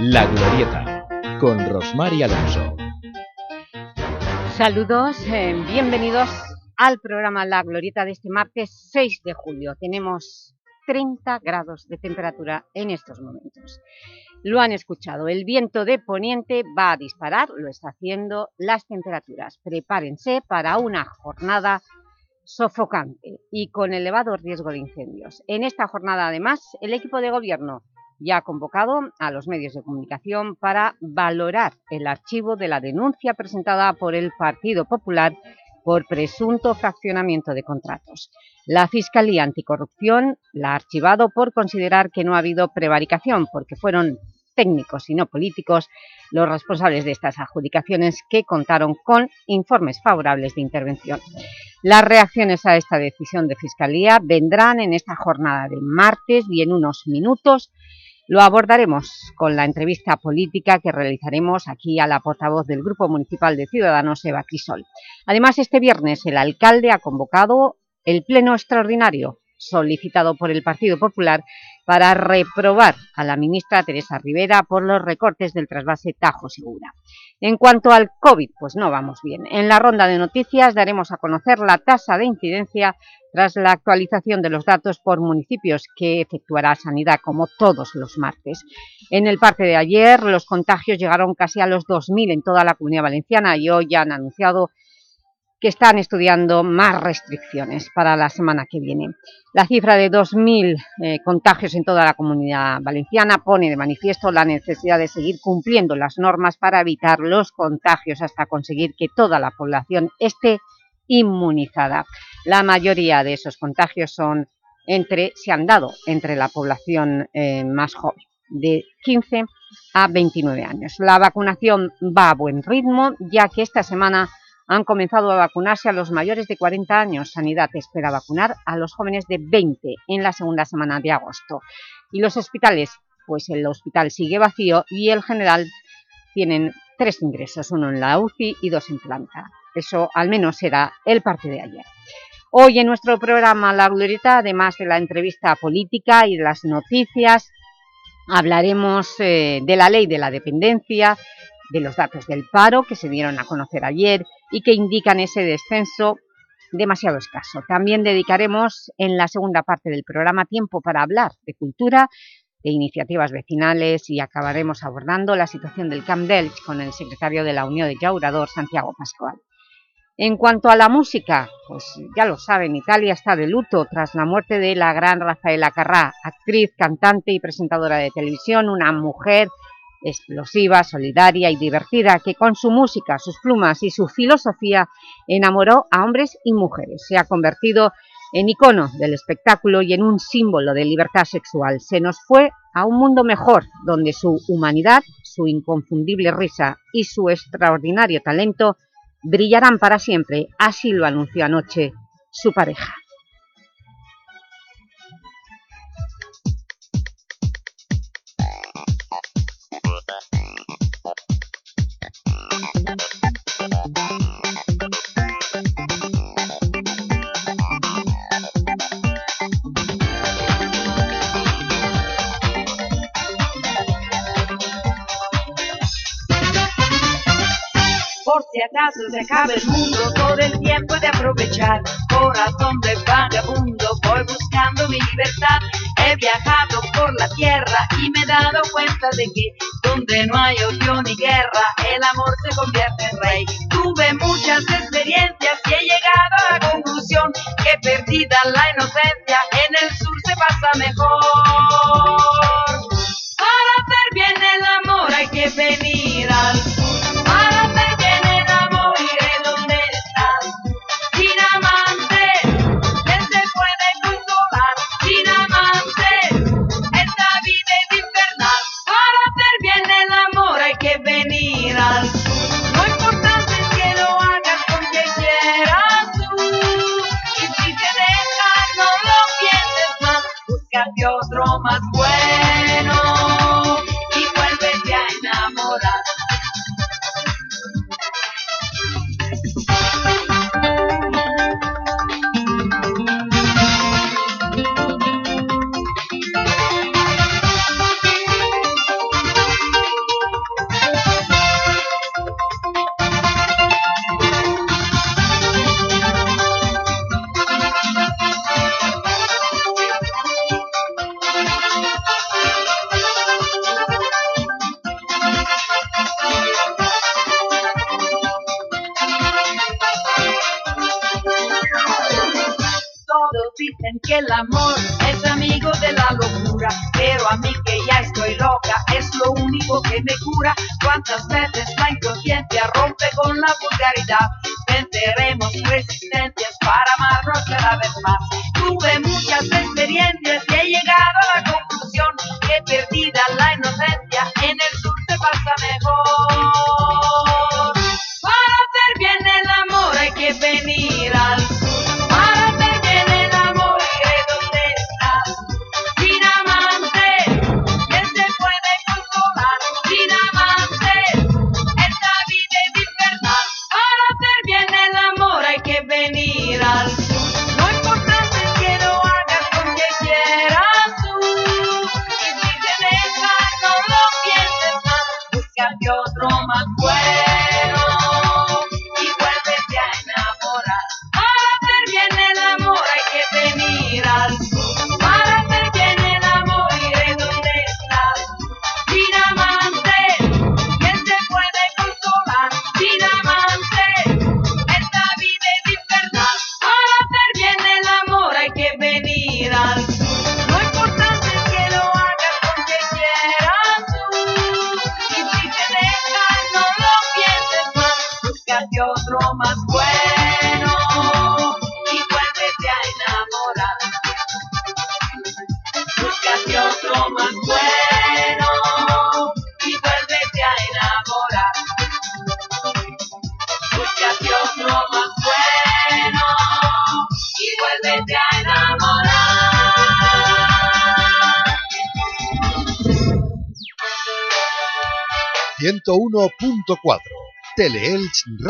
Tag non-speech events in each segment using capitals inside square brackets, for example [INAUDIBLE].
La Glorieta, con Rosmar Alonso. Saludos, eh, bienvenidos al programa La Glorieta de este martes 6 de julio. Tenemos 30 grados de temperatura en estos momentos. Lo han escuchado, el viento de poniente va a disparar, lo está haciendo, las temperaturas. Prepárense para una jornada sofocante y con elevado riesgo de incendios. En esta jornada, además, el equipo de gobierno ya ha convocado a los medios de comunicación para valorar el archivo de la denuncia presentada por el Partido Popular por presunto fraccionamiento de contratos. La Fiscalía Anticorrupción la ha archivado por considerar que no ha habido prevaricación porque fueron técnicos y no políticos los responsables de estas adjudicaciones que contaron con informes favorables de intervención. Las reacciones a esta decisión de Fiscalía vendrán en esta jornada de martes y en unos minutos lo abordaremos con la entrevista política que realizaremos aquí a la portavoz del Grupo Municipal de Ciudadanos, Eva Crisol. Además, este viernes el alcalde ha convocado el pleno extraordinario solicitado por el Partido Popular para reprobar a la ministra Teresa Rivera por los recortes del trasvase Tajo Segura. En cuanto al COVID, pues no vamos bien. En la ronda de noticias daremos a conocer la tasa de incidencia tras la actualización de los datos por municipios que efectuará Sanidad como todos los martes. En el parte de ayer los contagios llegaron casi a los 2.000 en toda la Comunidad Valenciana y hoy han anunciado están estudiando más restricciones para la semana que viene. La cifra de 2.000 eh, contagios en toda la Comunidad Valenciana pone de manifiesto la necesidad de seguir cumpliendo las normas para evitar los contagios hasta conseguir que toda la población esté inmunizada. La mayoría de esos contagios son entre, se han dado entre la población eh, más joven, de 15 a 29 años. La vacunación va a buen ritmo, ya que esta semana han comenzado a vacunarse a los mayores de 40 años. Sanidad espera vacunar a los jóvenes de 20 en la segunda semana de agosto. Y los hospitales, pues el hospital sigue vacío y el general tienen tres ingresos, uno en la UCI y dos en planta. Eso al menos era el parte de ayer. Hoy en nuestro programa La Glorieta, además de la entrevista política y de las noticias, hablaremos eh, de la ley de la dependencia, de los datos del paro que se dieron a conocer ayer y que indican ese descenso demasiado escaso. También dedicaremos en la segunda parte del programa tiempo para hablar de cultura, de iniciativas vecinales y acabaremos abordando la situación del Camp Delch con el secretario de la Unión de Llaurador, Santiago Pascual. En cuanto a la música, pues ya lo saben, Italia está de luto tras la muerte de la gran Rafaela Carrà, actriz, cantante y presentadora de televisión, una mujer explosiva, solidaria y divertida, que con su música, sus plumas y su filosofía enamoró a hombres y mujeres. Se ha convertido en icono del espectáculo y en un símbolo de libertad sexual. Se nos fue a un mundo mejor, donde su humanidad, su inconfundible risa y su extraordinario talento brillarán para siempre, así lo anunció anoche su pareja. Si acaso se acaba el mundo, todo el tiempo de aprovechar. Corazón de vagabundo, voy buscando mi libertad. He viajado por la tierra y me he dado cuenta de que donde no hay odio ni guerra, el amor se convierte en rey. Tuve muchas experiencias y he llegado a la conclusión que perdida la inocencia, en el sur se pasa mejor.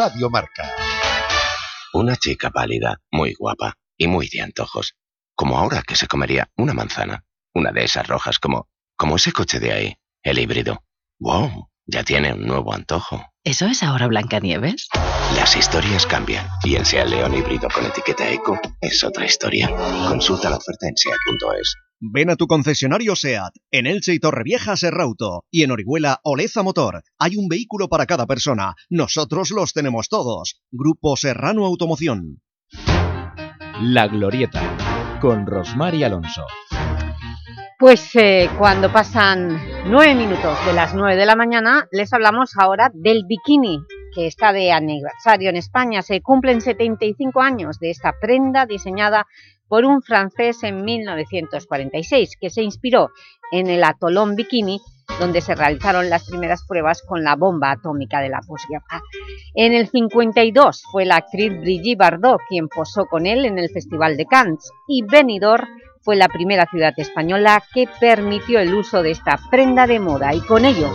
Radio Marca. Una chica pálida, muy guapa y muy de antojos. Como ahora que se comería una manzana. Una de esas rojas como, como ese coche de ahí, el híbrido. ¡Wow! Ya tiene un nuevo antojo. ¿Eso es ahora Blancanieves? Las historias cambian y el Seat León híbrido con etiqueta Eco es otra historia. Consulta la oferta en seat.es. Ven a tu concesionario SEAT, en Elche y Torrevieja Serrauto y en Orihuela Oleza Motor. Hay un vehículo para cada persona. Nosotros los tenemos todos. Grupo Serrano Automoción. La Glorieta, con Rosmar y Alonso. Pues eh, cuando pasan nueve minutos de las nueve de la mañana, les hablamos ahora del bikini, que está de aniversario en España. Se cumplen 75 años de esta prenda diseñada por un francés en 1946, que se inspiró en el atolón bikini, donde se realizaron las primeras pruebas con la bomba atómica de la posguerra. En el 52 fue la actriz Brigitte Bardot quien posó con él en el Festival de Cannes, y Benidorm fue la primera ciudad española que permitió el uso de esta prenda de moda y con ello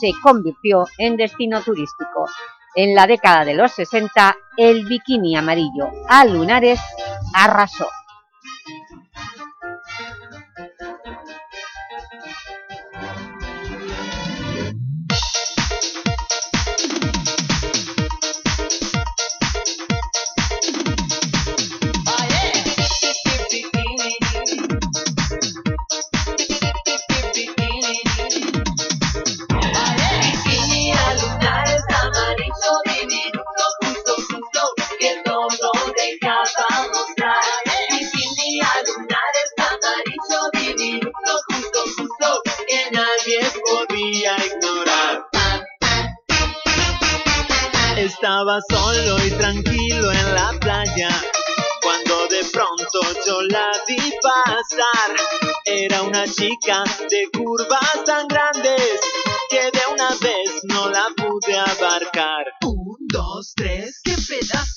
se convirtió en destino turístico. En la década de los 60, el bikini amarillo a lunares arrasó. Estaba solo y tranquilo en la playa cuando de pronto yo la vi pasar. Era una chica de curvas tan grandes que de una vez no la pude abarcar. Un, dos, tres, qué pedazo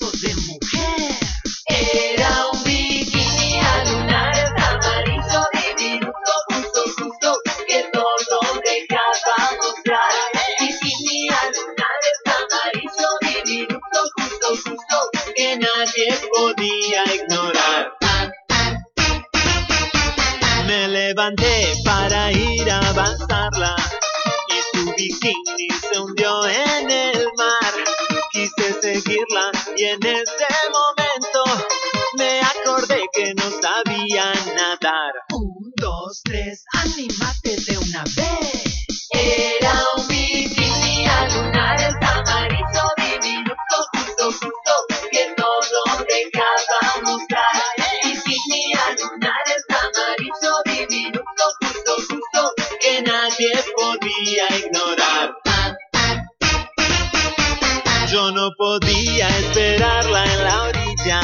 podía esperarla en la orilla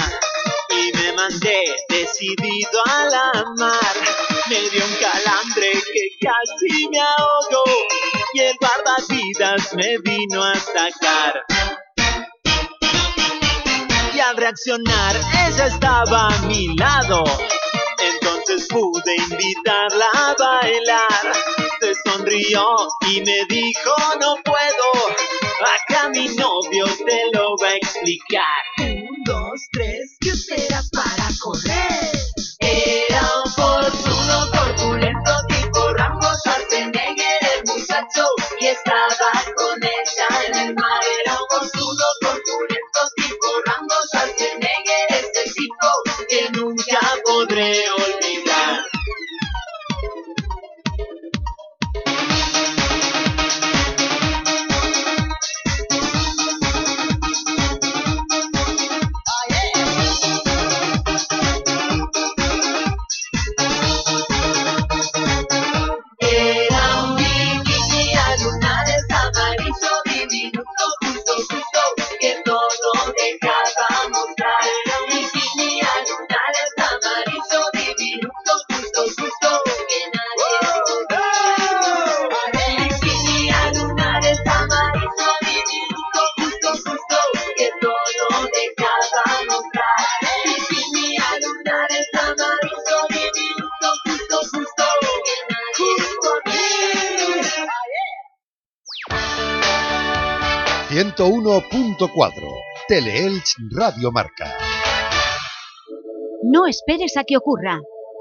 y me mandé decidido a la mar. Me dio un calambre que casi me ahogó y el guardavidas me vino a sacar. Y al reaccionar ella estaba a mi lado. Entonces pude invitarla a bailar. Sonrió y me dijo no puedo. Acá mi novio te lo va a explicar. Un, dos, tres, ¿qué esperas para correr? Era oportuno, corpulento, 101.4 Teleelch Radio Marca. No esperes a que ocurra.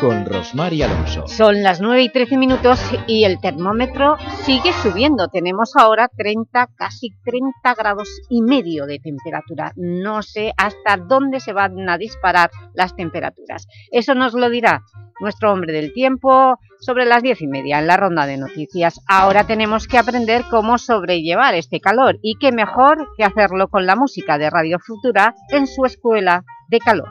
con Rosmar y Alonso. Son las 9 y 13 minutos y el termómetro sigue subiendo. Tenemos ahora 30, casi 30 grados y medio de temperatura. No sé hasta dónde se van a disparar las temperaturas. Eso nos lo dirá nuestro hombre del tiempo sobre las 10 y media en la ronda de noticias. Ahora tenemos que aprender cómo sobrellevar este calor y qué mejor que hacerlo con la música de Radio Futura en su escuela de calor.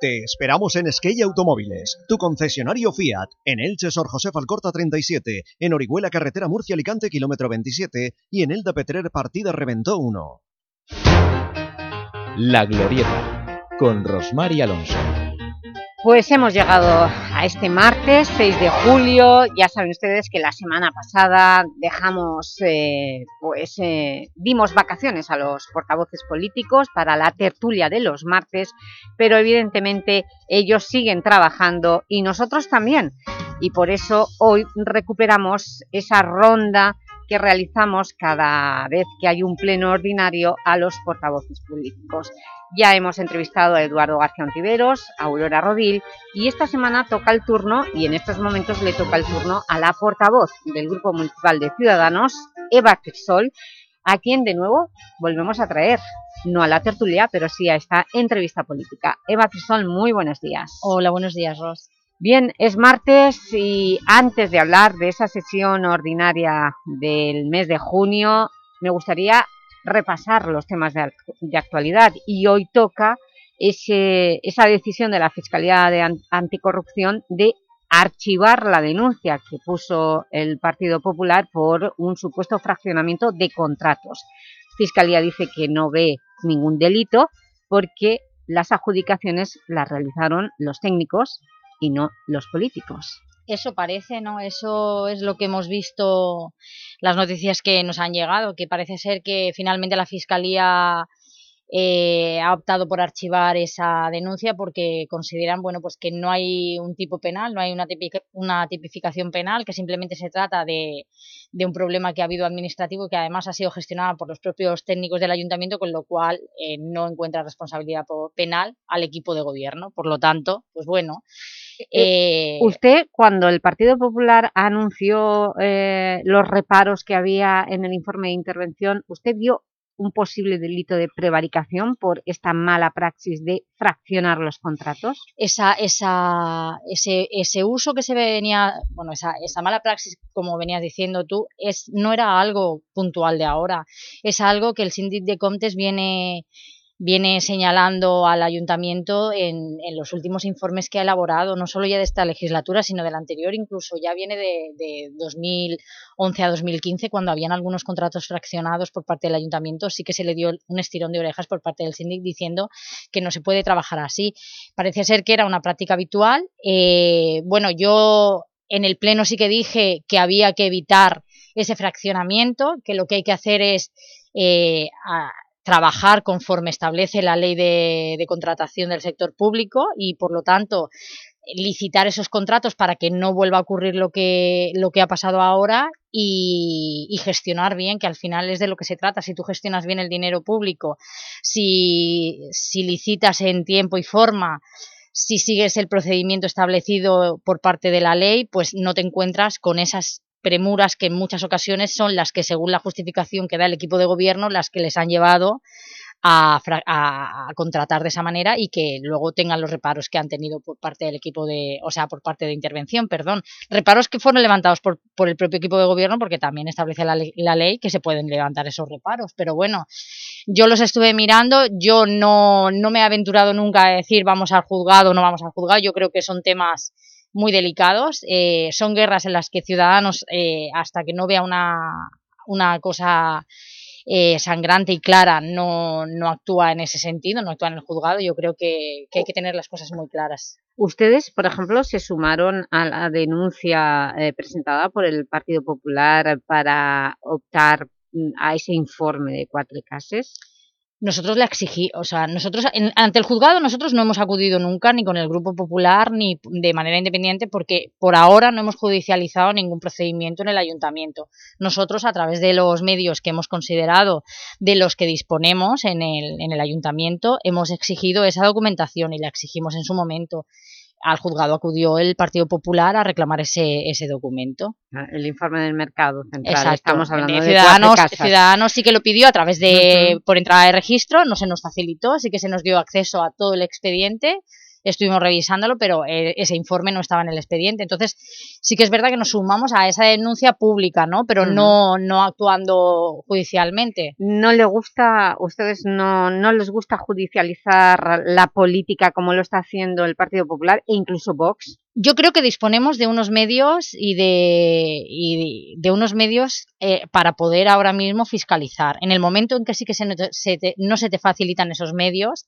Te esperamos en Esquella Automóviles, tu concesionario Fiat, en Elche Sor José Alcorta 37, en Orihuela Carretera Murcia Alicante kilómetro 27 y en Elda Petrer Partida Reventó 1. La Glorieta, con Rosmar y Alonso. Pues hemos llegado a este martes 6 de julio, ya saben ustedes que la semana pasada dejamos, eh, pues eh, dimos vacaciones a los portavoces políticos para la tertulia de los martes, pero evidentemente ellos siguen trabajando y nosotros también, y por eso hoy recuperamos esa ronda que realizamos cada vez que hay un pleno ordinario a los portavoces políticos. Ya hemos entrevistado a Eduardo García Ontiveros, a Aurora Rodil y esta semana toca el turno, y en estos momentos le toca el turno a la portavoz del Grupo Municipal de Ciudadanos, Eva Crisol, a quien de nuevo volvemos a traer, no a la tertulia, pero sí a esta entrevista política. Eva Crisol, muy buenos días. Hola, buenos días, Ros. Bien, es martes y antes de hablar de esa sesión ordinaria del mes de junio, me gustaría repasar los temas de, actualidad y hoy toca ese, esa decisión de la Fiscalía de Anticorrupción de archivar la denuncia que puso el Partido Popular por un supuesto fraccionamiento de contratos. Fiscalía dice que no ve ningún delito porque las adjudicaciones las realizaron los técnicos y no los políticos. Eso parece, ¿no? Eso es lo que hemos visto, las noticias que nos han llegado, que parece ser que finalmente la Fiscalía eh, ha optado por archivar esa denuncia porque consideran bueno pues que no hay un tipo penal, no hay una, una tipificación penal, que simplemente se trata de, de, un problema que ha habido administrativo que además ha sido gestionado por los propios técnicos del ayuntamiento, con lo cual eh, no encuentra responsabilidad penal al equipo de gobierno. Por lo tanto, pues bueno... Eh, usted, cuando el Partido Popular anunció los reparos que había en el informe de intervención, ¿usted vio un posible delito de prevaricación por esta mala praxis de fraccionar los contratos? Esa, esa, ese, ese uso que se venía, bueno, esa, esa mala praxis, como venías diciendo tú, es, no era algo puntual de ahora, es algo que el síndic de Comtes viene viene señalando al ayuntamiento en, en, los últimos informes que ha elaborado, no solo ya de esta legislatura, sino de la anterior, incluso ya viene de, de 2011 a 2015, cuando habían algunos contratos fraccionados por parte del ayuntamiento, sí que se le dio un estirón de orejas por parte del síndic diciendo que no se puede trabajar así. Parece ser que era una práctica habitual. Eh, bueno, yo en el pleno sí que dije que había que evitar ese fraccionamiento, que lo que hay que hacer es eh, trabajar conforme establece la ley de, contratación del sector público y, por lo tanto, licitar esos contratos para que no vuelva a ocurrir lo que, lo que ha pasado ahora y, gestionar bien, que al final es de lo que se trata. Si tú gestionas bien el dinero público, si, si licitas en tiempo y forma, si sigues el procedimiento establecido por parte de la ley, pues no te encuentras con esas premuras que en muchas ocasiones son las que, según la justificación que da el equipo de gobierno, las que les han llevado a, contratar de esa manera y que luego tengan los reparos que han tenido por parte del equipo de, o sea, por parte de intervención, perdón. Reparos que fueron levantados por, por el propio equipo de gobierno porque también establece la, la, ley que se pueden levantar esos reparos. Pero bueno, yo los estuve mirando, yo no, no me he aventurado nunca a decir vamos al juzgado o no vamos al juzgado, yo creo que son temas muy delicados. Eh, son guerras en las que Ciudadanos, eh, hasta que no vea una, una cosa eh, sangrante y clara, no, no actúa en ese sentido, no actúa en el juzgado. Yo creo que, hay que tener las cosas muy claras. Ustedes, por ejemplo, se sumaron a la denuncia presentada por el Partido Popular para optar mm, a ese informe de cuatro cases nosotros le exigí, o sea, nosotros ante el juzgado nosotros no hemos acudido nunca ni con el Grupo Popular ni de manera independiente porque por ahora no hemos judicializado ningún procedimiento en el ayuntamiento. Nosotros a través de los medios que hemos considerado de los que disponemos en el, en el ayuntamiento hemos exigido esa documentación y la exigimos en su momento. Al juzgado acudió el Partido Popular a reclamar ese, ese documento. Ah, el informe del mercado central, Exacto. estamos hablando de, Ciudadanos. Ciudadanos sí que lo pidió a través de, por entrada de registro, no se nos facilitó, así que se nos dio acceso a todo el expediente, estuvimos revisándolo, pero eh, ese informe no estaba en el expediente. Entonces, sí que es verdad que nos sumamos a esa denuncia pública, ¿no? Pero no, no actuando judicialmente. ¿No le gusta, ustedes no, no les gusta judicializar la política como lo está haciendo el Partido Popular e incluso Vox? Yo creo que disponemos de unos medios y de, y de unos medios eh, para poder ahora mismo fiscalizar. En el momento en que sí que se te- no se te facilitan esos medios,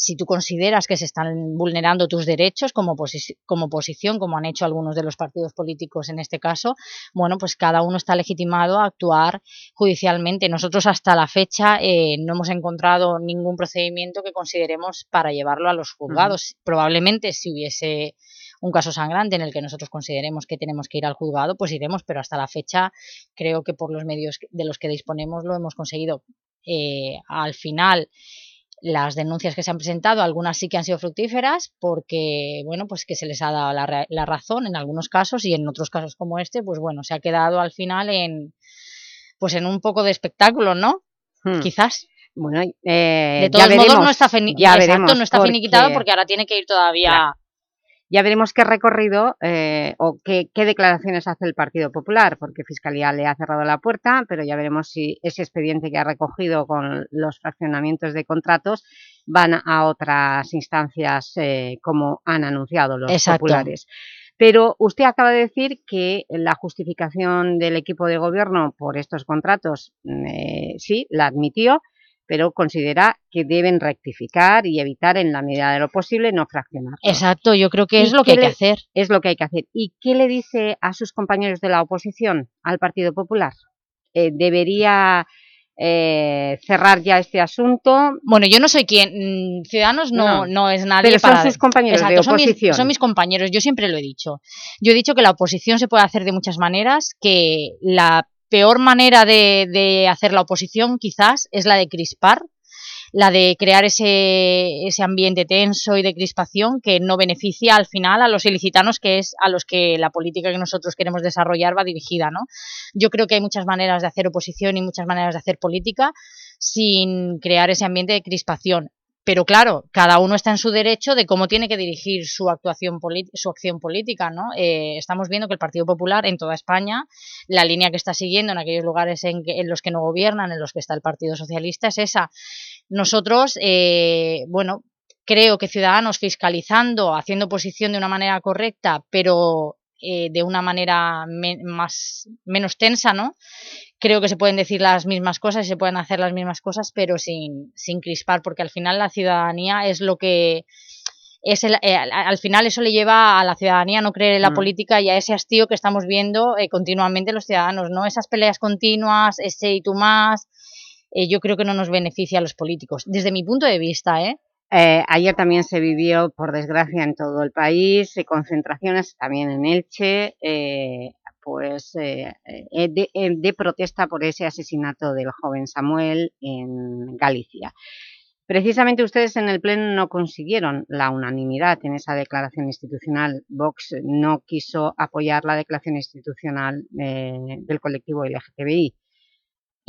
si tú consideras que se están vulnerando tus derechos como, posi- como oposición, como han hecho algunos de los partidos políticos en este caso, bueno, pues cada uno está legitimado a actuar judicialmente. Nosotros hasta la fecha eh, no hemos encontrado ningún procedimiento que consideremos para llevarlo a los juzgados. Probablemente si hubiese un caso sangrante en el que nosotros consideremos que tenemos que ir al juzgado, pues iremos, pero hasta la fecha creo que por los medios de los que disponemos lo hemos conseguido. Eh, al final, las denuncias que se han presentado, algunas sí que han sido fructíferas porque, bueno, pues que se les ha dado la, la razón en algunos casos y en otros casos como este, pues bueno, se ha quedado al final en, pues en un poco de espectáculo, ¿no? Hmm. Quizás. Bueno, eh, De todos ya modos veremos, no está, ya exacto, veremos, no está finiquitado porque- porque ahora tiene que ir todavía... Claro. Ya veremos qué recorrido eh, o qué, qué declaraciones hace el Partido Popular, porque Fiscalía le ha cerrado la puerta, pero ya veremos si ese expediente que ha recogido con los fraccionamientos de contratos van a otras instancias eh, como han anunciado los Exacto. populares. Pero usted acaba de decir que la justificación del equipo de gobierno por estos contratos, eh, sí, la admitió, pero considera que deben rectificar y evitar en la medida de lo posible no fraccionar. Exacto, yo creo que ¿Y es lo que hay que hacer. Es lo que hay que hacer. ¿Y qué le dice a sus compañeros de la oposición, al Partido Popular? Eh, ¿Debería eh, cerrar ya este asunto? Bueno, yo no soy quien, mm, Ciudadanos no, No. no es nadie Pero son para... sus compañeros de Exacto, son mis- oposición. son mis compañeros, yo siempre lo he dicho. Yo he dicho que la oposición se puede hacer de muchas maneras, que la peor manera de, de hacer la oposición quizás es la de crispar, la de crear ese, ese ambiente tenso y de crispación que no beneficia al final a los ilicitanos, que es a los que la política que nosotros queremos desarrollar va dirigida, ¿no? Yo creo que hay muchas maneras de hacer oposición y muchas maneras de hacer política sin crear ese ambiente de crispación. Pero claro, cada uno está en su derecho de cómo tiene que dirigir su actuación su acción política, ¿no? Eh, estamos viendo que el Partido Popular en toda España, la línea que está siguiendo en aquellos lugares en, en los que no gobiernan, en los que está el Partido Socialista, es esa. Nosotros, eh, bueno, creo que Ciudadanos fiscalizando, haciendo oposición de una manera correcta, pero eh, de una manera me- más, menos tensa, ¿no? Creo que se pueden decir las mismas cosas y se pueden hacer las mismas cosas, pero sin, sin crispar, porque al final la ciudadanía es lo que... Es el, eh, al, al final eso le lleva a la ciudadanía a no creer en la Mm. política y a ese hastío que estamos viendo eh, continuamente los ciudadanos, ¿no? Esas peleas continuas, ese y tú más, eh, yo creo que no nos beneficia a los políticos, desde mi punto de vista, ¿eh? Eh, ayer también se vivió, por desgracia, en todo el país, eh, concentraciones también en Elche, eh, pues de, de protesta por ese asesinato del joven Samuel en Galicia. Precisamente ustedes en el Pleno no consiguieron la unanimidad en esa declaración institucional. Vox no quiso apoyar la declaración institucional del colectivo LGTBI.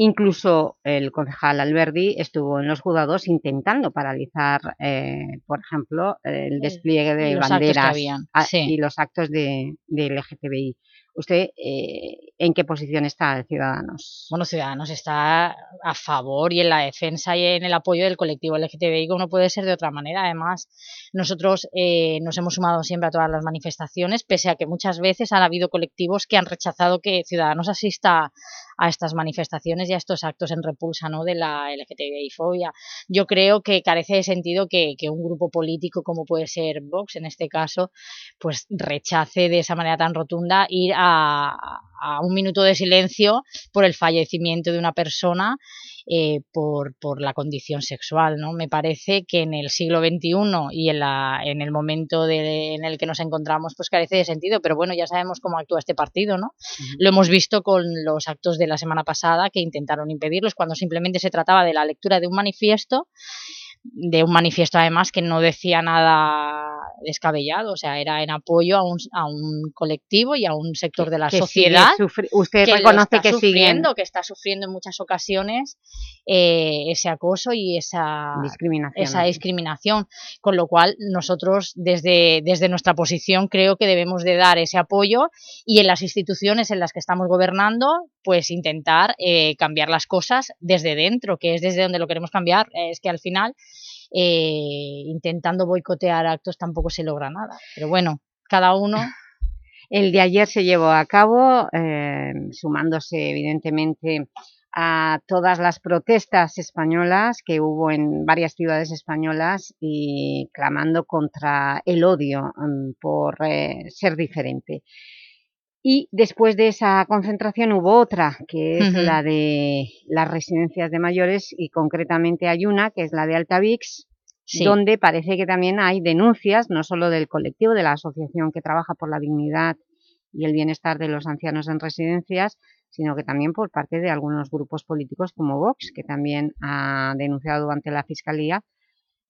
Incluso el concejal Alberdi estuvo en los juzgados intentando paralizar, eh, por ejemplo, el despliegue de los banderas habían, a- sí. y los actos de, de LGTBI. ¿Usted eh, en qué posición está, Ciudadanos? Bueno, Ciudadanos está a favor y en la defensa y en el apoyo del colectivo LGTBI, como no puede ser de otra manera. Además, nosotros eh, nos hemos sumado siempre a todas las manifestaciones, pese a que muchas veces han habido colectivos que han rechazado que Ciudadanos asista a estas manifestaciones y a estos actos en repulsa ¿no? de la LGTBI-fobia. Yo creo que carece de sentido que, un grupo político como puede ser Vox, en este caso, pues rechace de esa manera tan rotunda ir a un minuto de silencio por el fallecimiento de una persona eh, por, por la condición sexual. ¿no? Me parece que en el siglo XXI y en, la, en el momento de, en el que nos encontramos, pues carece de sentido, pero bueno, ya sabemos cómo actúa este partido, ¿no? Lo hemos visto con los actos de la semana pasada que intentaron impedirlos cuando simplemente se trataba de la lectura de un manifiesto de un manifiesto además que no decía nada descabellado, o sea, era en apoyo a un, a un colectivo y a un sector de la que sociedad usted que reconoce está que siguen sufriendo, que está sufriendo en muchas ocasiones eh, ese acoso y esa discriminación. esa discriminación, con lo cual nosotros desde, desde nuestra posición creo que debemos de dar ese apoyo y en las instituciones en las que estamos gobernando, pues intentar eh, cambiar las cosas desde dentro, que es desde donde lo queremos cambiar, es que al final eh, intentando boicotear actos tampoco se logra nada, pero bueno, cada uno... [LAUGHS] El de ayer se llevó a cabo, eh, sumándose evidentemente a todas las protestas españolas que hubo en varias ciudades españolas y clamando contra el odio mm, por ser diferente. Y después de esa concentración hubo otra, que es la de las residencias de mayores y concretamente hay una, que es la de Altavix, Sí. donde parece que también hay denuncias, no solo del colectivo, de la asociación que trabaja por la dignidad y el bienestar de los ancianos en residencias, sino que también por parte de algunos grupos políticos como Vox, que también ha denunciado ante la Fiscalía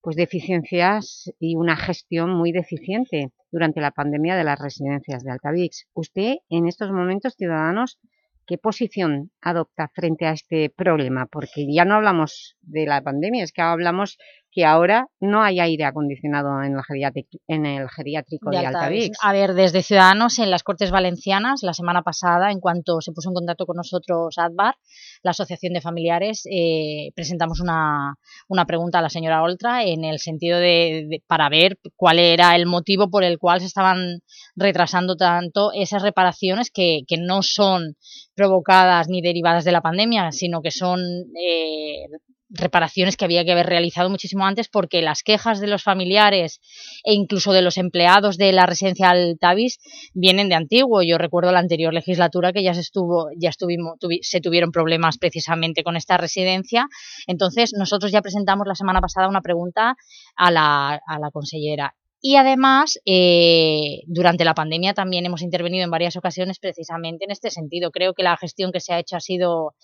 pues deficiencias y una gestión muy deficiente durante la pandemia de las residencias de Altavix. Usted, en estos momentos, Ciudadanos, ¿qué posición adopta frente a este problema? Porque ya no hablamos de la pandemia, es que hablamos que ahora no hay aire acondicionado en el, geriátrico, en el geriátrico de, de Altavix. A ver, desde Ciudadanos en las Cortes Valencianas, la semana pasada, en cuanto se puso en contacto con nosotros ADVAR, la Asociación de Familiares, eh, presentamos una, una pregunta a la señora Oltra en el sentido de, de- para ver cuál era el motivo por el cual se estaban retrasando tanto esas reparaciones que, que no son provocadas ni derivadas de la pandemia, sino que son eh, reparaciones que había que haber realizado muchísimo antes porque las quejas de los familiares e incluso de los empleados de la residencia Altavis vienen de antiguo. Yo recuerdo la anterior legislatura que ya se estuvo, ya estuvimos, tuvi- se tuvieron problemas precisamente con esta residencia. Entonces, nosotros ya presentamos la semana pasada una pregunta a la, a la consellera. Y además, eh, durante la pandemia también hemos intervenido en varias ocasiones precisamente en este sentido. Creo que la gestión que se ha hecho ha sido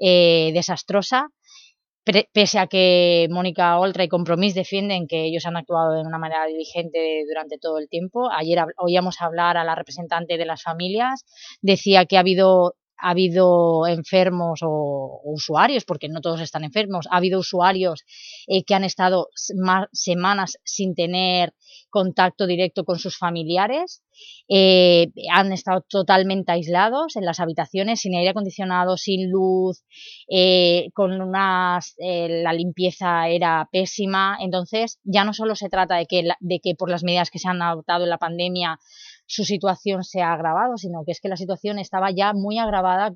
eh, desastrosa pese a que Mónica Oltra y Compromís defienden que ellos han actuado de una manera diligente durante todo el tiempo. Ayer oíamos hablar a la representante de las familias, decía que ha habido ha habido enfermos o, usuarios, porque no todos están enfermos, ha habido usuarios eh, que han estado semanas sin tener contacto directo con sus familiares, eh, han estado totalmente aislados en las habitaciones, sin aire acondicionado, sin luz, eh, con unas, la limpieza era pésima, entonces ya no solo se trata de que por las medidas que se han adoptado en la pandemia su situación se ha agravado, sino que es que la situación estaba ya muy agravada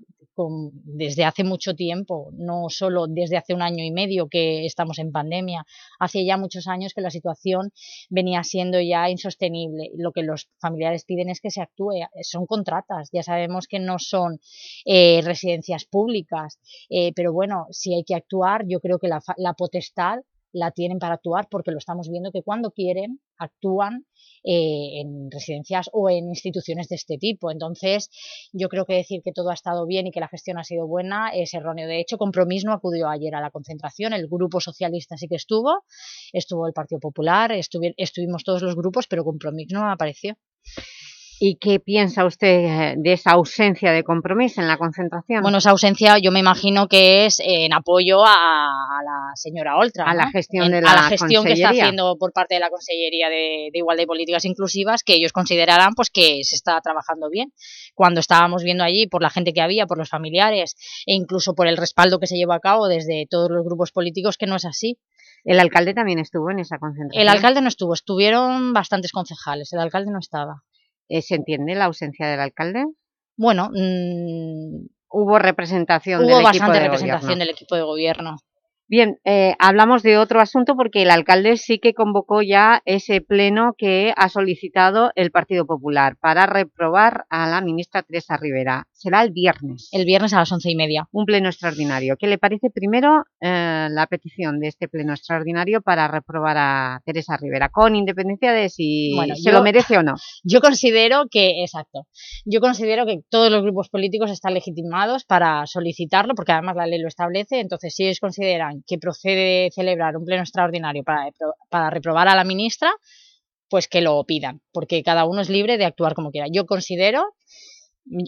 desde hace mucho tiempo, no solo desde hace un año y medio que estamos en pandemia, hace ya muchos años que la situación venía siendo ya insostenible. Lo que los familiares piden es que se actúe, son contratas, ya sabemos que no son eh, residencias públicas, eh, pero bueno, si hay que actuar, yo creo que la, la potestad la tienen para actuar porque lo estamos viendo que cuando quieren actúan eh, en residencias o en instituciones de este tipo. Entonces, yo creo que decir que todo ha estado bien y que la gestión ha sido buena es erróneo. De hecho, Compromís no acudió ayer a la concentración, el Grupo Socialista sí que estuvo, estuvo el Partido Popular, estuvi- estuvimos todos los grupos, pero Compromís no apareció. ¿Y qué piensa usted de esa ausencia de compromiso en la concentración? Bueno, esa ausencia yo me imagino que es en apoyo a, a la señora Oltra. A la gestión En- de A la la gestión que está haciendo por parte de la Consellería de, de Igualdad y Políticas Inclusivas, que ellos considerarán pues que se está trabajando bien. Cuando estábamos viendo allí, por la gente que había, por los familiares, e incluso por el respaldo que se llevó a cabo desde todos los grupos políticos, que no es así. ¿El alcalde también estuvo en esa concentración? El alcalde no estuvo, estuvieron bastantes concejales, el alcalde no estaba. Eh, ¿Se entiende la ausencia del alcalde? Bueno, mm, Hubo representación hubo del equipo bastante de representación del equipo de gobierno. Bien, eh, hablamos de otro asunto porque el alcalde sí que convocó ya ese pleno que ha solicitado el Partido Popular para reprobar a la ministra Teresa Rivera. Será el viernes. El viernes a las once y media. Un pleno extraordinario. ¿Qué le parece primero eh, la petición de este pleno extraordinario para reprobar a Teresa Rivera, con independencia de si Bueno, se yo- lo merece o no? [LAUGHS] Yo considero que, exacto, yo considero que todos los grupos políticos están legitimados para solicitarlo, porque además la ley lo establece, entonces si ellos consideran que procede celebrar un pleno extraordinario para, para reprobar a la ministra, pues que lo pidan, porque cada uno es libre de actuar como quiera. Yo considero,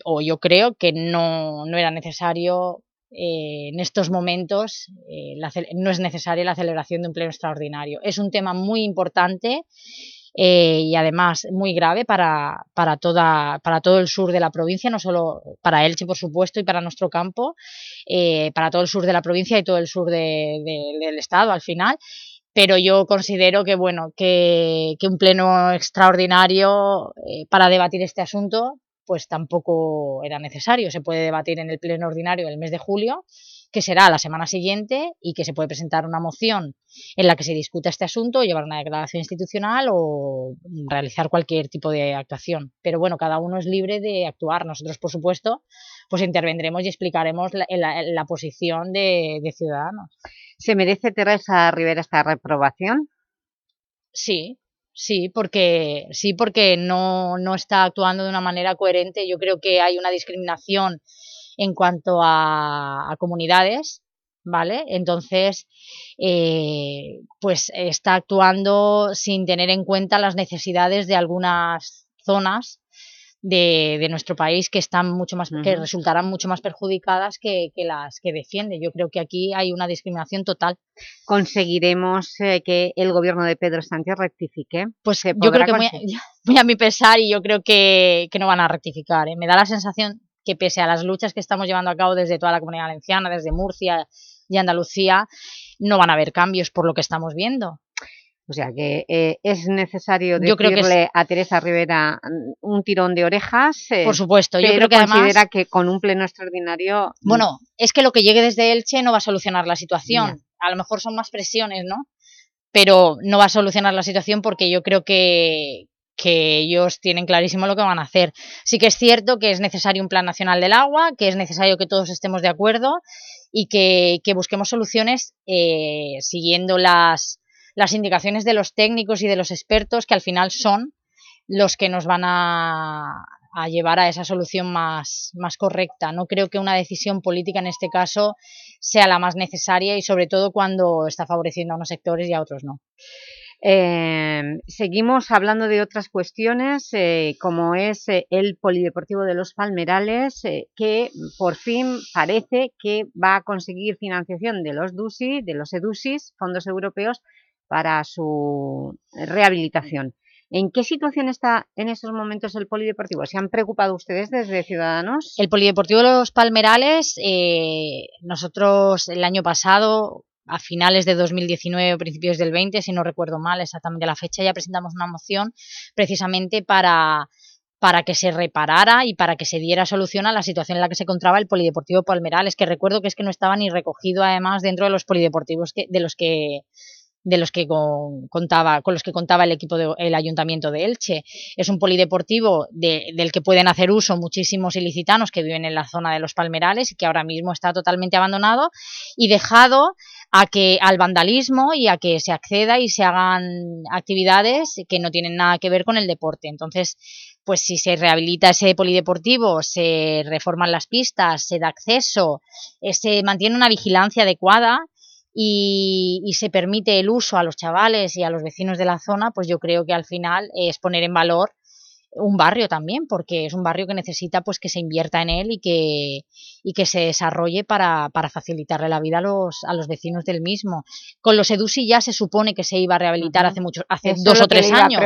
o yo creo, que no, no era necesario eh, en estos momentos, eh, no es necesaria la celebración de un pleno extraordinario. Es un tema muy importante eh, y además muy grave para, para, toda, para todo el sur de la provincia, no solo para Elche, por supuesto, y para nuestro campo, para todo el sur de la provincia y todo el sur del Estado al final pero yo considero que bueno que, un pleno extraordinario eh, para debatir este asunto pues tampoco era necesario. Se puede debatir en el pleno ordinario del mes de julio, que será la semana siguiente y que se puede presentar una moción en la que se discuta este asunto, llevar una declaración institucional o realizar cualquier tipo de actuación. Pero bueno, cada uno es libre de actuar. Nosotros, por supuesto, pues intervendremos y explicaremos la, posición de Ciudadanos. ¿Se merece Teresa Rivera esta reprobación? Sí, sí, porque, sí, porque no, no está actuando de una manera coherente. Yo creo que hay una discriminación en cuanto a, comunidades, ¿vale? Entonces, eh, pues está actuando sin tener en cuenta las necesidades de algunas zonas de, nuestro país que están mucho más que resultarán mucho más perjudicadas que, las que defiende. Yo creo que aquí hay una discriminación total. ¿Conseguiremos eh, que el gobierno de Pedro Sánchez rectifique? Pues yo creo que [LAUGHS] muy, a mi pesar y yo creo que, no van a rectificar. ¿eh? Me da la sensación que pese a las luchas que estamos llevando a cabo desde toda la comunidad valenciana, desde Murcia y Andalucía, no van a haber cambios por lo que estamos viendo. O sea que eh, es necesario decirle a Teresa Rivera mm, un tirón de orejas. Eh, Por supuesto, yo creo que considera que con un pleno extraordinario... Mm, bueno, es que lo que llegue desde Elche no va a solucionar la situación. A lo mejor son más presiones, ¿no? Pero no va a solucionar la situación porque yo creo que, que ellos tienen clarísimo lo que van a hacer. Sí que es cierto que es necesario un plan nacional del agua, que es necesario que todos estemos de acuerdo y que, busquemos soluciones eh, siguiendo las las indicaciones de los técnicos y de los expertos que al final son los que nos van a, llevar a esa solución más, más correcta. No creo que una decisión política en este caso sea la más necesaria y sobre todo cuando está favoreciendo a unos sectores y a otros no. Eh, seguimos hablando de otras cuestiones, eh, como es eh, el Polideportivo de los Palmerales, que por fin parece que va a conseguir financiación de los DUSI, de los EDUSIS, fondos europeos, para su rehabilitación. ¿En qué situación está en estos momentos el Polideportivo? ¿Se han preocupado ustedes desde Ciudadanos? El Polideportivo de los Palmerales, eh, nosotros el año pasado, a finales de 2019 o principios del 20, si no recuerdo mal exactamente la fecha, ya presentamos una moción precisamente para para que se reparara y para que se diera solución a la situación en la que se encontraba el Polideportivo Palmerales, que recuerdo que es que no estaba ni recogido además dentro de los polideportivos que, de los que de los que contaba, con los que contaba el equipo del Ayuntamiento de Elche. Es un polideportivo del que pueden hacer uso muchísimos ilicitanos que viven en la zona de los Palmerales y que ahora mismo está totalmente abandonado y dejado a que, al vandalismo y a que se acceda y se hagan actividades que no tienen nada que ver con el deporte. Entonces, pues si se rehabilita ese polideportivo, se reforman las pistas, se da acceso, eh, se mantiene una vigilancia adecuada, y, se permite el uso a los chavales y a los vecinos de la zona, pues yo creo que al final es poner en valor un barrio también, porque es un barrio que necesita pues que se invierta en él y que, y que se desarrolle para, para facilitarle la vida a los, a los vecinos del mismo. Con los EDUSI ya se supone que se iba a rehabilitar hace mucho, hace dos o tres años.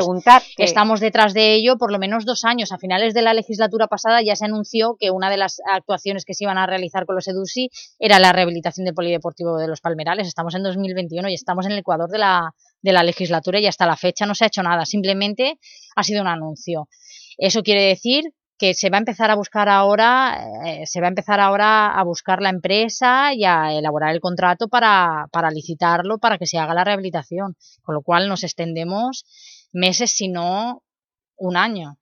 Estamos detrás de ello por lo menos dos años. A finales de la legislatura pasada ya se anunció que una de las actuaciones que se iban a realizar con los EDUSI era la rehabilitación del Polideportivo de los Palmerales. Estamos en 2021 y estamos en el Ecuador de la, de la legislatura y hasta la fecha no se ha hecho nada. Simplemente ha sido un anuncio. Eso quiere decir que se va a empezar a buscar ahora, eh, se va a empezar ahora a buscar la empresa y a elaborar el contrato para, para licitarlo, para que se haga la rehabilitación, con lo cual nos extendemos meses, si no un año.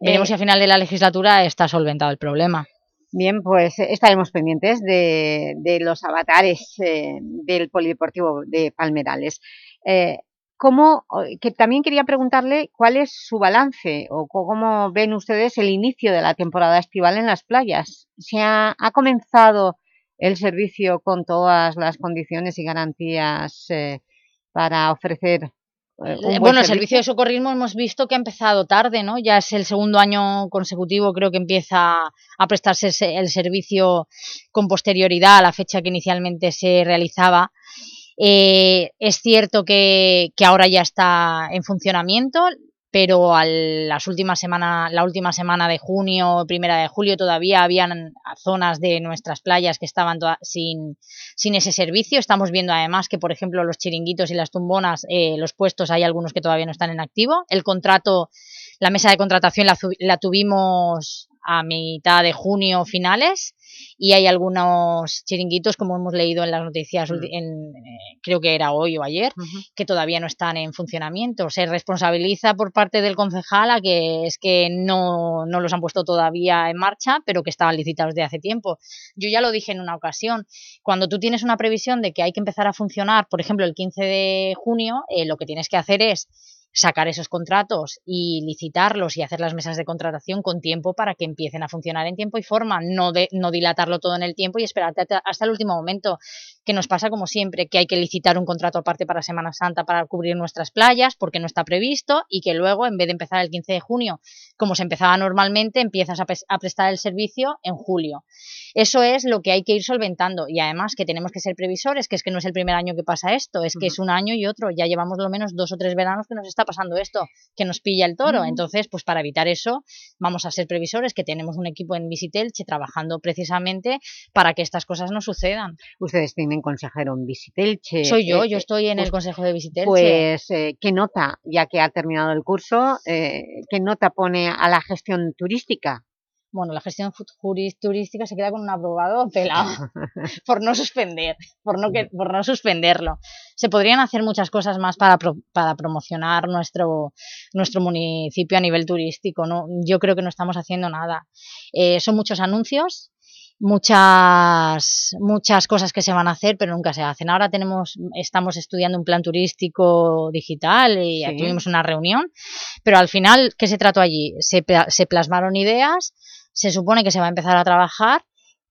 Veremos eh, si a final de la legislatura está solventado el problema. Bien, pues estaremos pendientes de, de los avatares eh, del Polideportivo de Palmerales. ¿Cómo, que también quería preguntarle cuál es su balance o cómo ven ustedes el inicio de la temporada estival en las playas. ¿Se ha, comenzado el servicio con todas las condiciones y garantías eh, para ofrecer eh, Eh, buen Bueno, el servicio de socorrismo hemos visto que ha empezado tarde, ¿no? Ya es el segundo año consecutivo, creo que empieza a prestarse el servicio con posterioridad a la fecha que inicialmente se realizaba. Eh, es cierto que, que ahora ya está en funcionamiento, pero al- las últimas semana, la última semana de junio, primera de julio, todavía habían zonas de nuestras playas que estaban sin, ese servicio. Estamos viendo además que, por ejemplo, los chiringuitos y las tumbonas, eh, los puestos, hay algunos que todavía no están en activo. El contrato, la mesa de contratación la, la tuvimos a mitad de junio finales y hay algunos chiringuitos, como hemos leído en las noticias, ulti- en, eh, creo que era hoy o ayer, que todavía no están en funcionamiento. Se responsabiliza por parte del concejal a que es que no, no los han puesto todavía en marcha, pero que estaban licitados de hace tiempo. Yo ya lo dije en una ocasión, cuando tú tienes una previsión de que hay que empezar a funcionar, por ejemplo, el 15 de junio, eh, lo que tienes que hacer es sacar esos contratos y licitarlos y hacer las mesas de contratación con tiempo para que empiecen a funcionar en tiempo y forma, no, de, no dilatarlo todo en el tiempo y esperarte hasta- el último momento, que nos pasa como siempre, que hay que licitar un contrato aparte para Semana Santa para cubrir nuestras playas porque no está previsto y que luego, en vez de empezar el 15 de junio, como se empezaba normalmente, empiezas a, pres- a prestar el servicio en julio. Eso es lo que hay que ir solventando y además que tenemos que ser previsores, que es que no es el primer año que pasa esto, es que es un año y otro, ya llevamos lo menos dos o tres veranos que nos está pasando esto, que nos pilla el toro, entonces pues para evitar eso vamos a ser previsores, que tenemos un equipo en Visitelche trabajando precisamente para que estas cosas no sucedan. Ustedes tienen consejero en Visitelche. Soy yo, eh, yo estoy en el us- Consejo de Visitelche. Pues, eh, ¿qué nota, ya que ha terminado el curso, eh, qué nota pone a la gestión turística? Bueno, la gestión turística se queda con un aprobado [LAUGHS] pelado [LAUGHS] por no suspender, por no, que, por no suspenderlo. Se podrían hacer muchas cosas más para, pro- para promocionar nuestro, nuestro municipio a nivel turístico. ¿no? Yo creo que no estamos haciendo nada. Eh, son muchos anuncios, muchas, muchas cosas que se van a hacer, pero nunca se hacen. Ahora tenemos, estamos estudiando un plan turístico digital y Sí. tuvimos una reunión, pero al final, ¿qué se trató allí? Se, se plasmaron ideas, se supone que se va a empezar a trabajar,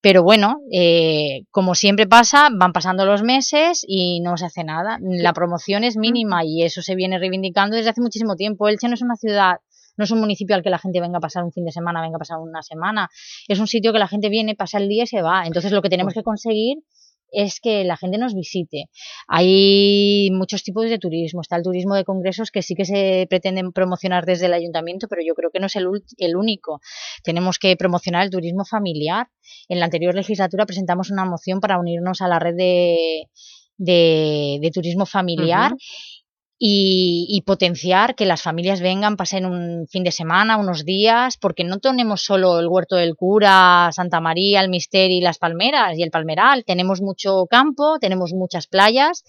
pero bueno, eh, como siempre pasa, van pasando los meses y no se hace nada. La promoción es mínima y eso se viene reivindicando desde hace muchísimo tiempo. Elche no es una ciudad, no es un municipio al que la gente venga a pasar un fin de semana, venga a pasar una semana. Es un sitio que la gente viene, pasa el día y se va. Entonces lo que tenemos que conseguir es que la gente nos visite. Hay muchos tipos de turismo. Está el turismo de congresos que sí que se pretenden promocionar desde el ayuntamiento, pero yo creo que no es el, el único. Tenemos que promocionar el turismo familiar. En la anterior legislatura presentamos una moción para unirnos a la red de, de, turismo familiar. Y, y potenciar que las familias vengan, pasen un fin de semana, unos días, porque no tenemos solo el Huerto del Cura, Santa María, el Misteri, las Palmeras y el Palmeral, tenemos mucho campo, tenemos muchas playas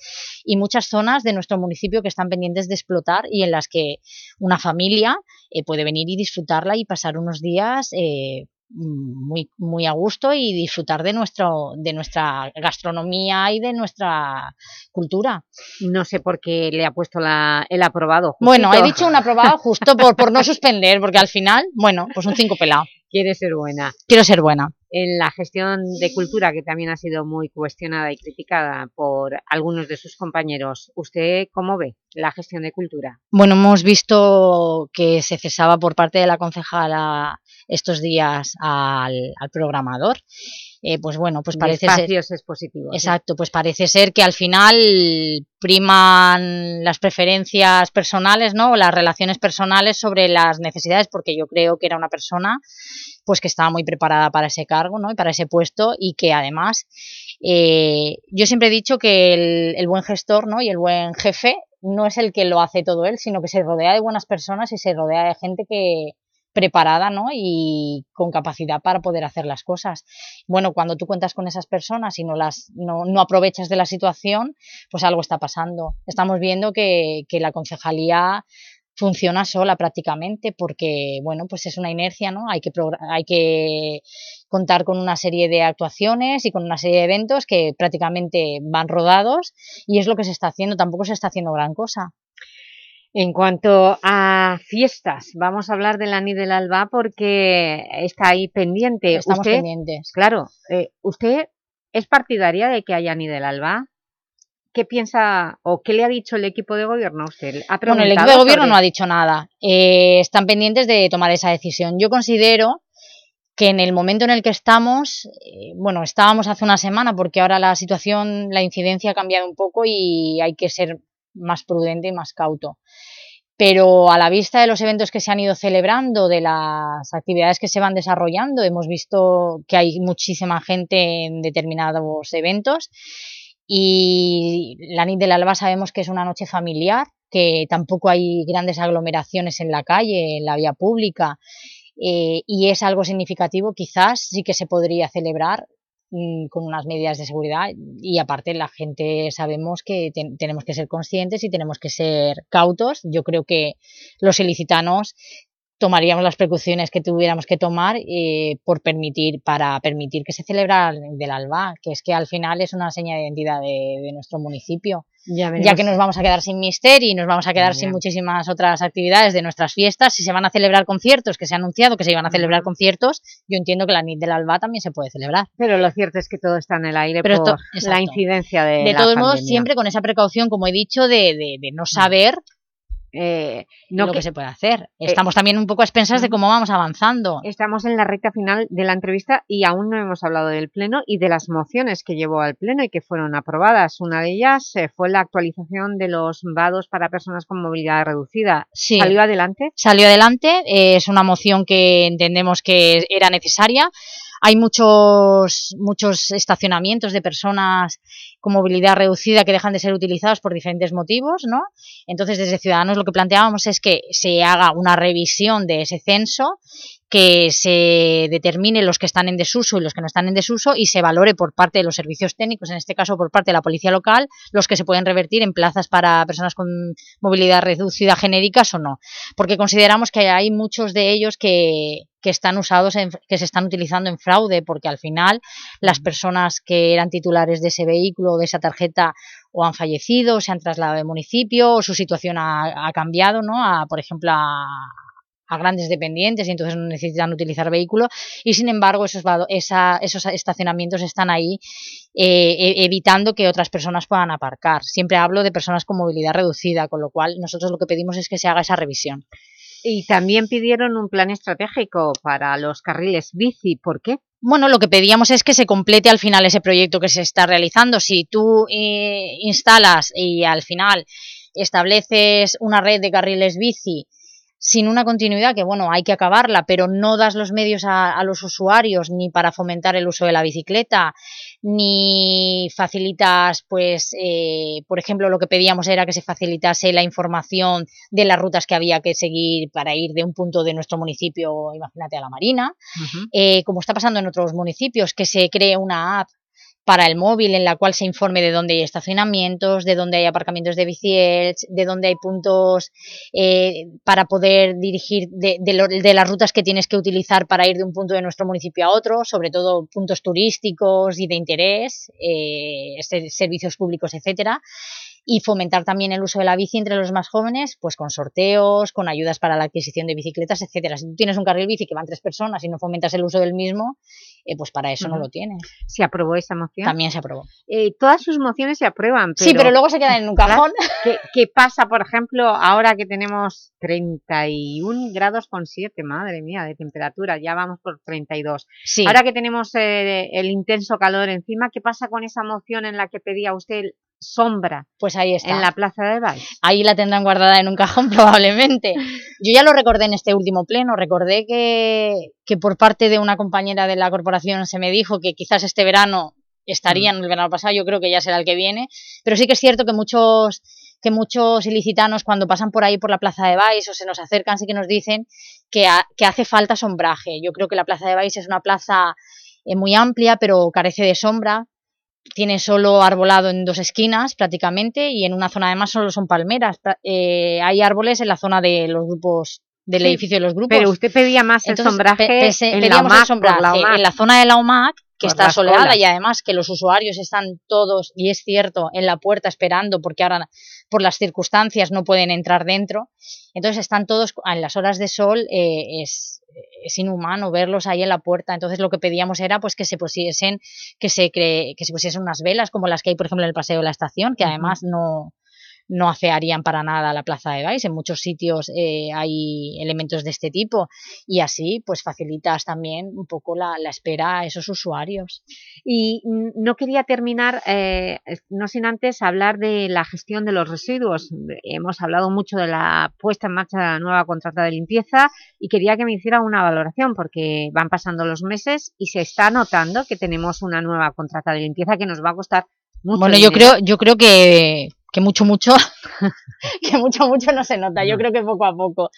y muchas zonas de nuestro municipio que están pendientes de explotar y en las que una familia eh, puede venir y disfrutarla y pasar unos días eh, muy, muy a gusto y disfrutar de, nuestro, de nuestra gastronomía y de nuestra cultura. No sé por qué le ha puesto la, el aprobado. Bueno, he justito. dicho un aprobado justo por, por no suspender, porque al final, bueno, pues un 5 pelado. Quiere ser buena. Quiero ser buena. En la gestión de cultura, que también ha sido muy cuestionada y criticada por algunos de sus compañeros, ¿usted cómo ve la gestión de cultura? Bueno, hemos visto que se cesaba por parte de la concejala estos días al, al programador. Eh, pues bueno, pues parece ser... espacios expositivos. ¿no? Exacto, pues parece ser que al final priman las preferencias personales, ¿no? O las relaciones personales sobre las necesidades, porque yo creo que era una persona pues que estaba muy preparada para ese cargo, ¿no? Y para ese puesto y que además eh, yo siempre he dicho que el, el buen gestor, ¿no? Y el buen jefe no es el que lo hace todo él, sino que se rodea de buenas personas y se rodea de gente que preparada ¿no? y con capacidad para poder hacer las cosas. Bueno, cuando tú cuentas con esas personas y no, las, no, no aprovechas de la situación, pues algo está pasando. Estamos viendo que, que la concejalía funciona sola prácticamente porque, bueno, pues es una inercia, ¿no? Hay que, hay que contar con una serie de actuaciones y con una serie de eventos que prácticamente van rodados y es lo que se está haciendo, tampoco se está haciendo gran cosa. En cuanto a fiestas, vamos a hablar de la Ni del Alba porque está ahí pendiente. Estamos usted, pendientes. Claro, eh, usted ¿Es partidaria de que haya ni del Alba? ¿Qué piensa o qué le ha dicho el equipo de gobierno a usted? ¿Ha bueno, el equipo de gobierno no ha dicho nada. Eh, están pendientes de tomar esa decisión. Yo considero que en el momento en el que estamos, eh, bueno, estábamos hace una semana porque ahora la situación, la incidencia ha cambiado un poco y hay que ser más prudente y más cauto. Pero a la vista de los eventos que se han ido celebrando, de las actividades que se van desarrollando, hemos visto que hay muchísima gente en determinados eventos y la NIT del Alba sabemos que es una noche familiar, que tampoco hay grandes aglomeraciones en la calle, en la vía pública, eh, y es algo significativo, quizás sí que se podría celebrar con unas medidas de seguridad y aparte la gente sabemos que tenemos que ser conscientes y tenemos que ser cautos. Yo creo que los ilicitanos tomaríamos las precauciones que tuviéramos que tomar eh, por permitir, para permitir que se celebrara del ALBA, que es que al final es una seña de identidad de, nuestro municipio. Ya, que nos vamos a quedar sin mister y nos vamos a quedar sin muchísimas otras actividades de nuestras fiestas, si se van a celebrar conciertos, que se ha anunciado que se iban a celebrar conciertos, yo entiendo que la NIT del ALBA también se puede celebrar. Pero lo cierto es que todo está en el aire Pero por la incidencia de De todos modos, siempre con esa precaución, como he dicho, de, de no mm. saber eh, no lo que, se puede hacer. Eh, estamos también un poco a expensas de cómo vamos avanzando. Estamos en la recta final de la entrevista y aún no hemos hablado del Pleno y de las mociones que llevó al Pleno y que fueron aprobadas. Una de ellas eh, fue la actualización de los vados para personas con movilidad reducida. ¿Salió adelante? Salió adelante, es una moción que entendemos que era necesaria hay muchos, muchos estacionamientos de personas con movilidad reducida que dejan de ser utilizados por diferentes motivos, ¿no? Entonces, desde Ciudadanos lo que planteábamos es que se haga una revisión de ese censo que se determine los que están en desuso y los que no están en desuso y se valore por parte de los servicios técnicos, en este caso por parte de la policía local, los que se pueden revertir en plazas para personas con movilidad reducida genéricas o no. Porque consideramos que hay muchos de ellos que, que están usados que se están utilizando en fraude porque al final las personas que eran titulares de ese vehículo o de esa tarjeta o han fallecido, o se han trasladado de municipio o su situación ha, cambiado, ¿no? A, por ejemplo, a, a grandes dependientes y entonces no necesitan utilizar vehículo y sin embargo esos, esos estacionamientos están ahí eh, e, evitando que otras personas puedan aparcar. Siempre hablo de personas con movilidad reducida, con lo cual nosotros lo que pedimos es que se haga esa revisión. Y también pidieron un plan estratégico para los carriles bici. ¿Por qué? Bueno, lo que pedíamos es que se complete al final ese proyecto que se está realizando. Si tú eh, instalas y al final estableces una red de carriles bici sin una continuidad, que bueno, hay que acabarla, pero no das los medios a, los usuarios ni para fomentar el uso de la bicicleta, ni facilitas, pues, eh, por ejemplo, lo que pedíamos era que se facilitase la información de las rutas que había que seguir para ir de un punto de nuestro municipio, imagínate, a la Marina, eh, como está pasando en otros municipios, que se cree una app para el móvil en la cual se informe de dónde hay estacionamientos, de dónde hay aparcamientos de bici, de dónde hay puntos eh, para poder dirigir de, de, las rutas que tienes que utilizar para ir de un punto de nuestro municipio a otro, sobre todo puntos turísticos y de interés, eh, servicios públicos, etcétera y fomentar también el uso de la bici entre los más jóvenes, pues con sorteos, con ayudas para la adquisición de bicicletas, etcétera. Si tú tienes un carril bici que van tres personas y no fomentas el uso del mismo, eh, pues para eso no lo tienes. ¿Se aprobó esa moción? También se aprobó. Eh, todas sus mociones se aprueban, Sí, pero luego se quedan en un cajón. ¿Qué, pasa, por ejemplo, ahora que tenemos 31 grados con 7, madre mía, de temperatura, ya vamos por 32. Sí. Ahora que tenemos eh, el intenso calor encima, ¿qué pasa con esa moción en la que pedía usted sombra pues ahí está. en la Plaza de Valls. Ahí la tendrán guardada en un cajón [LAUGHS] probablemente. Yo ya lo recordé en este último pleno, recordé que, que por parte de una compañera de la corporación se me dijo que quizás este verano estarían, mm. el verano pasado, yo creo que ya será el que viene, pero sí que es cierto que muchos que muchos ilicitanos cuando pasan por ahí por la Plaza de Valls o se nos acercan sí que nos dicen que, que hace falta sombraje. Yo creo que la Plaza de Valls es una plaza eh, muy amplia pero carece de sombra, tiene solo arbolado en dos esquinas prácticamente y en una zona además solo son palmeras. Eh, hay árboles en la zona de los grupos del edificio de los grupos. Pero usted pedía más el sombraje en, la en la zona de la OMAC que está soleada colas. y además que los usuarios están todos, y es cierto, en la puerta esperando porque ahora por las circunstancias no pueden entrar dentro, entonces están todos en las horas de sol, eh, es, es inhumano verlos ahí en la puerta, entonces lo que pedíamos era pues que se pusiesen, que se, cre- que se pusiesen unas velas como las que hay por ejemplo en el Paseo de la Estación, que además no no afearían para nada la plaza de Baix. En muchos sitios eh, hay elementos de este tipo y así pues facilitas también un poco la, la espera a esos usuarios. Y no quería terminar, eh, no sin antes hablar de la gestión de los residuos. Hemos hablado mucho de la puesta en marcha de la nueva contrata de limpieza y quería que me hiciera una valoración porque van pasando los meses y se está notando que tenemos una nueva contrata de limpieza que nos va a costar mucho Bueno, yo creo, yo creo que, que mucho, mucho, [LAUGHS] que mucho, mucho no se nota. Yo creo que poco a poco.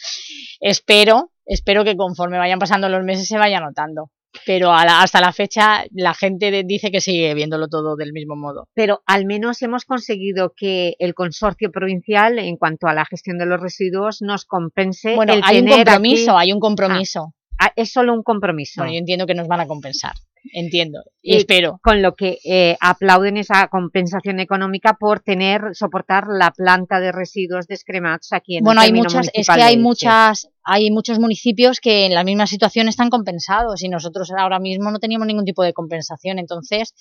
Espero, espero que conforme vayan pasando los meses se vaya notando. Pero a la- hasta la fecha la gente dice que sigue viéndolo todo del mismo modo. pero al menos hemos conseguido que el consorcio provincial, en cuanto a la gestión de los residuos, nos compense Bueno, el hay un tener compromiso, aquí- hay un compromiso. Ah, es solo un compromiso. Bueno, yo entiendo que nos van a compensar, entiendo, y, Y espero. Con lo que eh, aplauden esa compensación económica por tener, soportar la planta de residuos descremados aquí en Bueno, el hay muchas, es que de hay muchas, hay muchos municipios que en la misma situación están compensados y nosotros ahora mismo no teníamos ningún tipo de compensación, entonces,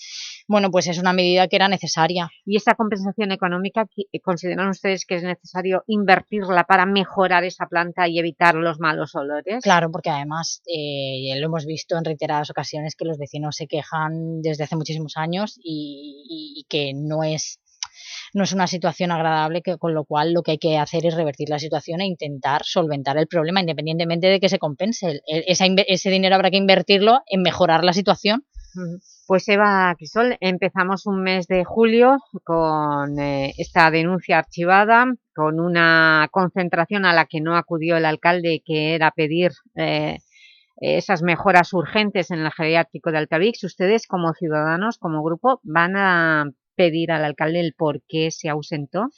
bueno, pues es una medida que era necesaria. ¿Y esa compensación económica, qui- consideran ustedes que es necesario invertirla para mejorar esa planta y evitar los malos olores? Claro, porque además eh, lo hemos visto en reiteradas ocasiones que los vecinos se quejan desde hace muchísimos años y, que no es, no es una situación agradable, que, con lo cual lo que hay que hacer es revertir la situación e intentar solventar el problema independientemente de que se compense. Esa ese dinero habrá que invertirlo en mejorar la situación. Pues Eva Crisol, empezamos un mes de julio con eh, esta denuncia archivada, con una concentración a la que no acudió el alcalde, que era pedir eh, esas mejoras urgentes en el geriátrico de Altavix. Ustedes, como ciudadanos, como grupo, van a pedir al alcalde el por qué se ausentó.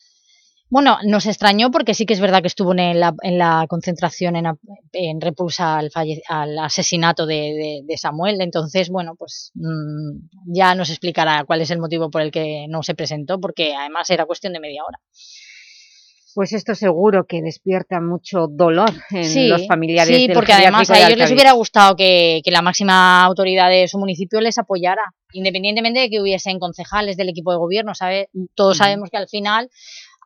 Bueno, nos extrañó porque sí que es verdad que estuvo en la, en la concentración en, en repulsa al, asesinato de Samuel. Entonces, bueno, pues mm, ya nos explicará cuál es el motivo por el que no se presentó, porque además era cuestión de media hora. Pues esto seguro que despierta mucho dolor en Sí, los familiares sí, del porque además a ellos les hubiera gustado que, que la máxima autoridad de su municipio les apoyara, independientemente de que hubiesen concejales del equipo de gobierno, ¿sabe? Todos Ujú. sabemos que al final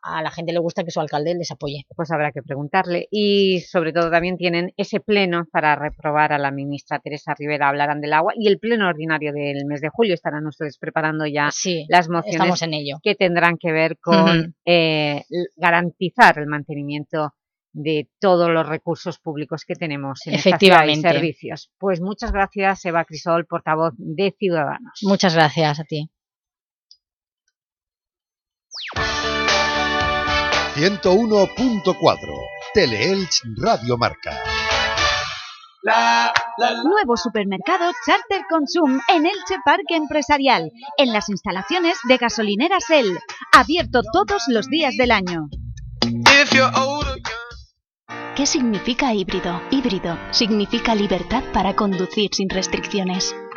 a la gente le gusta que su alcalde les apoye. Pues habrá que preguntarle. Y sobre todo también tienen ese pleno para reprobar a la ministra Teresa Rivera, hablarán del agua, y el pleno ordinario del mes de julio estarán ustedes preparando ya Sí, las mociones en ello. que tendrán que ver con eh, garantizar el mantenimiento de todos los recursos públicos que tenemos en esta y Efectivamente. servicios. Pues muchas gracias, Eva Crisol, portavoz de Ciudadanos. Muchas gracias a ti. 101.4 Teleelch Radio Marca. Nuevo supermercado Charter Consum en Elche Parque Empresarial, en las instalaciones de gasolineras El, abierto todos los días del año. ¿Qué significa híbrido? Híbrido significa libertad para conducir sin restricciones.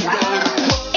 En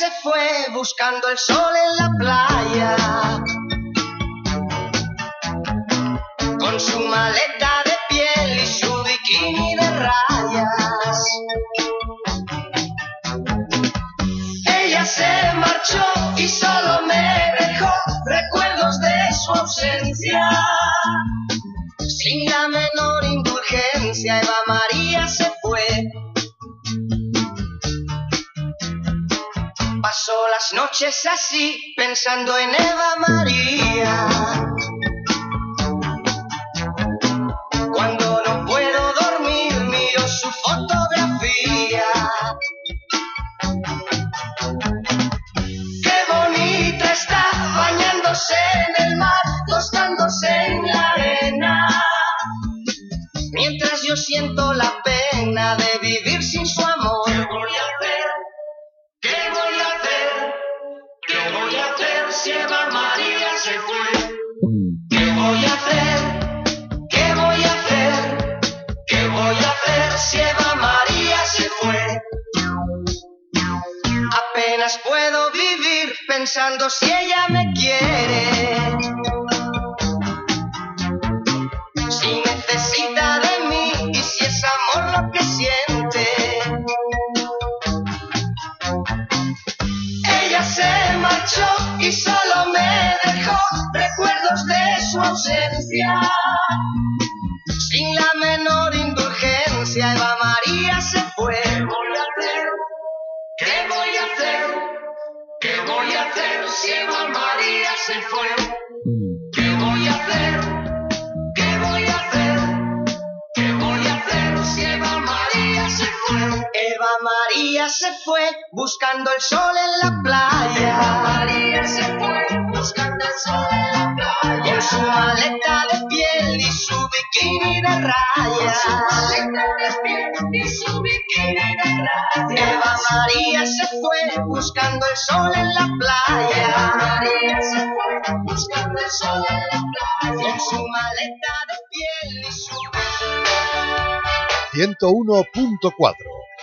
Se fue buscando el sol en la playa. Con su maleta de piel y su bikini de rayas. Ella se marchó y solo me dejó recuerdos de su ausencia. Pasó las noches así, pensando en Eva María. Cuando no puedo dormir, miro su fotografía. Qué bonita está bañándose en el mar, tostándose en la arena. Mientras yo siento la a hacer si Eva María se fue? ¿Qué voy a hacer? ¿Qué voy a hacer? ¿Qué voy a hacer si Eva María se fue? Apenas puedo vivir pensando si ella me quiere. Si necesita de mí y si es amor lo que siente. Ella se marchó y solo me dejó recuerdos de su ausencia. Sin la menor indulgencia, Eva María se fue. ¿Qué voy a hacer? ¿Qué voy a hacer? ¿Qué voy a hacer si Eva María se fue? ¿Qué voy a hacer? ¿Qué voy a hacer? ¿Qué voy a hacer si Eva María se fue? Eva María se fue buscando el sol en la playa. María se fue buscando el sol en la playa. Con su maleta de piel y su bikini de rayas. Con su maleta de piel y su bikini de rayas. Eva María se fue buscando el sol en la playa. Eva María se fue buscando el sol en la playa. Con su maleta de piel y su 101.4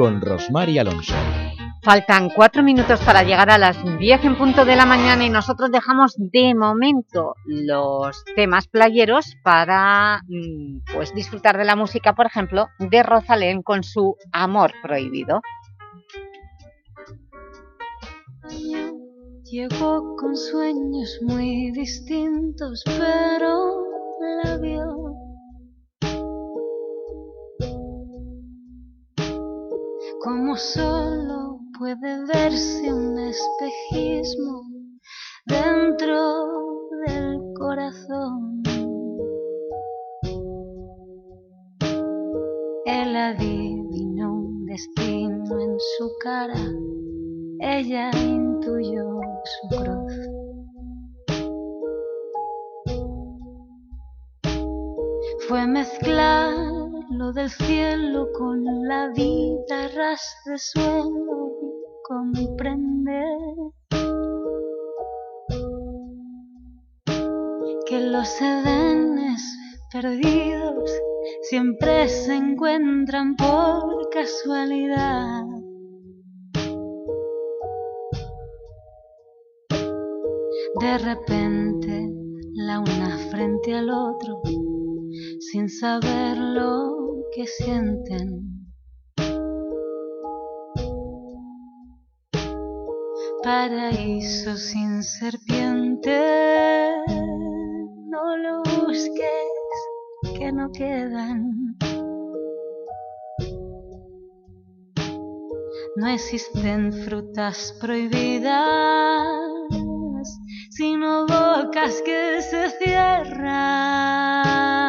con Rosmar y Alonso. Faltan cuatro minutos para llegar a las 10 en punto de la mañana y nosotros dejamos de momento los temas playeros para mm, pues, disfrutar de la música, por ejemplo, de Rosalén con su Amor Prohibido. Llegó con sueños muy distintos, pero la vio. como solo puede verse un espejismo dentro del corazón. Él adivinó un destino en su cara, ella intuyó su cruz. Fue mezclar lo del cielo con la vida ras de suelo comprender que los edenes perdidos siempre se encuentran por casualidad. De repente, la una frente al otro, sin saber lo que sienten. Paraíso sin serpiente, no lo busques, que no quedan. No existen frutas prohibidas, sino bocas que se cierran.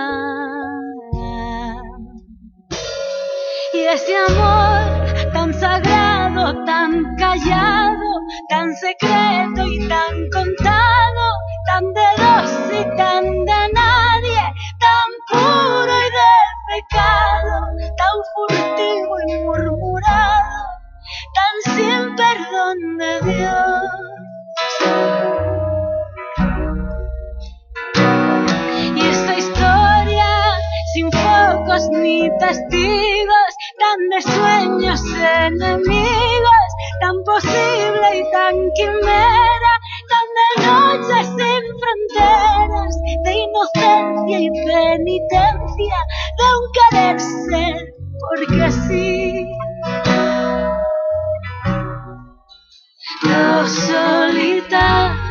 Ese amor tan sagrado, tan callado, tan secreto y tan contado, tan de dos y tan de nadie, tan puro y de pecado, tan furtivo y murmurado, tan sin perdón de Dios. Y esta historia sin focos ni testigos, tan de sueños enemigos, tan posible y tan quimera, tan de noches sin fronteras, de inocencia y penitencia, de un querer ser, porque sí. Los solitarios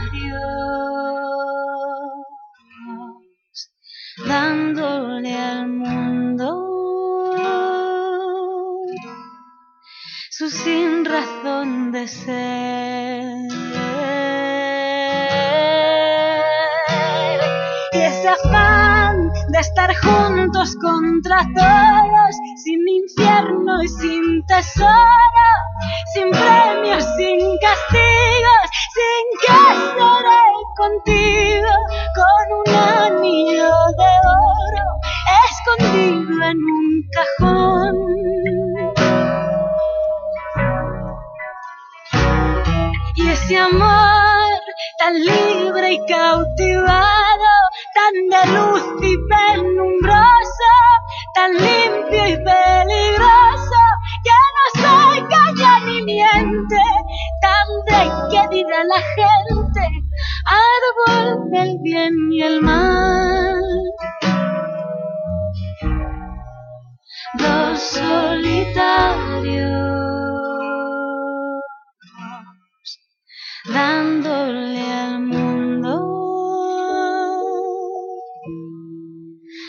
dándole al mundo su sin razón de ser. Y ese afán de estar juntos contra todos, sin infierno y sin tesoro, sin premios, sin castigos, sin que seré contigo con un anillo de oro escondido en un cajón. Ese amor tan libre y cautivado, tan de luz y penumbroso, tan limpio y peligroso, que no se calla ni miente, tan de la gente, árbol del bien y el mal. Dos solitarios dándole al mundo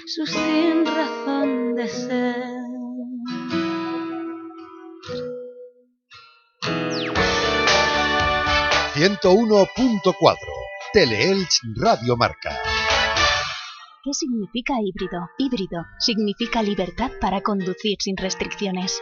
su sin razón de ser. 101.4 Teleelch Radio Marca. ¿Qué significa híbrido? Híbrido significa libertad para conducir sin restricciones.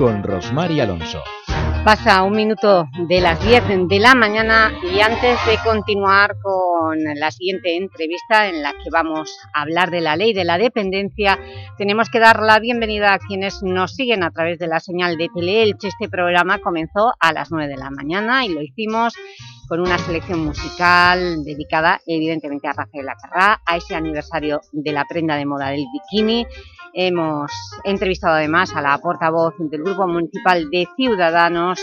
con Rosmar y Alonso. Pasa un minuto de las 10 de la mañana y antes de continuar con la siguiente entrevista en la que vamos a hablar de la ley de la dependencia, tenemos que dar la bienvenida a quienes nos siguen a través de la señal de Teleelche. Este programa comenzó a las 9 de la mañana y lo hicimos con una selección musical dedicada evidentemente a Rafael Acarrá, a ese aniversario de la prenda de moda del bikini. Hemos entrevistado además a la portavoz del Grupo Municipal de Ciudadanos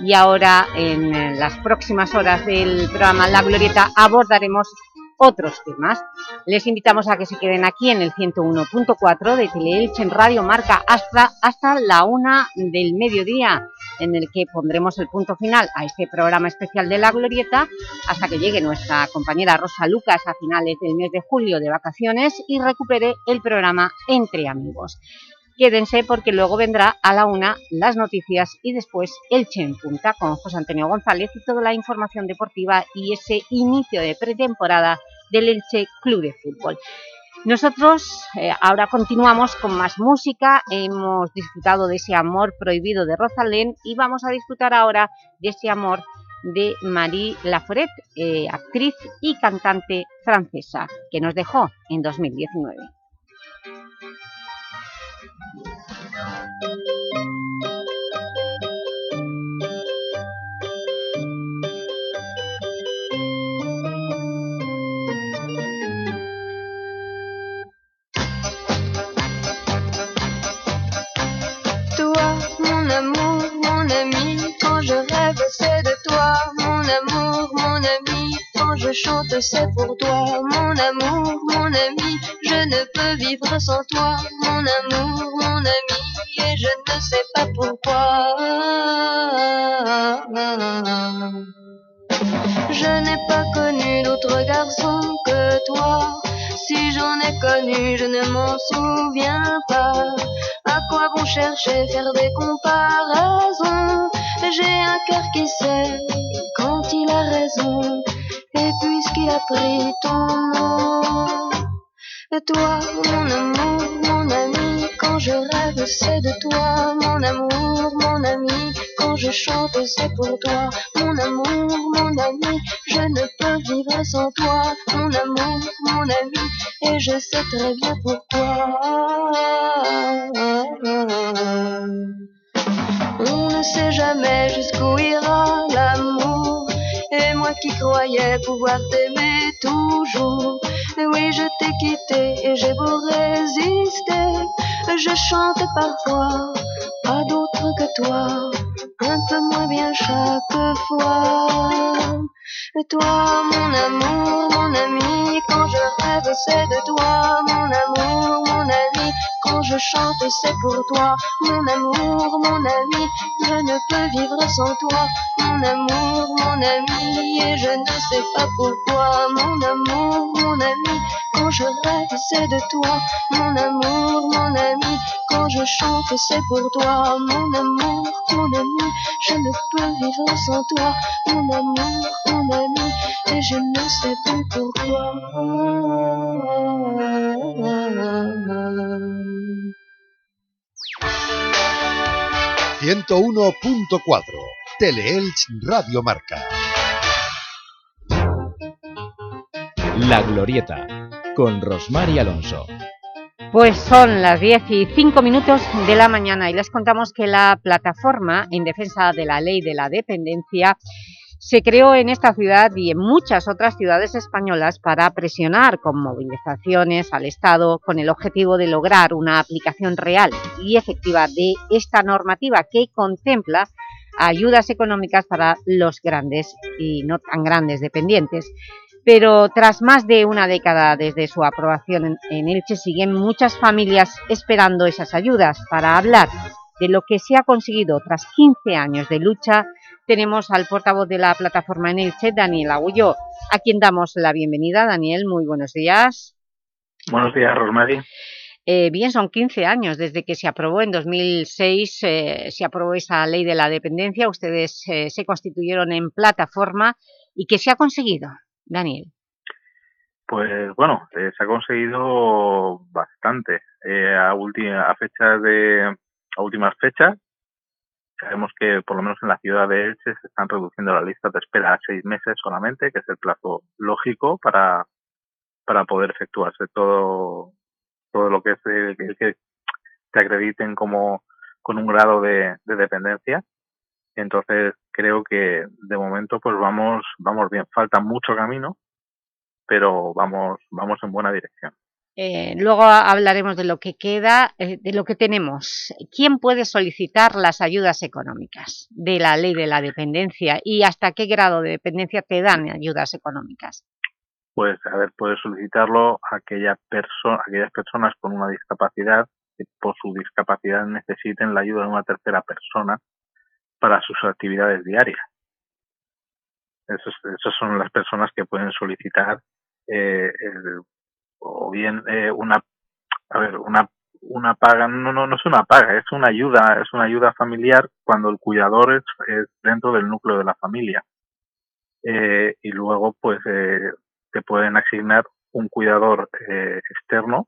y ahora en las próximas horas del programa La Glorieta abordaremos otros temas. Les invitamos a que se queden aquí en el 101.4 de Teleelche en Radio Marca hasta, hasta la una del mediodía. En el que pondremos el punto final a este programa especial de La Glorieta hasta que llegue nuestra compañera Rosa Lucas a finales del mes de julio de vacaciones y recupere el programa Entre Amigos. Quédense porque luego vendrá a la una las noticias y después el en Punta con José Antonio González y toda la información deportiva y ese inicio de pretemporada del Elche Club de Fútbol. Nosotros eh, ahora continuamos con más música, hemos disfrutado de ese amor prohibido de Rosalén y vamos a disfrutar ahora de ese amor de Marie Laforet, eh, actriz y cantante francesa, que nos dejó en 2019. Je chante, c'est pour toi, mon amour, mon ami. Je ne peux vivre sans toi, mon amour, mon ami. Et je ne sais pas pourquoi. Je n'ai pas connu d'autre garçon que toi. Si j'en ai connu, je ne m'en souviens pas. À quoi bon chercher, faire des comparaisons? J'ai un cœur qui sait quand il a raison. Et puisqu'il a pris ton nom, toi, mon amour, mon ami, quand je rêve, c'est de toi, mon amour, mon ami. Quand je chante, c'est pour toi, mon amour, mon ami. Je ne peux vivre sans toi, mon amour, mon ami. Et je sais très bien pourquoi. On ne sait jamais jusqu'où ira l'amour. Moi qui croyais pouvoir t'aimer toujours. Oui, je t'ai quitté et j'ai beau résister. Je chante parfois à d'autres que toi, un peu moins bien chaque fois. Toi, mon amour, mon ami, quand je rêve, c'est de toi, mon amour, mon ami. Quand je chante, c'est pour toi, mon amour, mon ami. Je ne peux vivre sans toi, mon amour, mon ami. Et je ne sais pas pourquoi, mon amour, mon ami. Quand je rêve, c'est de toi, mon amour, mon ami. Quand je chante, c'est pour toi, mon amour, mon ami. Je ne peux vivre sans toi, mon amour, mon ami. Et je ne sais plus pourquoi. 101.4 Teleelch Radio Marca. La Glorieta con Rosmar y Alonso. Pues son las 10 y 5 minutos de la mañana y les contamos que la plataforma en defensa de la ley de la dependencia se creó en esta ciudad y en muchas otras ciudades españolas para presionar con movilizaciones al Estado con el objetivo de lograr una aplicación real y efectiva de esta normativa que contempla ayudas económicas para los grandes y no tan grandes dependientes. Pero tras más de una década desde su aprobación en, Elche siguen muchas familias esperando esas ayudas para hablar de lo que se ha conseguido tras 15 años de lucha tenemos al portavoz de la plataforma en Elche, Daniel Agullo, a quien damos la bienvenida. Daniel, muy buenos días. Buenos días, Rosmary. Eh, bien, son 15 años desde que se aprobó en 2006, eh, se aprobó esa ley de la dependencia, ustedes eh, se constituyeron en plataforma y ¿qué se ha conseguido, Daniel? Pues bueno, eh, se ha conseguido bastante. A, a, fechas de, a últimas fechas Sabemos que por lo menos en la ciudad de Elche se están reduciendo las listas de espera a seis meses solamente, que es el plazo lógico para, para poder efectuarse todo, todo lo que es el, que te acrediten como con un grado de, de dependencia. Entonces creo que de momento pues vamos, vamos bien. Falta mucho camino, pero vamos, vamos en buena dirección. Eh, luego hablaremos de lo que queda, eh, de lo que tenemos. ¿Quién puede solicitar las ayudas económicas de la ley de la dependencia y hasta qué grado de dependencia te dan ayudas económicas? Pues, a ver, puede solicitarlo aquella aquellas personas con una discapacidad que por su discapacidad necesiten la ayuda de una tercera persona para sus actividades diarias. Esas son las personas que pueden solicitar eh, el- o bien eh, una a ver una una paga no no no es una paga es una ayuda es una ayuda familiar cuando el cuidador es, es dentro del núcleo de la familia. Eh, y luego pues eh, te pueden asignar un cuidador eh, externo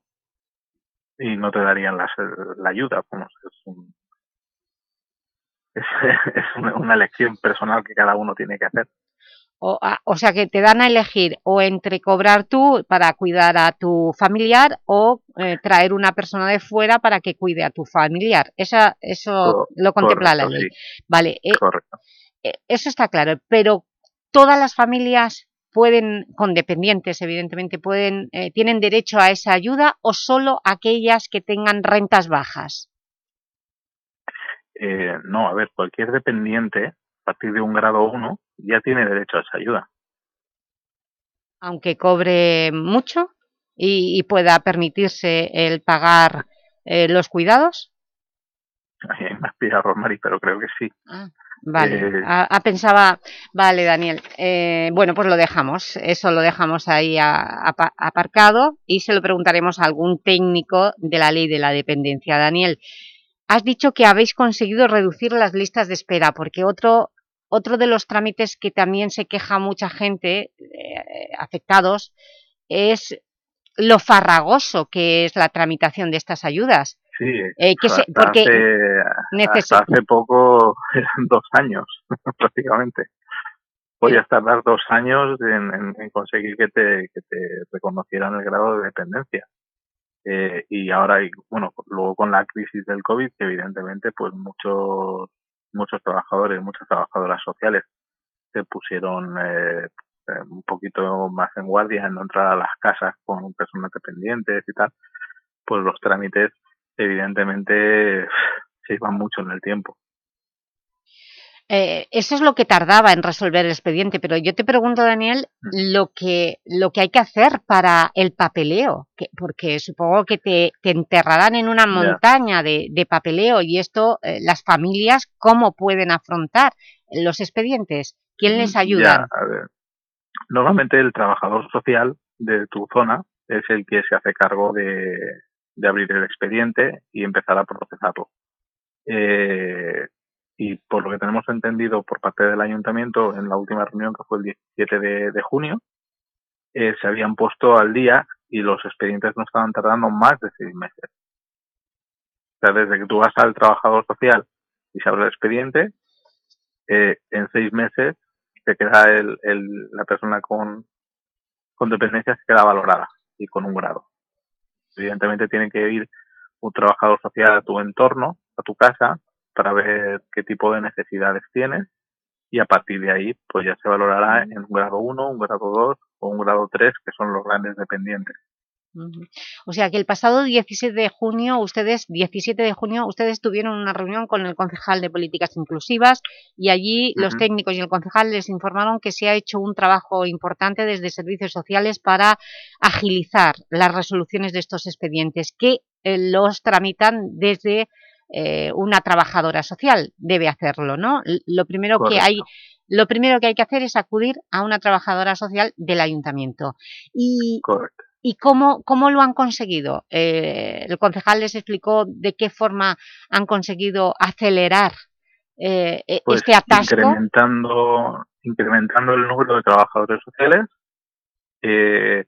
y no te darían las, la ayuda es, un- es, [LAUGHS] es una, una elección personal que cada uno tiene que hacer O, sea, que te dan a elegir o entre cobrar tú para cuidar a tu familiar o eh, traer una persona de fuera para que cuide a tu familiar. Esa, eso lo contempla la ley. sí. Vale, eh, correcto eh, eso está claro, pero todas las familias pueden, con dependientes evidentemente, pueden, eh, tienen derecho a esa ayuda o solo aquellas que tengan rentas bajas. No, a ver, cualquier dependiente partir de un grado 1 ya tiene derecho a esa ayuda. aunque cobre mucho y, y pueda permitirse el pagar eh, los cuidados? Ahí me aspira Rosmary, pero creo que sí. Vale, Eh, ah, ah, pensaba... Vale, Daniel. Eh, bueno, pues lo dejamos. Eso lo dejamos ahí a- apa- aparcado y se lo preguntaremos a algún técnico de la ley de la dependencia. Daniel, has dicho que habéis conseguido reducir las listas de espera, porque otro, otro de los trámites que también se queja mucha gente, eh, afectados, es lo farragoso que es la tramitación de estas ayudas. Sí, Eh, que se- porque hace, necesi- hasta hace poco, [LAUGHS] eran dos años [LAUGHS] prácticamente. Podías tardar dos años en, en- en conseguir que te, que te reconocieran el grado de dependencia. Eh, y ahora, bueno, luego con la crisis del COVID, evidentemente pues muchos, muchos trabajadores, muchas trabajadoras sociales se pusieron eh, eh, un poquito más en guardia en no entrar a las casas con personas dependientes y tal, pues los trámites evidentemente se iban mucho en el tiempo. Eh, eso es lo que tardaba en resolver el expediente, pero yo te pregunto, Daniel, lo que, lo que hay que hacer para el papeleo, que- porque supongo que te, te enterrarán en una montaña de, de papeleo y esto, eh, las familias, ¿cómo pueden afrontar los expedientes? ¿Quién les ayuda? Normalmente el trabajador social de tu zona es el que se hace cargo de, de abrir el expediente y empezar a procesarlo. Eh, y por lo que tenemos entendido por parte del ayuntamiento en la última reunión que fue el 17 de, junio, eh, se habían puesto al día y los expedientes no estaban tardando más de seis meses. O sea, desde que tú vas al trabajador social y se abre el expediente, eh, en seis meses se queda el, el- la persona con, con dependencia se queda valorada y con un grado. Evidentemente tiene que ir un trabajador social a tu entorno, a tu casa, para ver qué tipo de necesidades tienes y a partir de ahí pues ya se valorará en un grado 1, un grado 2 o un grado 3 que son los grandes dependientes. O sea que el pasado 17 de junio, ustedes, 17 de junio, ustedes tuvieron una reunión con el concejal de Políticas Inclusivas y allí los técnicos y el concejal les informaron que se ha hecho un trabajo importante desde Servicios Sociales para agilizar las resoluciones de estos expedientes que eh, los tramitan desde eh, una trabajadora social, debe hacerlo, ¿no? Lo primero que hay lo primero que hay que hacer es acudir a una trabajadora social del ayuntamiento. Y, Correcto. ¿Y cómo, cómo lo han conseguido? Eh, el concejal les explicó de qué forma han conseguido acelerar eh, e- Pues este atasco. incrementando, incrementando el número de trabajadores sociales, eh,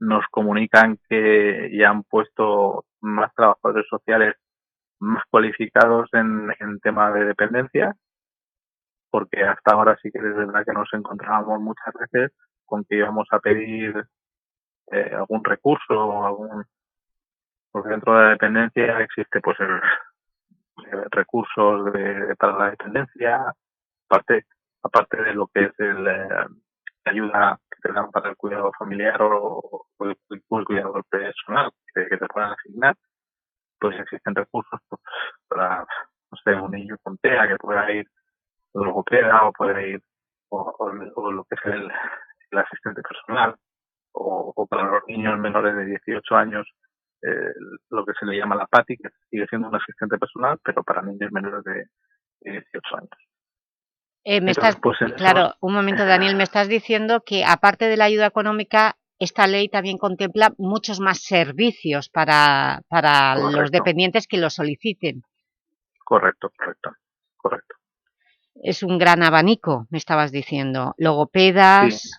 nos comunican que ya han puesto más trabajadores sociales más cualificados en, en tema de dependencia, porque hasta ahora sí que es verdad que nos encontrábamos muchas veces con que íbamos a pedir eh, algún recurso o algún porque dentro de la dependencia existe pues el eh, recursos de, para la dependencia aparte aparte de lo que es el eh, la ayuda que te dan para el cuidado familiar o, o el, cuidado personal que te puedan asignar pues existen recursos pues, para no sé un niño con TEA que pueda ir logopeda o puede ir o, o, o lo que es el, el asistente personal o, o para los niños menores de 18 años eh, lo que se le llama la PATI, que sigue siendo un asistente personal, pero para niños menores de, de 18 años. Eh, me estás, pues, claro, un momento Daniel, me estás diciendo que aparte de la ayuda económica, esta ley también contempla muchos más servicios para, para los dependientes que lo soliciten. Correcto, correcto, correcto. Es un gran abanico, me estabas diciendo. Logopedas... Sí,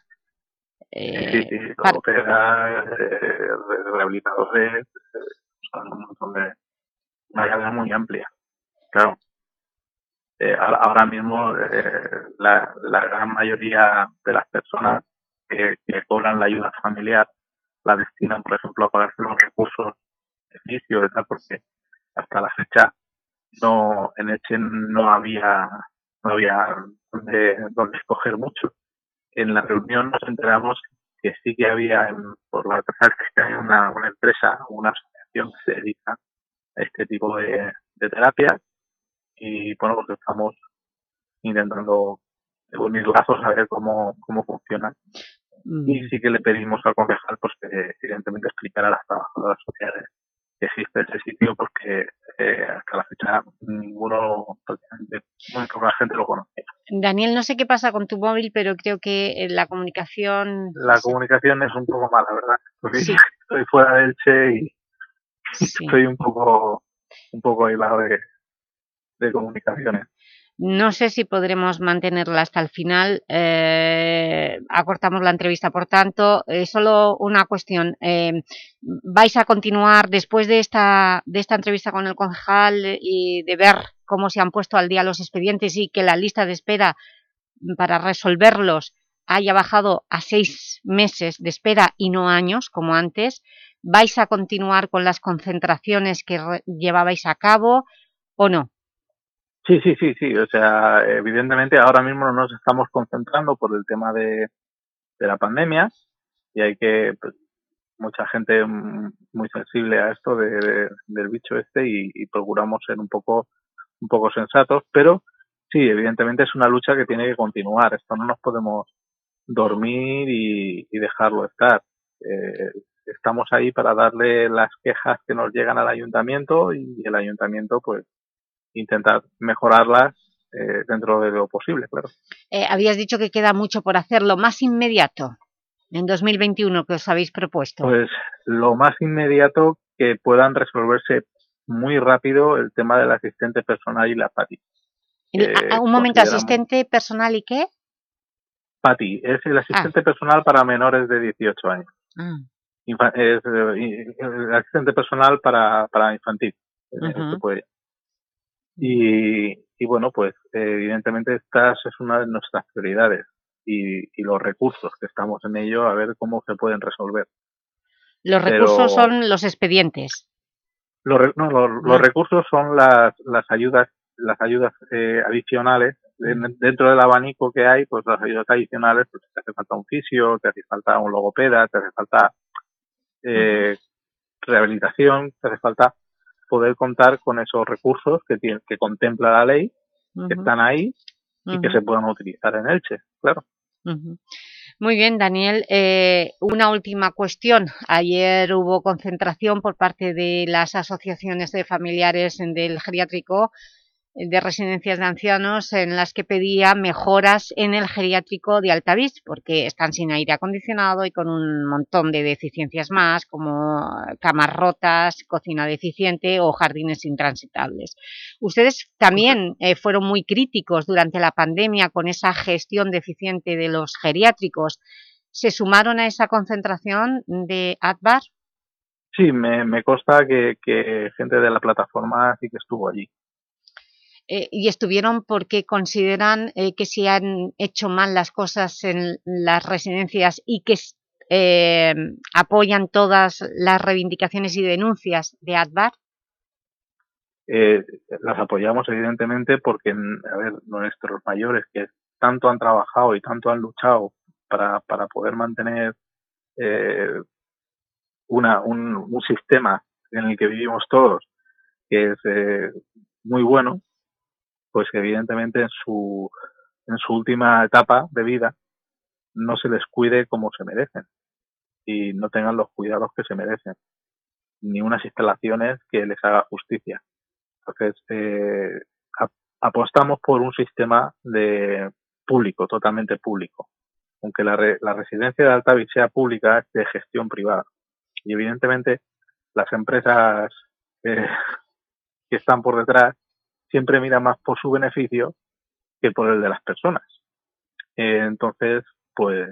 eh, sí, para- logopedas, eh, rehabilitadores, eh, son un montón de... Una gama muy amplia, claro. Eh, ahora, mismo eh, la, la gran mayoría de las personas que, cobran la ayuda familiar la destinan, por ejemplo, a pagarse los recursos tal, porque hasta la fecha no en Eche no había no había donde, donde escoger mucho. En la reunión nos enteramos que sí que había en- por la tercera una, una empresa, una asociación que se dedica a este tipo de, de terapias y bueno pues estamos intentando unir lazos a ver cómo, cómo funciona. Y sí que le pedimos al concejal pues que evidentemente explicara a las trabajadoras sociales que existe ese sitio porque eh, hasta la fecha ninguno, prácticamente, muy poca gente lo conoce. Daniel, no sé qué pasa con tu móvil, pero creo que eh, la comunicación... La comunicación es un poco mala, ¿verdad? Porque [LAUGHS] estoy fuera del Che y estoy un poco un poco aislado de, de comunicaciones. No sé si podremos mantenerla hasta el final. eh, acortamos la entrevista, por tanto, eh, solo una cuestión. eh, ¿Vais a continuar después de esta, de esta entrevista con el concejal y de ver cómo se han puesto al día los expedientes y que la lista de espera para resolverlos haya bajado a seis meses de espera y no años, como antes? ¿Vais a continuar con las concentraciones que llevabais a cabo o no? Sí, sí, sí, sí. O sea, evidentemente ahora mismo no nos estamos concentrando por el tema de, de la pandemia y hay que, pues, mucha gente mm, muy sensible a esto de, de- del bicho este y, y procuramos ser un poco, un poco sensatos, pero sí, evidentemente es una lucha que tiene que continuar. Esto no nos podemos dormir y, y dejarlo estar. Eh, estamos ahí para darle las quejas que nos llegan al ayuntamiento y el ayuntamiento pues intentar mejorarlas eh, dentro de lo posible, claro. Eh, habías dicho que queda mucho por hacer, lo más inmediato en 2021 que os habéis propuesto. Pues lo más inmediato que puedan resolverse muy rápido el tema del asistente personal y la PATI. El- Eh, un momento, asistente personal y qué? PATI es el asistente personal para menores de 18 años. Infa- es eh, el asistente personal para, para infantil. eh, Ujú. Y, y bueno, pues evidentemente estas es una de nuestras prioridades y, y los recursos que estamos en ello a ver cómo se pueden resolver. Los Pero- recursos son los expedientes. Los, no, los, los Ah. recursos son las, las ayudas las ayudas eh, adicionales En- dentro del abanico que hay pues las ayudas adicionales pues te hace falta un fisio te hace falta un logopeda te hace falta eh, rehabilitación te hace falta poder contar con esos recursos que tiene, que contempla la ley que están ahí y que se puedan utilizar en Elche claro. Muy bien, Daniel. Eh, una última cuestión. Ayer hubo concentración por parte de las asociaciones de familiares del geriátrico de residencias de ancianos en las que pedía mejoras en el geriátrico de Altavís porque están sin aire acondicionado y con un montón de deficiencias más como camas rotas, cocina deficiente o jardines intransitables. Ustedes también eh, fueron muy críticos durante la pandemia con esa gestión deficiente de los geriátricos. ¿Se sumaron a esa concentración de ATBAR? sí me, me consta que, que gente de la plataforma sí que estuvo allí Eh, y estuvieron porque consideran eh, que se han hecho mal las cosas en las residencias y que eh, apoyan todas las reivindicaciones y denuncias de eh, las apoyamos evidentemente porque a ver, nuestros mayores que tanto han trabajado y tanto han luchado para, para poder mantener una, un, un sistema en el que vivimos todos que es eh, muy bueno, pues evidentemente en su, en su última etapa de vida no se les cuide como se merecen y no tengan los cuidados que se merecen, ni unas instalaciones que les haga justicia. Entonces, eh, apostamos por un sistema de público, totalmente público. Aunque la, la residencia de Altavix sea pública, es de gestión privada. Y evidentemente las empresas eh, [LAUGHS] que están por detrás siempre miran más por su beneficio que por el de las personas. Eh, entonces, pues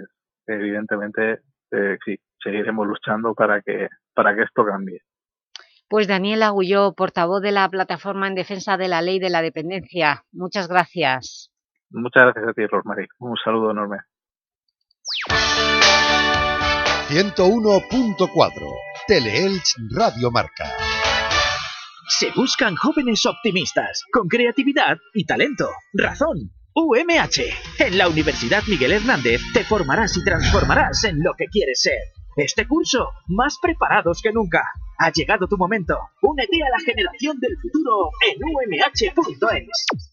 evidentemente eh, sí, seguiremos luchando para que, para que esto cambie. Pues Daniel Agulló, portavoz de la Plataforma en Defensa de la Ley de la Dependencia. Muchas gracias. Muchas gracias a ti, Rosmarie. Un saludo enorme. 101.4 Teleelch Radio Marca. Se buscan jóvenes optimistas, con creatividad y talento. Razón. UMH. En la Universidad Miguel Hernández te formarás y transformarás en lo que quieres ser. Este curso, más preparados que nunca. Ha llegado tu momento. Únete a la generación del futuro en umh.es.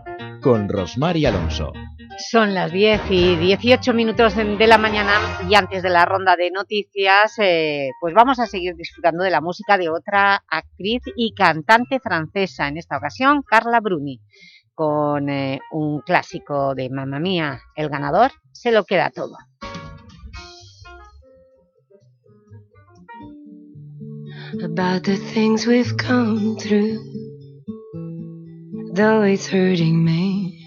con Rosmar y Alonso. Son las 10 y 18 minutos de la mañana y antes de la ronda de noticias, eh, pues vamos a seguir disfrutando de la música de otra actriz y cantante francesa, en esta ocasión Carla Bruni, con eh, un clásico de Mamma Mía, el ganador se lo queda todo. About the things we've come through, though it's hurting me.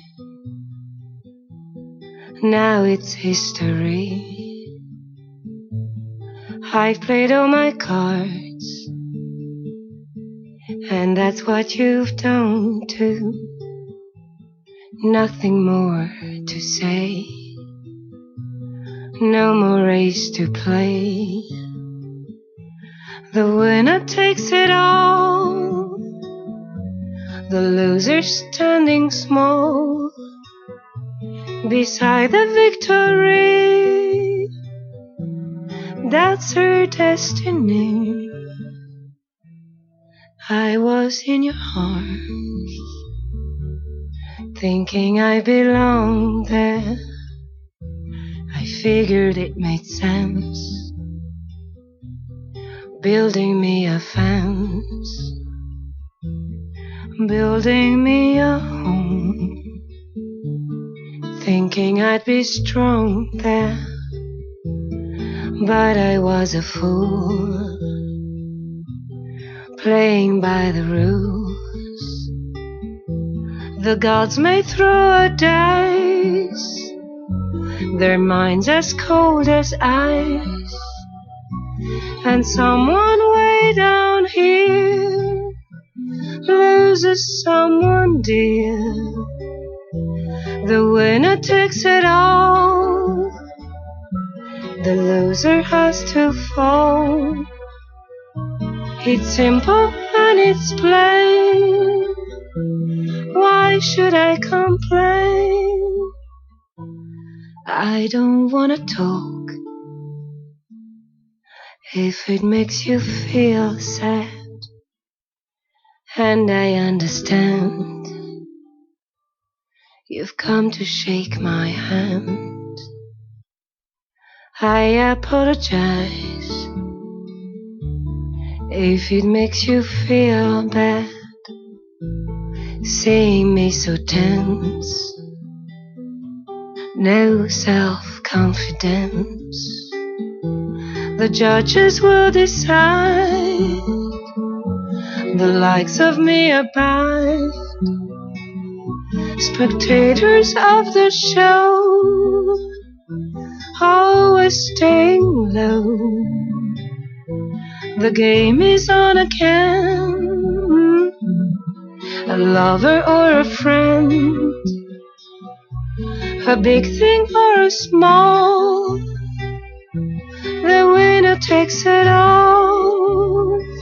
now it's history. I've played all my cards, and that's what you've done too. Nothing more to say, no more race to play. The winner takes it all, the loser standing small beside the victory. That's her destiny. I was in your arms, thinking I belonged there. I figured it made sense, building me a fence, building me a home thinking I'd be strong there. But I was a fool, playing by the rules. The gods may throw a dice, their minds as cold as ice. And someone way down here loses someone dear. The winner takes it all. The loser has to fall. It's simple and it's plain. Why should I complain? I don't wanna talk. If it makes you feel sad, and I understand. You've come to shake my hand. I apologize if it makes you feel bad. Seeing me so tense, no self confidence. The judges will decide the likes of me abide spectators of the show, always staying low. The game is on again, a lover or a friend, a big thing or a small. The winner takes it all.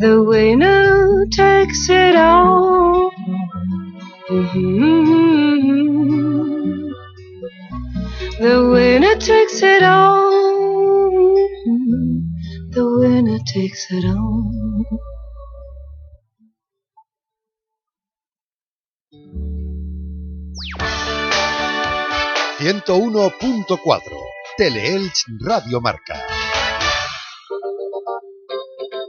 The winner takes it all. The winner takes it all. The winner takes it all. 101.4 Teleelch Radio Marca.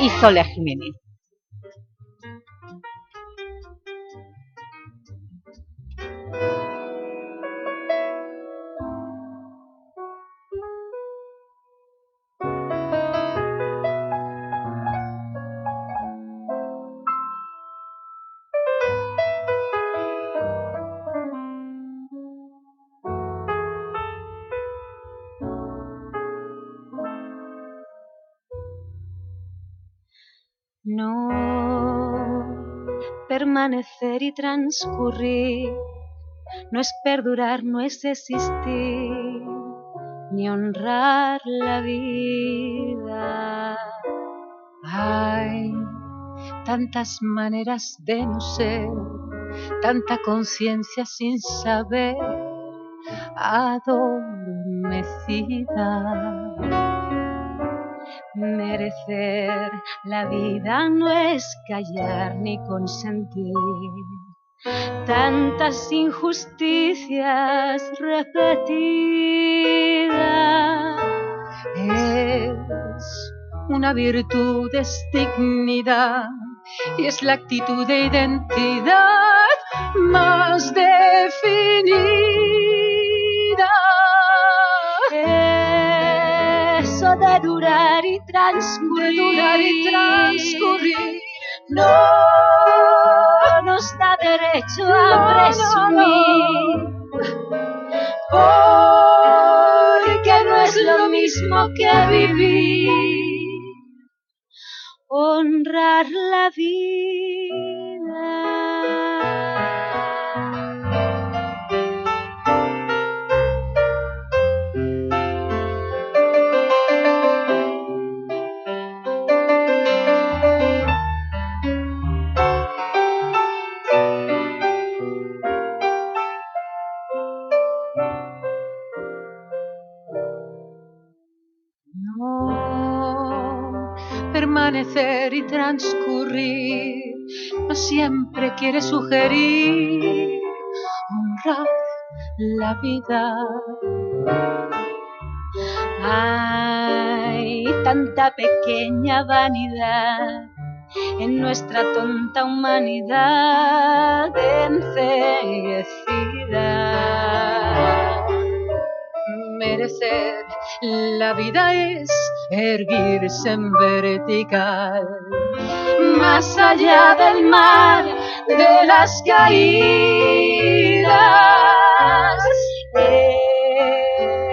y Sole Jiménez. Permanecer y transcurrir no es perdurar, no es existir, ni honrar la vida. Hay tantas maneras de no ser, tanta conciencia sin saber, adormecida. Merecer la vida no es callar ni consentir tantas injusticias repetidas. Es una virtud, es dignidad y es la actitud de identidad más definida. Durar y transcurrir, durar y transcurrir no nos da derecho a presumir. Porque no es lo mismo que vivir, honrar la vida. Permanecer y transcurrir no siempre quiere sugerir honrar la vida. Hay tanta pequeña vanidad en nuestra tonta humanidad enceguecida. Merecer la vida es erguirse en vertical, más allá del mar de las caídas.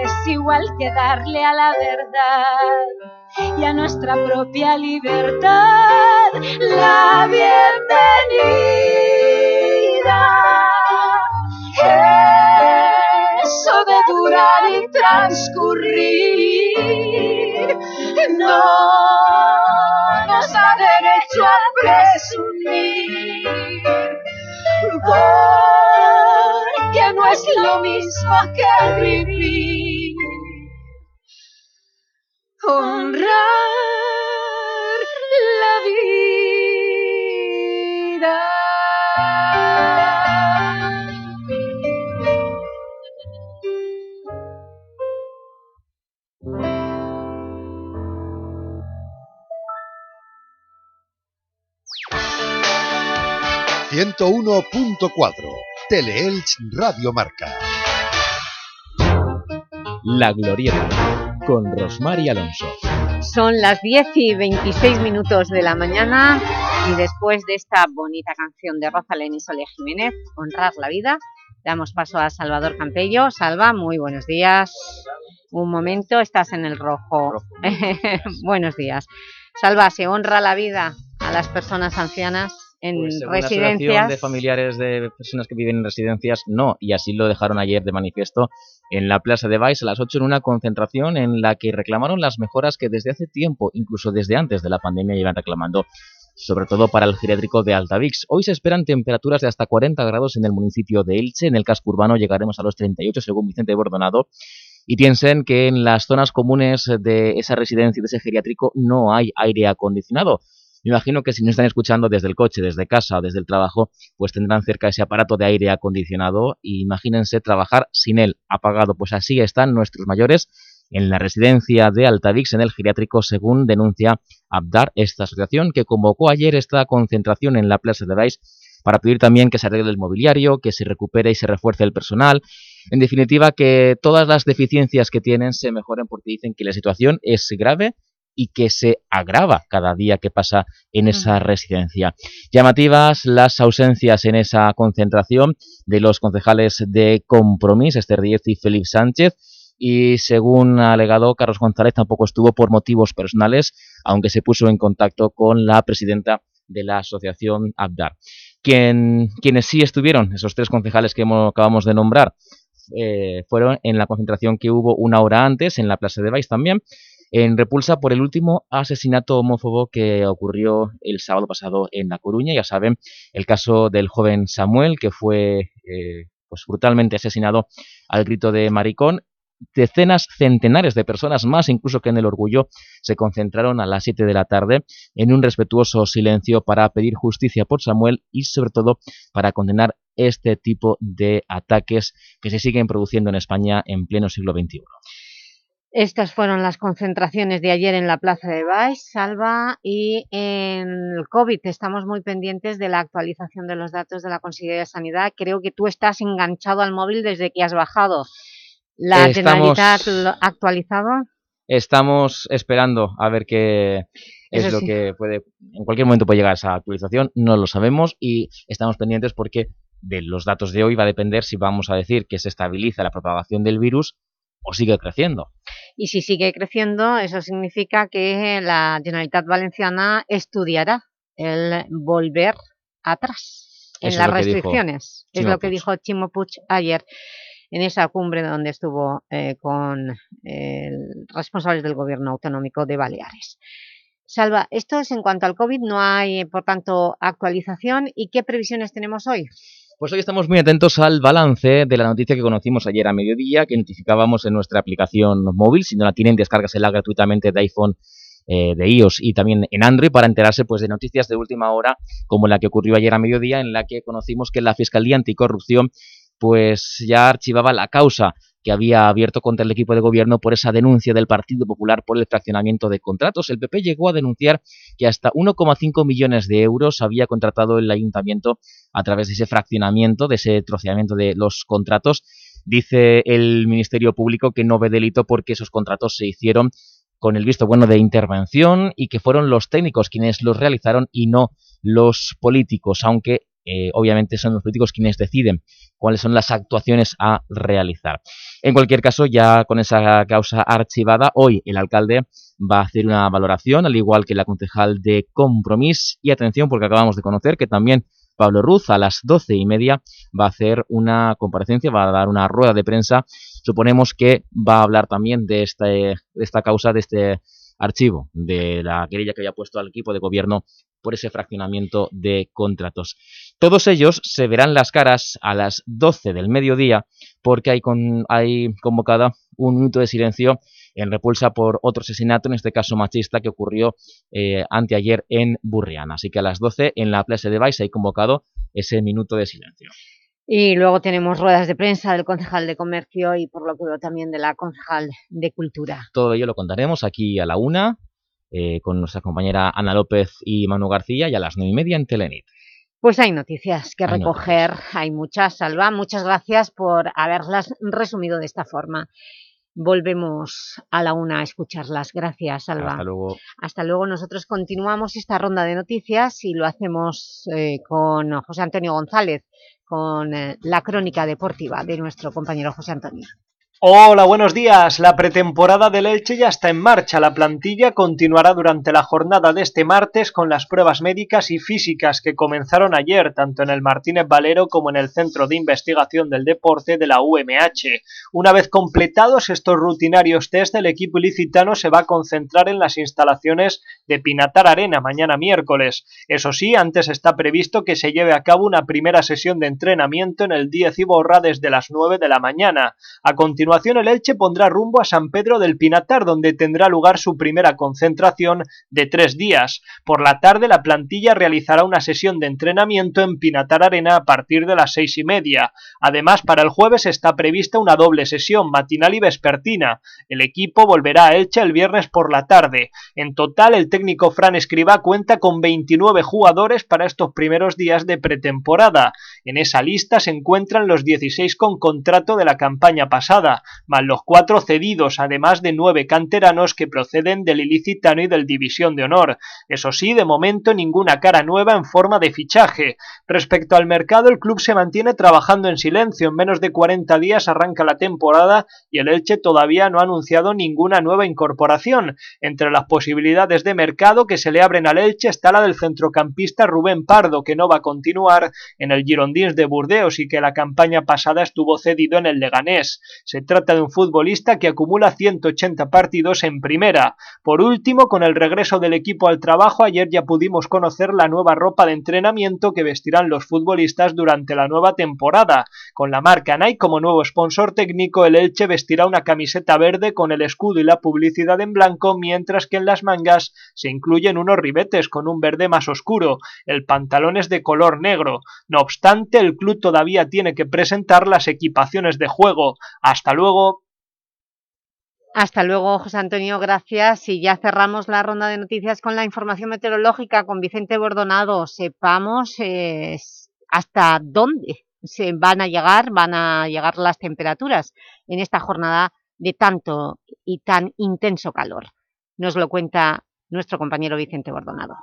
Es igual que darle a la verdad y a nuestra propia libertad la bienvenida. Eso de durar y transcurrir no nos da derecho a presumir. Porque no es lo mismo que vivir honrar la vida. 101.4 Teleelch Radio Marca. La Glorieta, con Rosmar y Alonso. Son las 10 y 26 minutos de la mañana y después de esta bonita canción de Rosalén y Sole Jiménez, Honrar la Vida, damos paso a Salvador Campello. Salva, muy buenos días. Un momento, estás en el rojo. [LAUGHS] Buenos días. Salva, ¿se honra la vida a las personas ancianas en Pues según la residencias? de familiares de personas que viven en residencias, no, y así lo dejaron ayer de manifiesto en la Plaza de Baix a las 8 en una concentración en la que reclamaron las mejoras que desde hace tiempo, incluso desde antes de la pandemia, llevan reclamando, sobre todo para el geriátrico de Altavix. Hoy se esperan temperaturas de hasta 40 grados en el municipio de Elche, en el casco urbano llegaremos a los 38 según Vicente Bordonado, y piensen que en las zonas comunes de esa residencia, de ese geriátrico, no hay aire acondicionado. Me imagino que si nos están escuchando desde el coche, desde casa desde el trabajo, pues tendrán cerca ese aparato de aire acondicionado y imagínense trabajar sin él apagado. Pues así están nuestros mayores en la residencia de Altavix, en el geriátrico, según denuncia Abdar, esta asociación que convocó ayer esta concentración en la Plaza de Baix para pedir también que se arregle el mobiliario, que se recupere y se refuerce el personal. En definitiva, que todas las deficiencias que tienen se mejoren porque dicen que la situación es grave y que se agrava cada día que pasa en esa residencia. Llamativas las ausencias en esa concentración de los concejales de Compromís, Esther Díez y Felipe Sánchez, y según ha alegado Carlos González tampoco estuvo por motivos personales, aunque se puso en contacto con la presidenta de la asociación Abdar. Quien, quienes sí estuvieron, esos tres concejales que hemos- acabamos de nombrar, eh, fueron en la concentración que hubo una hora antes en la Plaza de Baix también, en repulsa por el último asesinato homófobo que ocurrió el sábado pasado en La Coruña. Ya saben, el caso del joven Samuel, que fue eh, pues brutalmente asesinado al grito de maricón. Decenas, centenares de personas más, incluso que en el Orgullo, se concentraron a las 7 de la tarde en un respetuoso silencio para pedir justicia por Samuel y, sobre todo, para condenar este tipo de ataques que se siguen produciendo en España en pleno siglo XXI. Estas fueron las concentraciones de ayer en la Plaza de Baix, Salva, y en el COVID estamos muy pendientes de la actualización de los datos de la Consejería de Sanidad. Creo que tú estás enganchado al móvil desde que has bajado. ¿La Estamos- Generalitat actualizado? Estamos esperando a ver qué es Eso lo sí. que puede... En cualquier momento puede llegar esa actualización, no lo sabemos y estamos pendientes porque de los datos de hoy va a depender si vamos a decir que se estabiliza la propagación del virus o sigue creciendo. Y si sigue creciendo, eso significa que la Generalitat Valenciana estudiará el volver atrás en Eso las restricciones. Es lo que dijo Chimo Puig ayer en esa cumbre donde estuvo eh, con eh, responsables del gobierno autonómico de Baleares. Salva, esto es en cuanto al COVID, no hay, por tanto, actualización. ¿Y qué previsiones tenemos hoy? Pues hoy estamos muy atentos al balance de la noticia que conocimos ayer a mediodía, que notificábamos en nuestra aplicación móvil. Si no la tienen, descárgasela gratuitamente de iPhone, eh, de iOS y también en Android para enterarse pues, de noticias de última hora, como la que ocurrió ayer a mediodía, en la que conocimos que la Fiscalía Anticorrupción pues ya archivaba la causa que había abierto contra el equipo de gobierno por esa denuncia del Partido Popular por el fraccionamiento de contratos. El PP llegó a denunciar que hasta 1,5 millones de euros había contratado el ayuntamiento a través de ese fraccionamiento, de ese troceamiento de los contratos. Dice el Ministerio Público que no ve delito porque esos contratos se hicieron con el visto bueno de intervención y que fueron los técnicos quienes los realizaron y no los políticos, aunque eh, obviamente son los políticos quienes deciden cuáles son las actuaciones a realizar. En cualquier caso, ya con esa causa archivada, hoy el alcalde va a hacer una valoración, al igual que la concejal de Compromís, y atención porque acabamos de conocer que también Pablo Ruz a las doce y media va a hacer una comparecencia, va a dar una rueda de prensa. Suponemos que va a hablar también de, este, de esta causa, de este archivo, de la querella que había puesto al equipo de gobierno por ese fraccionamiento de contratos. Todos ellos se verán las caras a las 12 del mediodía porque hay, con, hay convocada un minuto de silencio en repulsa por otro asesinato, en este caso machista, que ocurrió eh, anteayer en Burriana. Así que a las 12 en la Plaza de Baix hay convocado ese minuto de silencio. Y luego tenemos ruedas de prensa del concejal de Comercio y por lo que veo también de la concejal de Cultura. Todo ello lo contaremos aquí a la una eh, con nuestra compañera Ana López y Manu García y a las nueve y media en Telenit. Pues hay noticias que Hay recoger, hay muchas, Salva. Muchas gracias por haberlas resumido de esta forma. Volvemos a la una a escucharlas. Gracias, Salva. Hasta luego. Hasta luego. Nosotros continuamos esta ronda de noticias y lo hacemos eh, con José Antonio González, con eh, la crónica deportiva de nuestro compañero José Antonio. Hola, buenos días. La pretemporada del Elche ya está en marcha. La plantilla continuará durante la jornada de este martes con las pruebas médicas y físicas que comenzaron ayer, tanto en el Martínez Valero como en el Centro de Investigación del Deporte de la UMH. Una vez completados estos rutinarios test, el equipo ilicitano se va a concentrar en las instalaciones de Pinatar Arena mañana miércoles. Eso sí, antes está previsto que se lleve a cabo una primera sesión de entrenamiento en el 10 Iborra desde las 9 de la mañana. A continuación el Elche pondrá rumbo a San Pedro del Pinatar, donde tendrá lugar su primera concentración de tres días. Por la tarde la plantilla realizará una sesión de entrenamiento en Pinatar Arena a partir de las seis y media. Además, para el jueves está prevista una doble sesión matinal y vespertina. El equipo volverá a Elche el viernes por la tarde. En total, el técnico Fran Escribá cuenta con 29 jugadores para estos primeros días de pretemporada. En esa lista se encuentran los 16 con contrato de la campaña pasada más los cuatro cedidos, además de nueve canteranos que proceden del Ilicitano y del División de Honor. Eso sí, de momento ninguna cara nueva en forma de fichaje. Respecto al mercado, el club se mantiene trabajando en silencio. En menos de 40 días arranca la temporada y el Elche todavía no ha anunciado ninguna nueva incorporación. Entre las posibilidades de mercado que se le abren al Elche está la del centrocampista Rubén Pardo, que no va a continuar en el Girondins de Burdeos y que la campaña pasada estuvo cedido en el Leganés. Se trata de un futbolista que acumula 180 partidos en primera. Por último, con el regreso del equipo al trabajo, ayer ya pudimos conocer la nueva ropa de entrenamiento que vestirán los futbolistas durante la nueva temporada. Con la marca Nike como nuevo sponsor técnico, el Elche vestirá una camiseta verde con el escudo y la publicidad en blanco, mientras que en las mangas se incluyen unos ribetes con un verde más oscuro. El pantalón es de color negro. No obstante, el club todavía tiene que presentar las equipaciones de juego. Hasta luego luego. Hasta luego, José Antonio, gracias. Y ya cerramos la ronda de noticias con la información meteorológica con Vicente Bordonado. Sepamos eh, hasta dónde se van a llegar, van a llegar las temperaturas en esta jornada de tanto y tan intenso calor. Nos lo cuenta nuestro compañero Vicente Bordonado.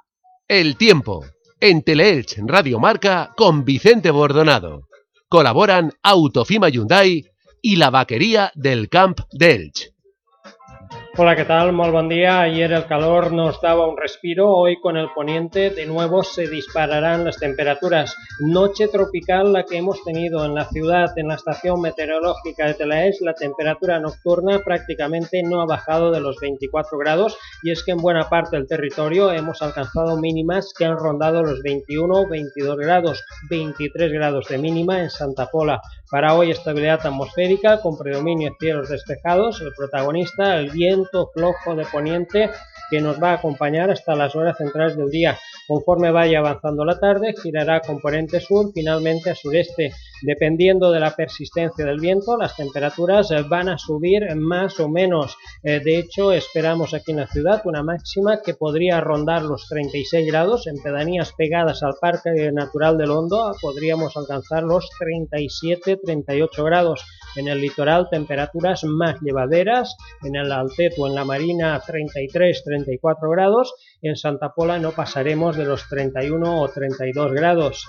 El tiempo, en Teleelch Radio Marca, con Vicente Bordonado. Colaboran Autofima Hyundai y la vaquería del Camp d'Elx. Hola, ¿qué tal? Muy buen día. Ayer el calor nos daba un respiro. Hoy con el poniente de nuevo se dispararán las temperaturas. Noche tropical la que hemos tenido en la ciudad, en la estación meteorológica de Telaes. La temperatura nocturna prácticamente no ha bajado de los 24 grados y es que en buena parte del territorio hemos alcanzado mínimas que han rondado los 21, 22 grados, 23 grados de mínima en Santa Pola. Para hoy estabilidad atmosférica con predominio de cielos despejados, el protagonista el viento flojo de poniente que nos va a acompañar hasta las horas centrales del día. Conforme vaya avanzando la tarde, girará componente sur, finalmente a sureste. Dependiendo de la persistencia del viento, las temperaturas eh, van a subir más o menos. Eh, de hecho, esperamos aquí en la ciudad una máxima que podría rondar los 36 grados. En pedanías pegadas al Parque Natural del Hondo podríamos alcanzar los 37-38 grados. En el litoral temperaturas más llevaderas, en el Alteto, en la Marina 33-34 grados, en Santa Pola no pasaremos de los 31 o 32 grados.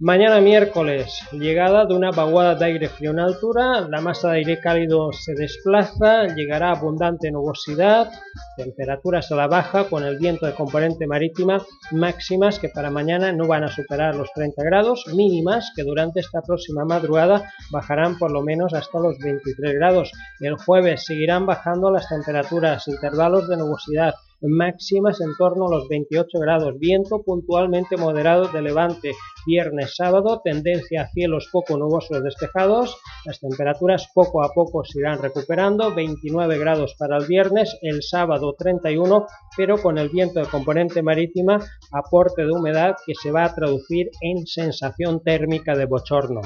Mañana miércoles, llegada de una vaguada de aire frío en altura, la masa de aire cálido se desplaza, llegará abundante nubosidad, temperaturas a la baja con el viento de componente marítima máximas que para mañana no van a superar los 30 grados, mínimas que durante esta próxima madrugada bajarán por lo menos hasta los 23 grados. El jueves seguirán bajando las temperaturas, intervalos de nubosidad, máximas en torno a los 28 grados, viento puntualmente moderado de levante, viernes, sábado, tendencia a cielos poco nubosos despejados, las temperaturas poco a poco se irán recuperando, 29 grados para el viernes, el sábado 31, pero con el viento de componente marítima, aporte de humedad que se va a traducir en sensación térmica de bochorno.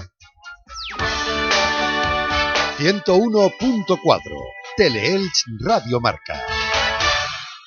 101.4 Teleelch Radio Marca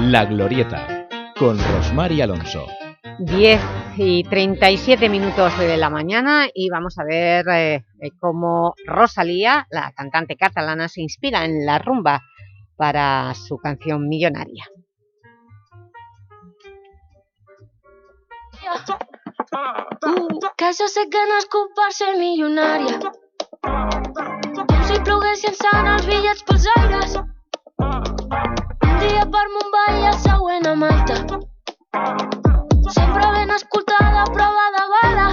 La Glorieta, con Rosmar y Alonso. 10 y 37 minutos de la mañana y vamos a ver eh, cómo Rosalía, la cantante catalana, se inspira en la rumba para su canción Millonaria. Que no és culp per ser milionària. Com si ploguessin sant els bitllets pels aires. Dia per Mumbai i el següent a Malta. Sempre ben escoltada, prova de bala.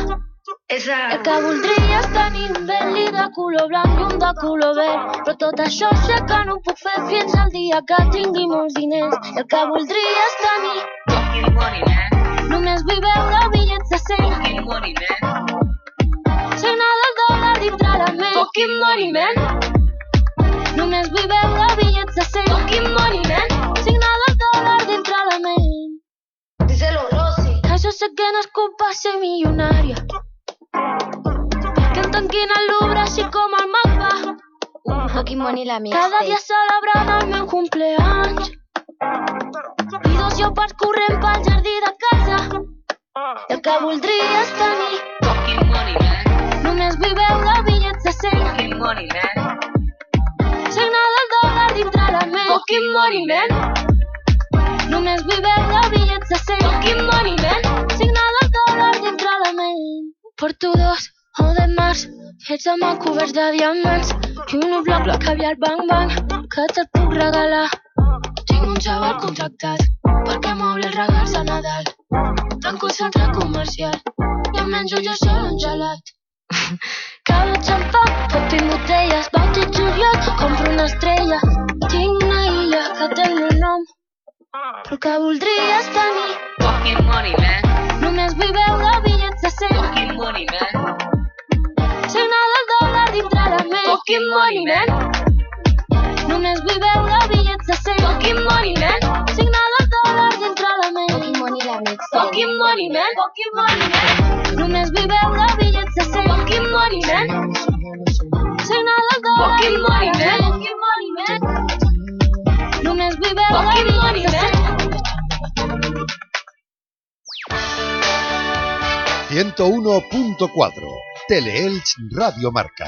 El que voldria és tenir un Bentley de color blanc i un de color verd. Però tot això sé que no ho puc fer fins al dia que tingui molts diners. El que voldria és tenir fucking money, man. Només vull veure bitllets de 100. Fucking money, man. Signar del dòlar dintre la ment. Fucking money, man. Només vull veure bitllets de 100. Fucking money, man. Que jo sé que no és culpa ser milionària. Que em tanquin al Louvre així com el mapa. Fucking money la mixtape. Cada dia celebrant el cumpleaños. I dos llopars corrent pel jardí de casa. El que voldria és tenir Fucking money, man. Només vull veure bitllets de 100. Fucking money, man. Signar del dòlar dintre la ment. Fucking money, man. Només vull veure bitllets de 100. Fucking money, man. Signar del dòlar dintre la ment. Porto dos o de març, fets amb el coberts de diamants. I un bloc, bloc caviar bang bang, que te'l puc regalar. Tinc un xaval contractat perquè m'obri els regals de Nadal. Tanco el centre comercial i em menjo jo sol un gelat. Cada xampà, pot i botelles, Bauti juliol, compro una estrella. Tinc una illa que té el meu nom, però que voldria és tenir Fucking money, man. Només vull veure bitllets de 100. Fucking money, man. Signar del dòlar dintre la ment. Fucking money, man. Només vull veure bitllets de 100. Fucking money, man. Signar del dòlar dintre la ment. Fucking money la mixtape. Fucking money, man. Fucking money, man. Només vull veure bitllets de 100. Fucking money, man. Signar del dòlar Fucking money, man. Fucking money, man. De 100. 101.4 Teleelch Radio Marca.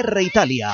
Italia.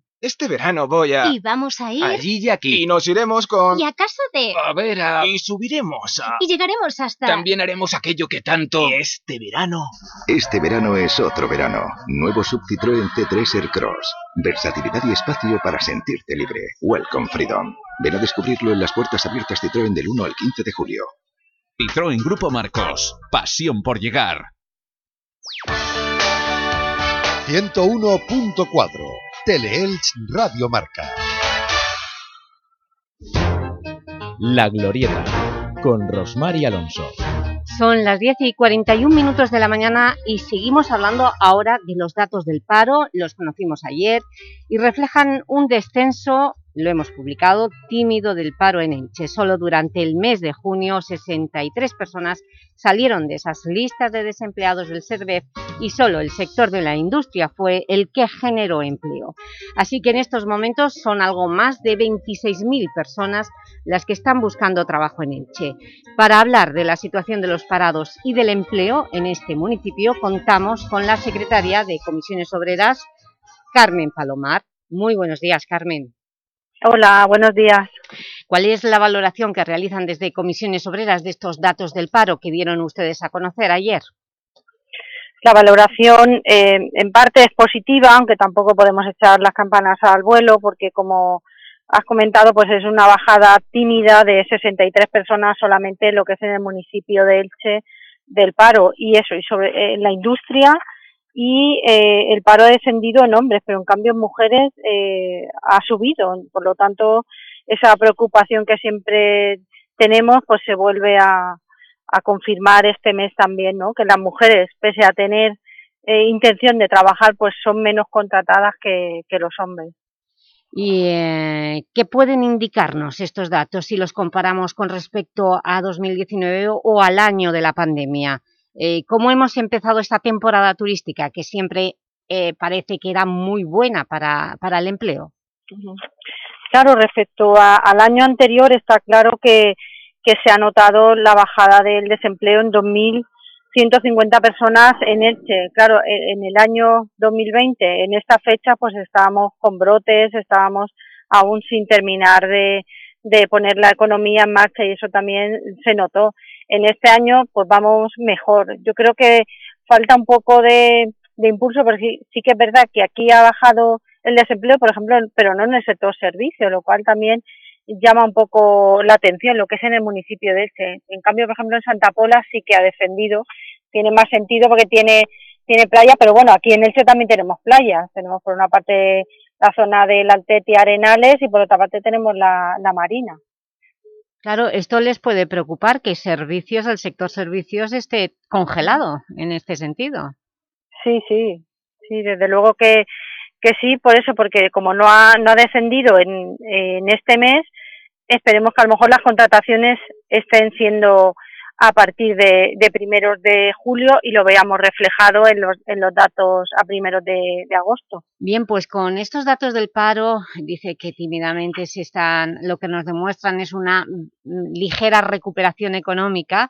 Este verano voy a... Y vamos a ir... Allí y aquí. Y nos iremos con... ¿Y a casa de...? A ver, a... Y subiremos a... Y llegaremos hasta... También haremos aquello que tanto... Y este verano... Este verano es otro verano. Nuevo Sub Citroën C3 Aircross. Versatilidad y espacio para sentirte libre. Welcome Freedom. Ven a descubrirlo en las puertas abiertas Citroën del 1 al 15 de julio. Citroën Grupo Marcos. Pasión por llegar. 101.4 Teleelch Radio Marca. La Glorieta, con Rosmar y Alonso. Son las 10 y 41 minutos de la mañana y seguimos hablando ahora de los datos del paro, los conocimos ayer y reflejan un descenso lo hemos publicado, tímido del paro en Elche. Solo durante el mes de junio 63 personas salieron de esas listas de desempleados del SERVEF y solo el sector de la industria fue el que generó empleo. Así que en estos momentos son algo más de 26.000 personas las que están buscando trabajo en Elche. Para hablar de la situación de los parados y del empleo en este municipio contamos con la secretaria de Comisiones Obreras, Carmen Palomar. Muy buenos días, Carmen. Hola, buenos días. ¿Cuál es la valoración que realizan desde Comisiones Obreras de estos datos del paro que dieron ustedes a conocer ayer? La valoración eh, en parte es positiva, aunque tampoco podemos echar las campanas al vuelo porque como has comentado, pues es una bajada tímida de 63 personas solamente lo que es en el municipio de Elche del paro y eso, y sobre eh, la industria y eh, el paro ha descendido en hombres, pero en cambio en mujeres eh, ha subido. Por lo tanto, esa preocupación que siempre tenemos pues se vuelve a, a confirmar este mes también, ¿no? Que las mujeres, pese a tener eh, intención de trabajar, pues son menos contratadas que, los hombres. ¿Y eh, qué pueden indicarnos estos datos si los comparamos con respecto a 2019 o al año de la pandemia? Eh, ¿Cómo hemos empezado esta temporada turística, que siempre eh, parece que era muy buena para, para el empleo? Claro, respecto al año anterior está claro que, que se ha notado la bajada del desempleo en 2.150 personas en Elche. Claro, e, en el año 2020, en esta fecha, pues estábamos con brotes, estábamos aún sin terminar de, de poner la economía en marcha y eso también se notó en este año pues vamos mejor. Yo creo que falta un poco de, impulso, porque sí, que es verdad que aquí ha bajado el desempleo, por ejemplo, pero no en el sector servicio, lo cual también llama un poco la atención lo que es en el municipio de este. En cambio, por ejemplo, en Santa Pola sí que ha defendido, tiene más sentido porque tiene playa, pero bueno, aquí en Elche también tenemos playas. Tenemos por una parte la zona del Alteti Arenales y por otra parte tenemos la, la Marina. Claro, esto les puede preocupar que servicios, el sector servicios esté congelado en este sentido. Sí, sí, sí, desde luego que, que sí, por eso, porque como no ha, no ha descendido en, en este mes, esperemos que a lo mejor las contrataciones estén siendo a partir de, de, primeros de julio y lo veamos reflejado en los, en los datos a primeros de, agosto. Bien, pues con estos datos del paro, dice que tímidamente se están, lo que nos demuestran es una ligera recuperación económica.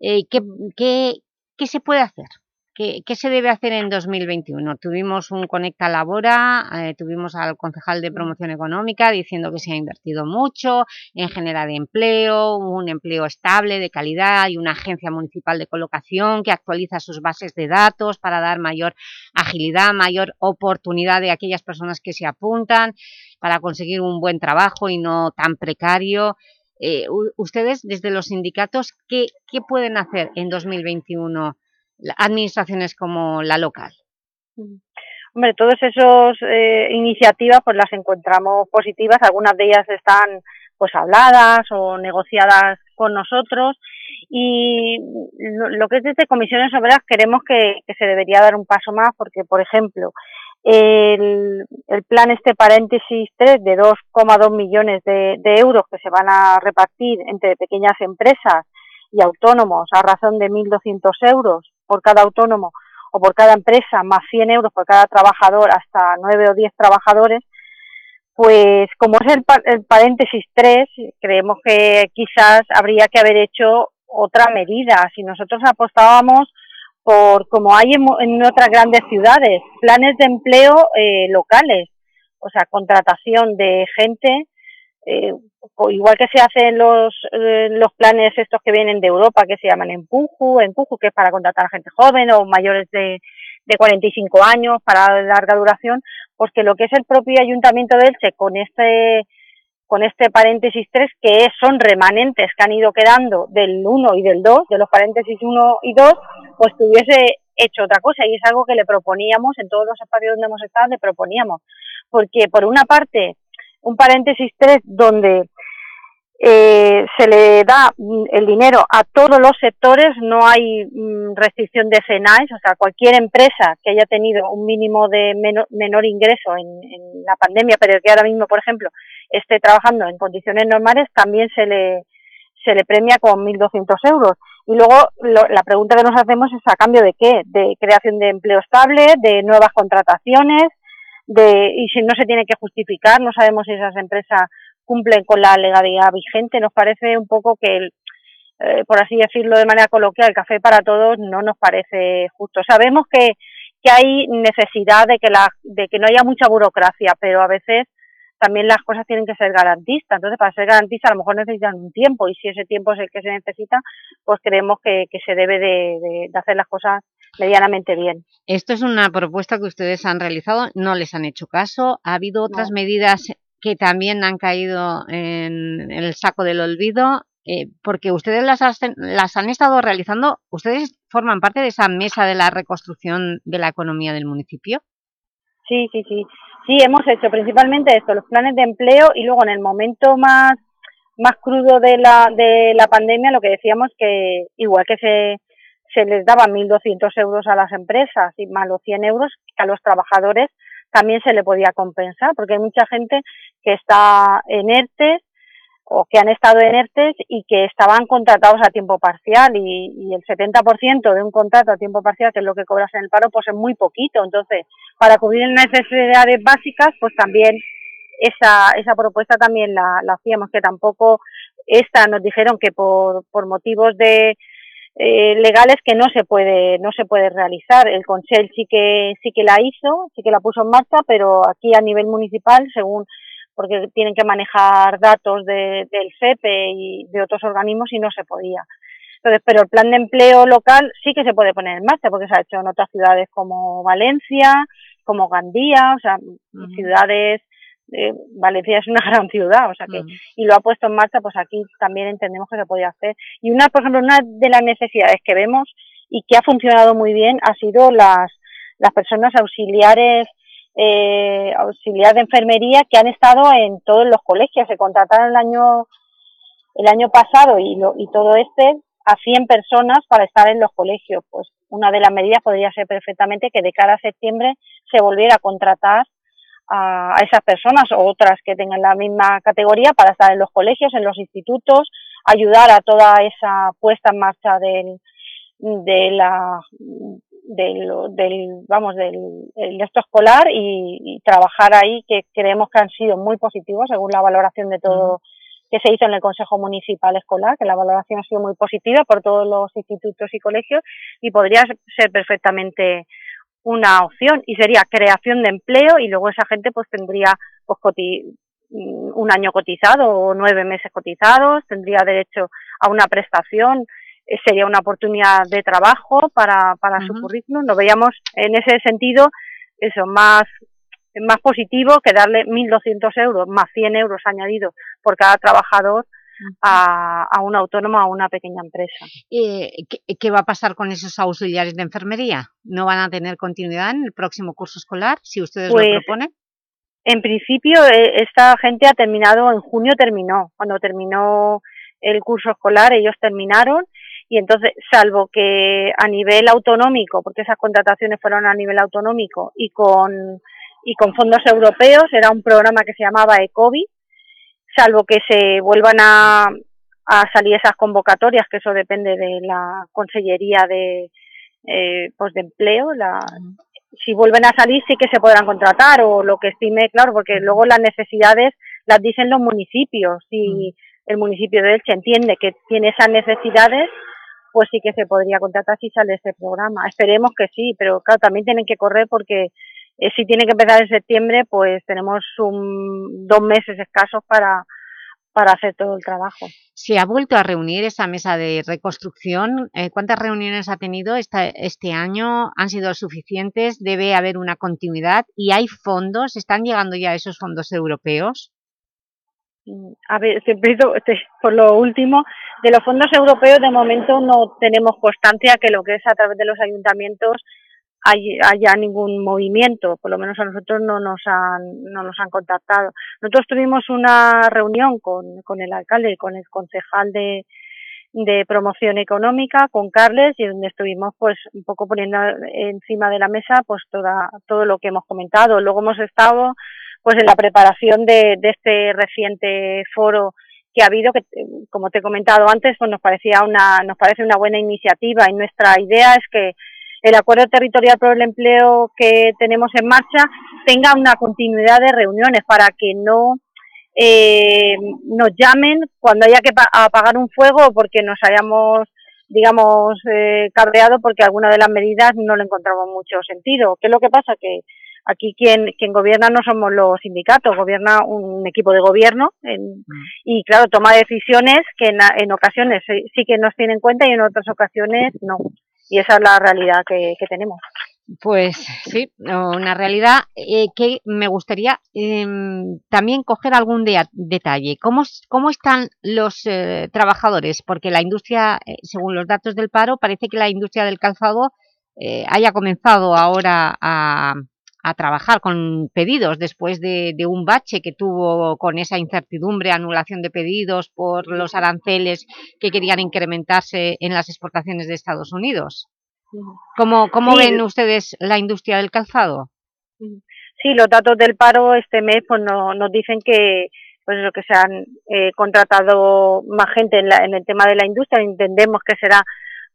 Eh, ¿qué, qué, ¿Qué se puede hacer? ¿Qué, se debe hacer en 2021? Tuvimos un Conecta Labora, eh, tuvimos al concejal de promoción económica diciendo que se ha invertido mucho en generar empleo, un empleo estable, de calidad y una agencia municipal de colocación que actualiza sus bases de datos para dar mayor agilidad, mayor oportunidad de aquellas personas que se apuntan para conseguir un buen trabajo y no tan precario. Eh, ustedes, desde los sindicatos, ¿qué, ¿qué pueden hacer en 2021 administraciones como la local? Hombre, todas esas eh, iniciativas pues las encontramos positivas, algunas de ellas están pues habladas o negociadas con nosotros. Y lo, que es desde comisiones obreras queremos que, se debería dar un paso más porque, por ejemplo, el, el plan este paréntesis 3 de 2,2 millones de, de euros que se van a repartir entre pequeñas empresas y autónomos a razón de 1.200 euros por cada autónomo o por cada empresa, más 100 euros por cada trabajador, hasta 9 o 10 trabajadores, pues como es el, el paréntesis 3, creemos que quizás habría que haber hecho otra medida. Si nosotros apostábamos por, como hay en, otras grandes ciudades, planes de empleo eh, locales, o sea, contratación de gente eh, igual que se hacen los, eh, los planes estos que vienen de Europa, que se llaman Empuju, Empuju, que es para contratar a gente joven o mayores de, de 45 años para larga duración, pues que lo que es el propio Ayuntamiento de Elche con este con este paréntesis 3, que son remanentes que han ido quedando del 1 y del 2, de los paréntesis 1 y 2, pues que hubiese hecho otra cosa y es algo que le proponíamos en todos los espacios donde hemos estado, le proponíamos. Porque por una parte un paréntesis 3 donde eh, se le da mm, el dinero a todos los sectores, no hay mm, restricción de CENAES, o sea, cualquier empresa que haya tenido un mínimo de menor, ingreso en, la pandemia, pero que ahora mismo, por ejemplo, esté trabajando en condiciones normales, también se le, se le premia con 1.200 euros. Y luego la pregunta que nos hacemos es a cambio de qué, de creación de empleo estable, de nuevas contrataciones, de, y si no se tiene que justificar, no sabemos si esas empresas cumplen con la legalidad vigente. Nos parece un poco que, eh, por así decirlo de manera coloquial, el café para todos no nos parece justo. Sabemos que, que hay necesidad de que, la, de que no haya mucha burocracia, pero a veces también las cosas tienen que ser garantistas. Entonces, para ser garantistas, a lo mejor necesitan un tiempo y si ese tiempo es el que se necesita, pues creemos que, que se debe de, de, hacer las cosas medianamente bien. Esto es una propuesta que ustedes han realizado, no les han hecho caso. ¿Ha habido otras medidas que también han caído en el saco del olvido, eh, porque ustedes las, las han estado realizando, ¿ustedes forman parte de esa mesa de la reconstrucción de la economía del municipio? Sí, sí, sí. Sí, hemos hecho principalmente esto, los planes de empleo y luego en el momento más, más crudo de la, de la pandemia lo que decíamos que igual que se, se les daba 1.200 euros a las empresas y más los 100 euros a los trabajadores también se le podía compensar, porque hay mucha gente que está en ERTES o que han estado en ERTES y que estaban contratados a tiempo parcial y, y el 70% de un contrato a tiempo parcial, que es lo que cobras en el paro, pues es muy poquito. Entonces, para cubrir necesidades básicas, pues también esa, esa propuesta también la, la hacíamos, que tampoco esta nos dijeron que por, por motivos de, eh, legales que no se puede no se puede realizar. El Conchel sí que sí que la hizo, sí que la puso en marcha, pero aquí a nivel municipal, según porque tienen que manejar datos de, del CEPE y de otros organismos y no se podía. Entonces, pero el plan de empleo local sí que se puede poner en marcha porque se ha hecho en otras ciudades como Valencia, como Gandía, o sea, ciudades eh, Valencia es una [LAUGHS] gran ciudad, o sea que, y lo ha puesto en marcha, pues aquí también entendemos que se podía hacer. Y una, por ejemplo, una de las necesidades que vemos y que ha funcionado muy bien ha sido las, las personas auxiliares, eh, auxiliares de enfermería que han estado en todos los colegios. Se contrataron el año, el año pasado y, lo, y todo este a 100 personas para estar en los colegios. Pues una de las medidas podría ser perfectamente que de cara a septiembre se volviera a contratar a, esas personas o otras que tengan la misma categoría para estar en los colegios, en los institutos, ayudar a toda esa puesta en marcha del, de la, del, del vamos, del, del esto escolar y, trabajar ahí que creemos que han sido muy positivos según la valoración de todo que se hizo en el Consejo Municipal Escolar, que la valoración ha sido muy positiva por todos los institutos y colegios y podría ser perfectamente una opción y sería creación de empleo y luego esa gente pues tendría pues mm, un año cotizado o nueve meses cotizados, tendría derecho a una prestación, eh, sería una oportunidad de trabajo para, para su currículum. Lo veíamos en ese sentido eso más más positivo que darle 1.200 euros más 100 euros añadidos por cada trabajador a, a un autónomo, a una pequeña empresa. Eh, ¿qué, va a pasar con esos auxiliares de enfermería? ¿No van a tener continuidad en el próximo curso escolar, si ustedes lo pues, proponen? En principio, eh, esta gente ha terminado, en junio terminó, cuando terminó el curso escolar, ellos terminaron, y entonces, salvo que a nivel autonómico, porque esas contrataciones fueron a nivel autonómico y con, y con fondos europeos, era un programa que se llamaba ECOBI, salvo que se vuelvan a, a salir esas convocatorias, que eso depende de la Consellería de, eh, pues de Empleo, la, si vuelven a salir sí que se podrán contratar o lo que estime, claro, porque luego las necesidades las dicen los municipios. Si el municipio de Elche entiende que tiene esas necesidades, pues sí que se podría contratar si sale ese programa. Esperemos que sí, pero claro, también tienen que correr porque eh, si tiene que empezar en septiembre, pues tenemos un, dos meses escasos para, para hacer todo el trabajo. ¿Se ha vuelto a reunir esa mesa de reconstrucción? Eh, ¿Cuántas reuniones ha tenido este año? ¿Han sido suficientes? ¿Debe haber una continuidad? ¿Y hay fondos? ¿Están llegando ya esos fondos europeos? A ver, por lo último, de los fondos europeos de momento no tenemos constancia que lo que es a través de los ayuntamientos haya ningún movimiento, por lo menos a nosotros no nos han, no nos han contactado. Nosotros tuvimos una reunión con, con el alcalde y con el concejal de, de promoción económica con Carles y donde estuvimos pues un poco poniendo encima de la mesa pues toda, todo lo que hemos comentado. Luego hemos estado pues en la preparación de, de este reciente foro que ha habido, que como te he comentado antes, pues nos parecía una, nos parece una buena iniciativa y nuestra idea es que el acuerdo territorial por el empleo que tenemos en marcha tenga una continuidad de reuniones para que no eh, nos llamen cuando haya que apagar un fuego porque nos hayamos digamos eh, cabreado porque alguna de las medidas no le encontramos mucho sentido. ¿Qué es lo que pasa? Que aquí quien, quien gobierna no somos los sindicatos, gobierna un equipo de gobierno mm. y claro, toma decisiones que en, en ocasiones sí que nos tienen en cuenta y en otras ocasiones no. Y esa es la realidad que, tenemos. Pues sí, una realidad eh, que me gustaría eh, también coger algún de detalle. ¿Cómo, ¿Cómo, están los eh, trabajadores? Porque la industria, eh, según los datos del paro, parece que la industria del calzado eh, haya comenzado ahora a, a, trabajar con pedidos después de, de, un bache que tuvo con esa incertidumbre, anulación de pedidos por los aranceles que querían incrementarse en las exportaciones de Estados Unidos. ¿Cómo, cómo ven ustedes la industria del calzado? Sí, los datos del paro este mes pues no, nos dicen que pues lo que se han eh, contratado más gente en, la, en, el tema de la industria, entendemos que será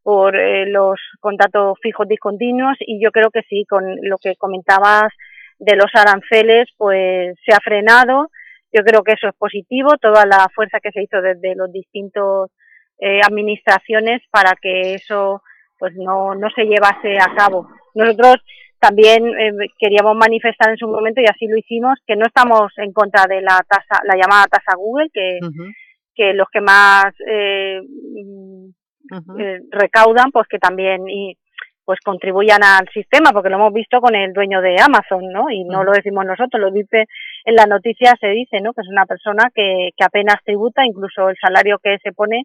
por eh, los contratos fijos discontinuos y yo creo que sí, con lo que comentabas de los aranceles, pues se ha frenado, yo creo que eso es positivo, toda la fuerza que se hizo desde los distintos eh, administraciones para que eso pues no, no se llevase a cabo. Nosotros también eh, queríamos manifestar en su momento y así lo hicimos que no estamos en contra de la tasa la llamada tasa Google que, uh -huh. que los que más eh, uh -huh. eh, recaudan pues que también y pues contribuyan al sistema porque lo hemos visto con el dueño de Amazon no y no uh -huh. lo decimos nosotros lo dice en la noticia se dice no que es una persona que, que apenas tributa incluso el salario que se pone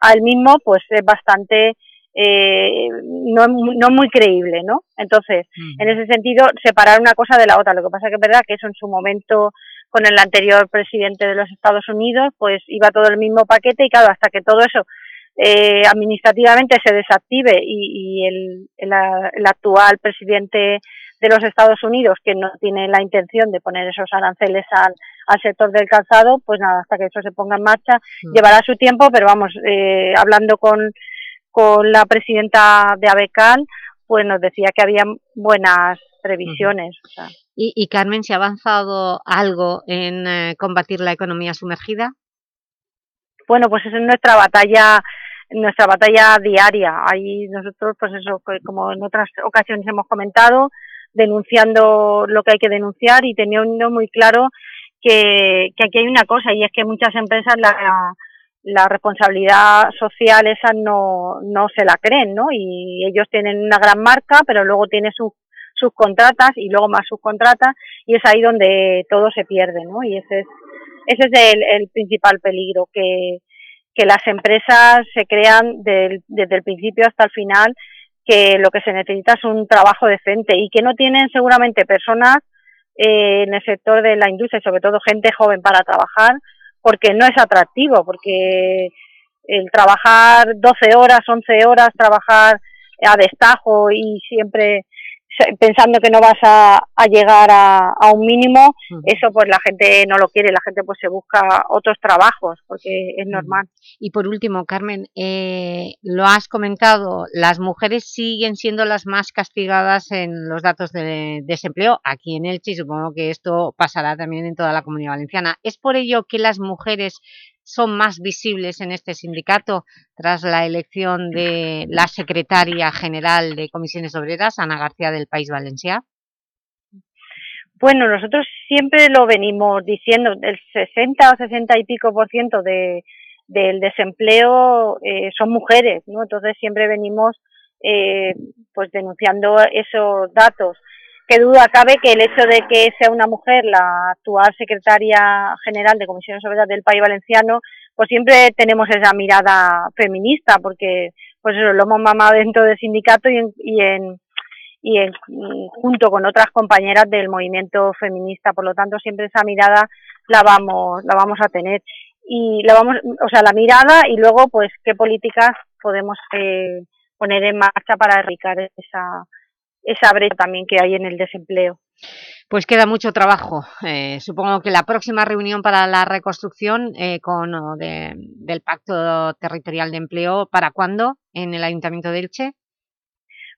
al mismo pues es bastante eh, no, no muy creíble, ¿no? Entonces, en ese sentido, separar una cosa de la otra. Lo que pasa que es verdad que eso en su momento con el anterior presidente de los Estados Unidos, pues iba todo el mismo paquete y claro, hasta que todo eso eh, administrativamente se desactive y, y el, el, el, actual presidente de los Estados Unidos, que no tiene la intención de poner esos aranceles al, al sector del calzado, pues nada, hasta que eso se ponga en marcha, mm. llevará su tiempo, pero vamos, eh, hablando con con la presidenta de ABECAL, pues nos decía que había buenas previsiones. -huh. o sea. ¿Y, ¿Y, Carmen, se ha avanzado algo en eh, combatir la economía sumergida? Bueno, pues es nuestra batalla nuestra batalla diaria. Ahí nosotros, pues eso, como en otras ocasiones hemos comentado, denunciando lo que hay que denunciar y teniendo muy claro que, que aquí hay una cosa y es que muchas empresas la, la responsabilidad social esa no, no se la creen, ¿no? Y ellos tienen una gran marca, pero luego tienen sus subcontratas y luego más subcontratas y es ahí donde todo se pierde, ¿no? Y ese es, ese es el, el principal peligro, que, que las empresas se crean del, desde el principio hasta el final que lo que se necesita es un trabajo decente y que no tienen seguramente personas eh, en el sector de la industria y sobre todo gente joven para trabajar porque no es atractivo, porque el trabajar 12 horas, 11 horas, trabajar a destajo y siempre pensando que no vas a, a llegar a, a, un mínimo, uh -huh. eso pues la gente no lo quiere, la gente pues se busca otros trabajos, porque es normal. Uh -huh. Y por último, Carmen, eh, lo has comentado, las mujeres siguen siendo las más castigadas en los datos de desempleo aquí en Elche y supongo que esto pasará también en toda la Comunidad Valenciana. ¿Es por ello que las mujeres son más visibles en este sindicato tras la elección de la secretaria general de Comisiones Obreras, Ana García del País Valencià? Bueno, nosotros siempre lo venimos diciendo, el 60 o 60 y pico por ciento de, del desempleo eh, son mujeres, ¿no? Entonces siempre venimos eh, pues denunciando esos datos qué duda cabe que el hecho de que sea una mujer la actual secretaria general de Comisiones Obreras del País Valenciano, pues siempre tenemos esa mirada feminista, porque pues lo hemos mamado dentro del sindicato y en, y en, y junto con otras compañeras del movimiento feminista. Por lo tanto, siempre esa mirada la vamos, la vamos a tener. Y la vamos, o sea, la mirada y luego, pues, qué políticas podemos eh, poner en marcha para erradicar esa, esa brecha también que hay en el desempleo. Pues queda mucho trabajo. Eh, supongo que la próxima reunión para la reconstrucción eh, con, del Pacto Territorial de Empleo, ¿para cuándo en el Ayuntamiento de Elche?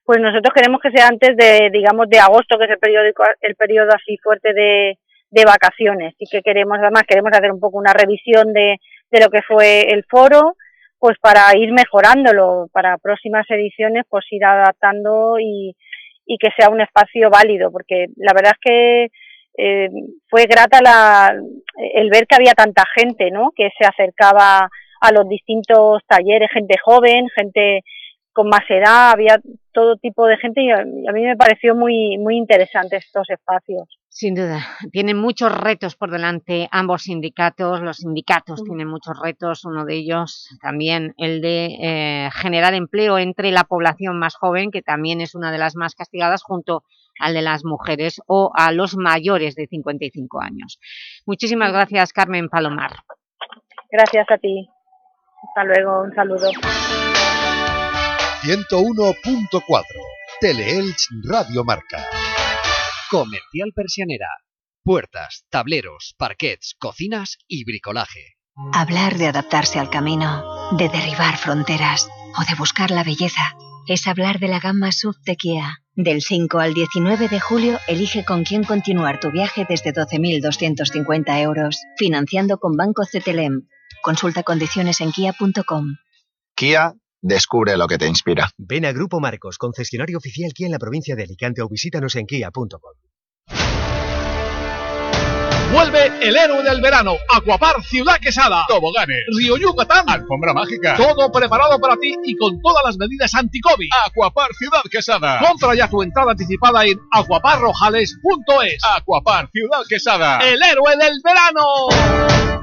Pues nosotros queremos que sea antes de, digamos, de agosto, que es el periodo, el periodo así fuerte de, de vacaciones. Y que queremos, además, queremos hacer un poco una revisión de, de lo que fue el foro, pues para ir mejorándolo, para próximas ediciones, pues ir adaptando y, y que sea un espacio válido, porque la verdad es que eh, fue grata la, el ver que había tanta gente, ¿no? Que se acercaba a los distintos talleres, gente joven, gente con más edad, había todo tipo de gente y a, mí me pareció muy, muy interesante estos espacios. Sin duda, tienen muchos retos por delante ambos sindicatos, los sindicatos tienen muchos retos, uno de ellos también el de eh, generar empleo entre la población más joven, que también es una de las más castigadas, junto al de las mujeres o a los mayores de 55 años. Muchísimas gracias, Carmen Palomar. Gracias a ti. Hasta luego, un saludo. 101.4 Teleelch Radio Marca Comercial Persianera. Puertas, tableros, parquets, cocinas y bricolaje. Hablar de adaptarse al camino, de derribar fronteras o de buscar la belleza es hablar de la gama SUV de Kia. Del 5 al 19 de julio, elige con quién continuar tu viaje desde 12.250 euros, financiando con Banco CTLM. Consulta condiciones en kia.com. Kia Descubre lo que te inspira. Ven a Grupo Marcos, concesionario oficial Kia en la provincia de Alicante o visítanos en kia.com. Vuelve el héroe del verano, Aquapar Ciudad Quesada, Toboganes, Río Yucatán, Alfombra Mágica, todo preparado para ti y con todas las medidas anti-COVID. Aquapar Ciudad Quesada. Compra ya tu entrada anticipada en acuaparrojales.es. Aquapar Ciudad Quesada, el héroe del verano.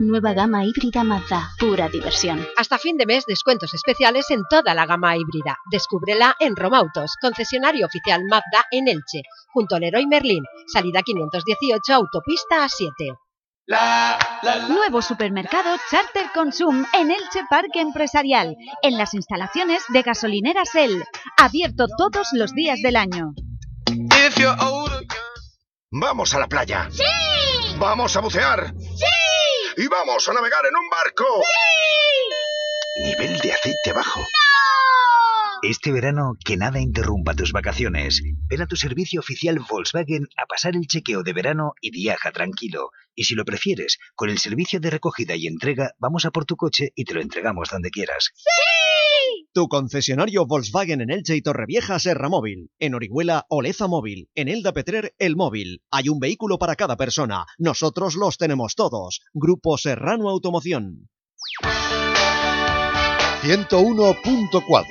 Nueva gama híbrida Mazda, pura diversión. Hasta fin de mes, descuentos especiales en toda la gama híbrida. Descúbrela en Romautos, concesionario oficial Mazda en Elche, junto al Leroy Merlin, salida 518, autopista A7. Nuevo supermercado Charter Consum en Elche Parque Empresarial, en las instalaciones de gasolinera Shell, abierto todos los días del año. ¡Vamos a la playa! ¡Sí! ¡Vamos a bucear! ¡Sí! ¡Y vamos a navegar en un barco! ¡Sí! Nivel de aceite bajo. Este verano, que nada interrumpa tus vacaciones. Ven a tu servicio oficial Volkswagen a pasar el chequeo de verano y viaja tranquilo. Y si lo prefieres, con el servicio de recogida y entrega, vamos a por tu coche y te lo entregamos donde quieras. ¡Sí! Tu concesionario Volkswagen en Elche y Torrevieja Serra Móvil. En Orihuela Oleza Móvil. En Elda Petrer El Móvil. Hay un vehículo para cada persona. Nosotros los tenemos todos. Grupo Serrano Automoción. 101.4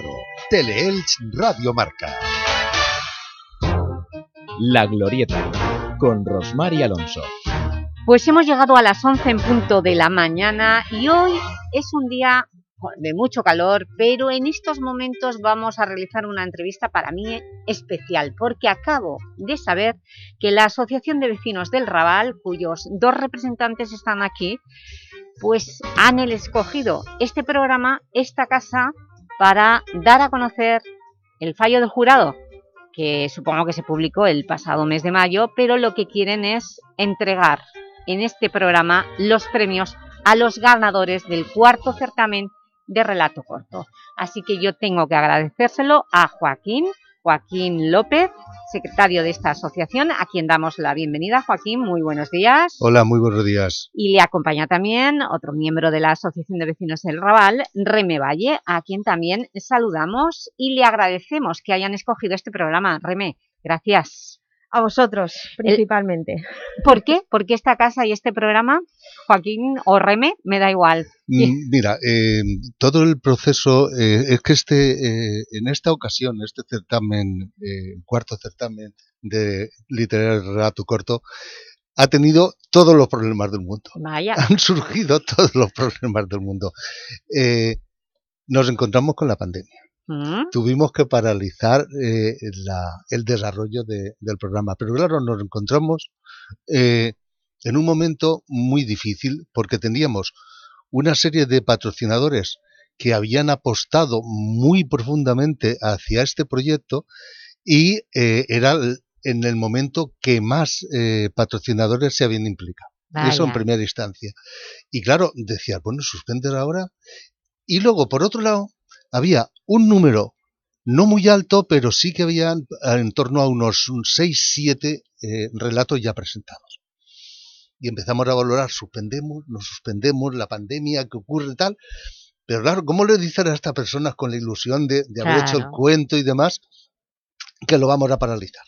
Teleelch Radio Marca. La Glorieta, con Rosmar y Alonso. Pues hemos llegado a las 11 en punto de la mañana y hoy es un día de mucho calor, pero en estos momentos vamos a realizar una entrevista para mí especial, porque acabo de saber que la Asociación de Vecinos del Raval, cuyos dos representantes están aquí, pues han escogido este programa, esta casa, para dar a conocer el fallo del jurado, que supongo que se publicó el pasado mes de mayo, pero lo que quieren es entregar en este programa los premios a los ganadores del cuarto certamen de relato corto. Así que yo tengo que agradecérselo a Joaquín, Joaquín López, secretario de esta asociación, a quien damos la bienvenida. Joaquín, muy buenos días. Hola, muy buenos días. Y le acompaña también otro miembro de la Asociación de Vecinos del Raval, Reme Valle, a quien también saludamos y le agradecemos que hayan escogido este programa. Reme, gracias. A vosotros, principalmente. ¿Por qué? ¿Por qué esta casa y este programa, Joaquín o Reme? Me da igual. Mm, mira, eh, todo el proceso, eh, es que este, eh, en esta ocasión, este certamen, eh, cuarto certamen de literario relato corto, ha tenido todos los problemas del mundo. Vaya. Han surgido todos los problemas del mundo. Eh, nos encontramos con la pandemia. Mm. Tuvimos que paralizar eh, la- el desarrollo de- del programa. Pero claro, nos encontramos eh, en un momento muy difícil porque teníamos una serie de patrocinadores que habían apostado muy profundamente hacia este proyecto y eh, era en el momento que más eh, patrocinadores se habían implicado. Eso en primera instancia. Y claro, decía, bueno, suspender ahora. Y luego, por otro lado, había un número no muy alto, pero sí que había en torno a unos 6, 7 eh, relatos ya presentados. Y empezamos a valorar, suspendemos, no suspendemos, la pandemia, qué ocurre tal. Pero claro, ¿cómo le dicen a estas personas con la ilusión de, de haber hecho el cuento y demás que lo vamos a paralizar?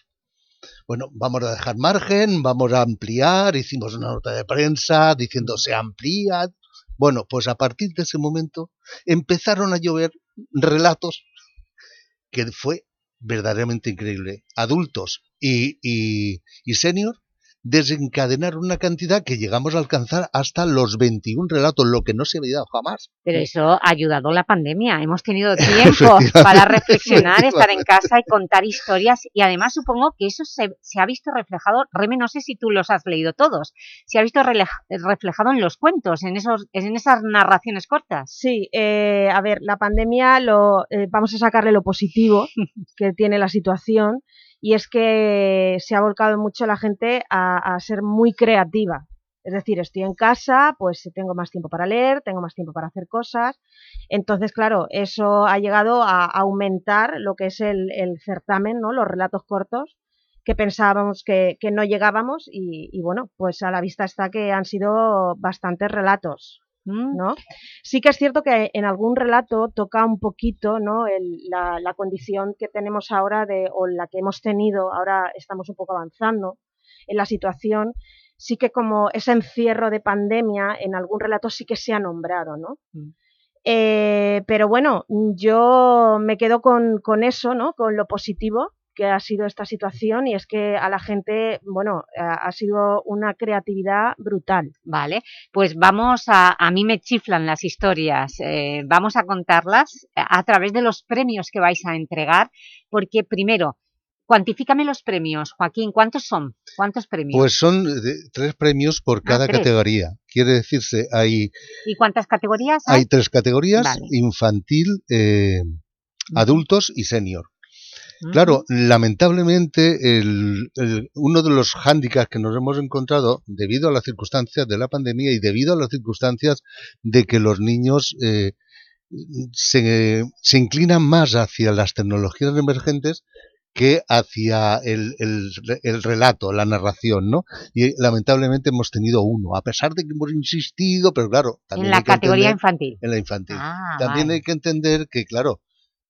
Bueno, vamos a dejar margen, vamos a ampliar, hicimos una nota de prensa diciendo se amplía. Bueno, pues a partir de ese momento empezaron a llover relatos que fue verdaderamente increíble. Adultos y, y, y senior desencadenaron una cantidad que llegamos a alcanzar hasta los 21 relatos, lo que no se había dado jamás. Pero eso ha ayudado la pandemia. Hemos tenido [LAUGHS] tiempo para reflexionar, estar en casa y contar [LAUGHS] historias. Y además supongo que eso se, se ha visto reflejado, Reme, no sé si tú los has leído todos, se ha visto reflejado en los cuentos, en, esos, en esas narraciones cortas. Sí, eh, a ver, la pandemia, lo, eh, vamos a sacarle lo positivo [LAUGHS] que tiene la situación y es que se ha volcado mucho la gente a, ser muy creativa. Es decir, estoy en casa, pues tengo más tiempo para leer, tengo más tiempo para hacer cosas. Entonces, claro, eso ha llegado a aumentar lo que es el, el certamen, ¿no? los relatos cortos, que pensábamos que, que no llegábamos y, y, bueno, pues a la vista está que han sido bastantes relatos. ¿No? Sí que es cierto que en algún relato toca un poquito ¿no? el- la, la condición que tenemos ahora de, o la que hemos tenido, ahora estamos un poco avanzando en la situación, sí que como ese encierro de pandemia en algún relato sí que se ha nombrado, ¿no? Eh, pero bueno, yo me quedo con, con eso, ¿no? Con lo positivo que ha sido esta situación y es que a la gente, bueno, ha, ha sido una creatividad brutal. Vale, pues vamos a... A mí me chiflan las historias, eh, vamos a contarlas a través de los premios que vais a entregar, porque primero, cuantifícame los premios, Joaquín, ¿cuántos son? ¿Cuántos premios? Pues son de- tres premios por cada tres. categoría. Quiere decirse, hay, ¿Y cuántas categorías hay? hay tres categorías, Vale. infantil, eh, adultos y senior. Claro, lamentablemente el- el- uno de los hándicaps que nos hemos encontrado debido a las circunstancias de la pandemia y debido a las circunstancias de que los niños eh, se, se inclinan más hacia las tecnologías emergentes que hacia el, el, el relato, la narración, ¿no? Y lamentablemente hemos tenido uno, a pesar de que hemos insistido, pero claro, también En la hay que categoría entender- infantil. En la infantil. Ah, también vale. hay que entender que, claro,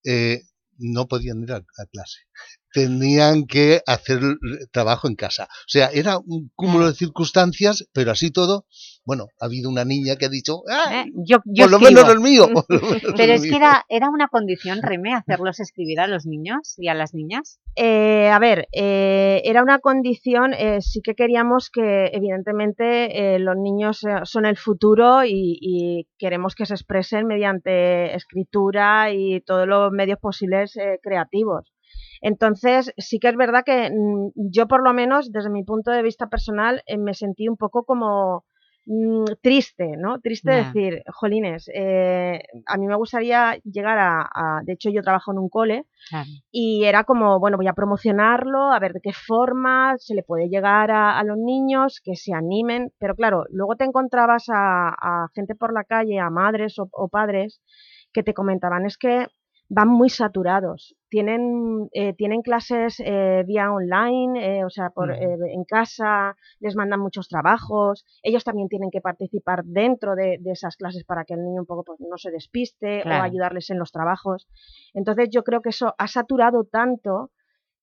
eh, no podían ir a, a clase. Tenían que hacer trabajo en casa. O sea, era un cúmulo de circunstancias, pero así todo, bueno, ha habido una niña que ha dicho, ¡ah! Eh, yo, yo por lo menos el mío. por lo [LAUGHS] menos Pero es que mío". era, era una condición, [LAUGHS] Remé, hacerlos escribir a los niños y a las niñas. Eh, a ver, eh, era una condición, eh, sí que queríamos que evidentemente eh, los niños son el futuro y, y queremos que se expresen mediante escritura y todos los medios posibles creativos. Entonces, sí que es verdad que mm, yo por lo menos, desde mi punto de vista personal, me sentí un poco como mm, triste, ¿no? Triste decir, jolines, eh, a mí me gustaría llegar a, a- de hecho yo trabajo en un cole, y era como, bueno, voy a promocionarlo, a ver de qué forma se le puede llegar a, a los niños, que se animen, pero claro, luego te encontrabas a, a gente por la calle, a madres o, o padres, que te comentaban, es que van muy saturados, tienen, eh, tienen clases eh, vía online, eh, o sea, por, eh, en casa, les mandan muchos trabajos, ellos también tienen que participar dentro de, de esas clases para que el niño un poco pues, no se despiste Claro. o ayudarles en los trabajos. Entonces yo creo que eso ha saturado tanto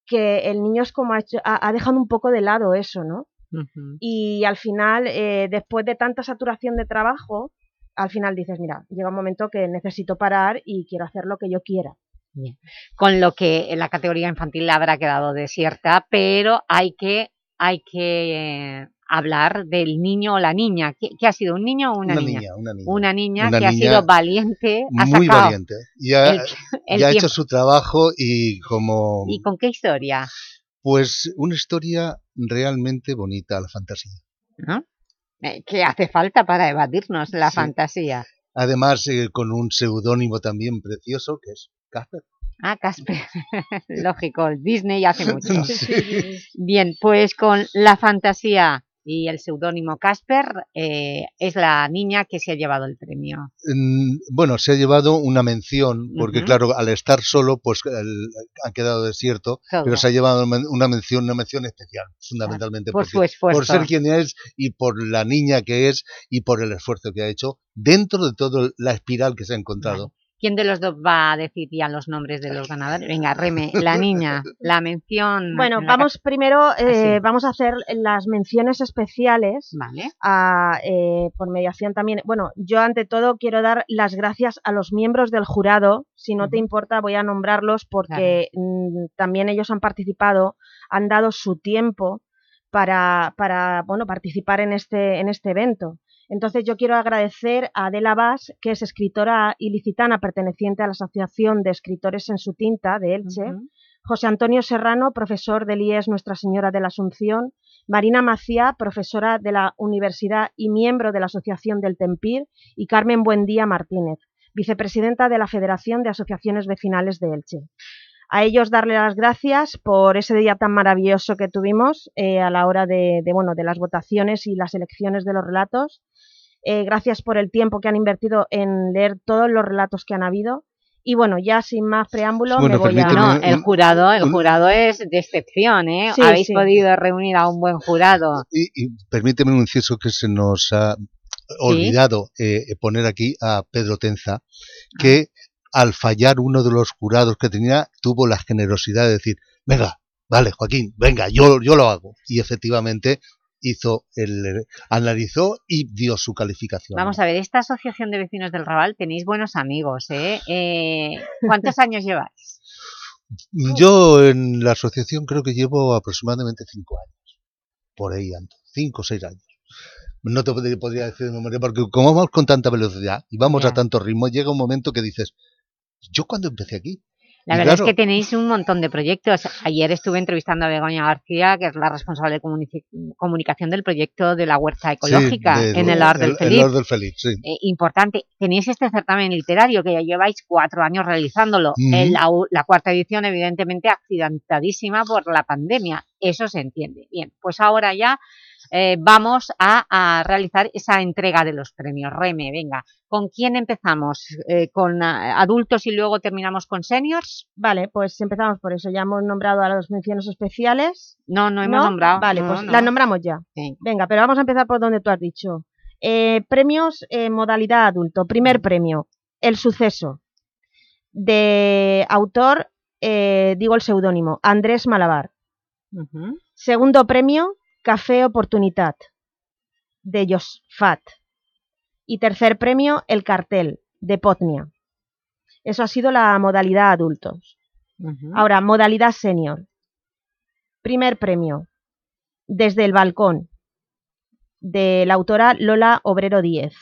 que el niño es como ha, hecho, ha, ha dejado un poco de lado eso, ¿no? Y al final, eh, después de tanta saturación de trabajo, al final dices, mira, llega un momento que necesito parar y quiero hacer lo que yo quiera. Bien. Con lo que en la categoría infantil habrá quedado desierta, pero hay que, hay que eh, hablar del niño o la niña. ¿Qué, qué ha sido, un niño o una, Una niña? niña, una niña. Una niña Una que ha sido valiente, ha Muy sacado valiente. Y ha, el- el y ha hecho su trabajo y como... ¿Y con qué historia? Pues una historia realmente bonita, la fantasía. ¿no? Eh, ¿Qué hace falta para evadirnos la fantasía? Además, eh, con un seudónimo también precioso, que es Casper. Ah, Casper. [LAUGHS] Lógico, el Disney hace mucho. [LAUGHS] Sí. Bien, pues con la fantasía y el seudónimo Casper eh, es la niña que se ha llevado el premio. Bueno, se ha llevado una mención, porque claro, al estar solo, pues el- ha quedado desierto, Todo. pero se ha llevado una mención, una mención especial, fundamentalmente por su esfuerzo. por ser quien es y por la niña que es y por el esfuerzo que ha hecho dentro de toda la espiral que se ha encontrado. ¿Quién de los dos va a decir ya los nombres de los ganadores? Venga, Reme, la niña, la mención... Bueno, la vamos primero, eh, sí. vamos a hacer las menciones especiales Vale. a, eh, por mediación también. Bueno, yo ante todo quiero dar las gracias a los miembros del jurado. Si no te importa, voy a nombrarlos porque mm, también ellos han participado, han dado su tiempo para, para bueno, participar en este, en este evento. Entonces yo quiero agradecer a Adela Vaz, que es escritora ilicitana perteneciente a la Asociación de Escritores en su tinta de Elche, José Antonio Serrano, profesor del IES Nuestra Señora de la Asunción, Marina Maciá, profesora de la Universidad y miembro de la Asociación del Tempir, y Carmen Buendía Martínez, vicepresidenta de la Federación de Asociaciones Vecinales de Elche. A ellos darle las gracias por ese día tan maravilloso que tuvimos eh, a la hora de, de, bueno, de las votaciones y las elecciones de los relatos. Eh, gracias por el tiempo que han invertido en leer todos los relatos que han habido. Y bueno, ya sin más preámbulo, Bueno, me voy a... No, el jurado, el jurado es de excepción, ¿eh? Sí, Habéis sí. podido reunir a un buen jurado. Y, y permíteme un inciso que se nos ha olvidado eh, poner aquí a Pedro Tenza, que al fallar uno de los jurados que tenía, tuvo la generosidad de decir, venga, vale, Joaquín, venga, yo, yo lo hago. Y efectivamente hizo el, analizó y dio su calificación. Vamos a ver, esta asociación de vecinos del Raval tenéis buenos amigos, ¿eh? Eh, ¿Cuántos años lleváis? Yo en la asociación creo que llevo aproximadamente cinco años, por ahí ando, cinco o seis años. No te pod- podría decir de memoria, porque como vamos con tanta velocidad y vamos a tanto ritmo, llega un momento que dices, ¿yo cuando empecé aquí? La verdad claro, es que tenéis un montón de proyectos. Ayer estuve entrevistando a Begoña García, que es la responsable de comuni- comunicación del proyecto de la huerta ecológica sí, de- en el Ar del el- el Feliz. Ar del Feliz, sí. Eh, importante, tenéis este certamen literario que ya lleváis cuatro años realizándolo. En la, la cuarta edición, evidentemente, accidentadísima por la pandemia. Eso se entiende. Bien, pues ahora ya eh, vamos a, a realizar esa entrega de los premios. Reme, venga, ¿con quién empezamos? Eh, ¿Con ah, adultos y luego terminamos con seniors? Vale, pues empezamos por eso. Ya hemos nombrado a las menciones especiales. No, no hemos nombrado. Vale, No, pues no. las nombramos ya. Sí. Venga, pero vamos a empezar por donde tú has dicho. Eh, premios en modalidad adulto. Primer premio, El Suceso. De autor, eh, digo el seudónimo, Andrés Malabar. Segundo premio, Café Oportunitat, de Josfat. Y tercer premio, El Cartel, de Potnia. Eso ha sido la modalidad adultos. Ahora, modalidad senior. Primer premio, Desde el Balcón, de la autora Lola Obrero Díez.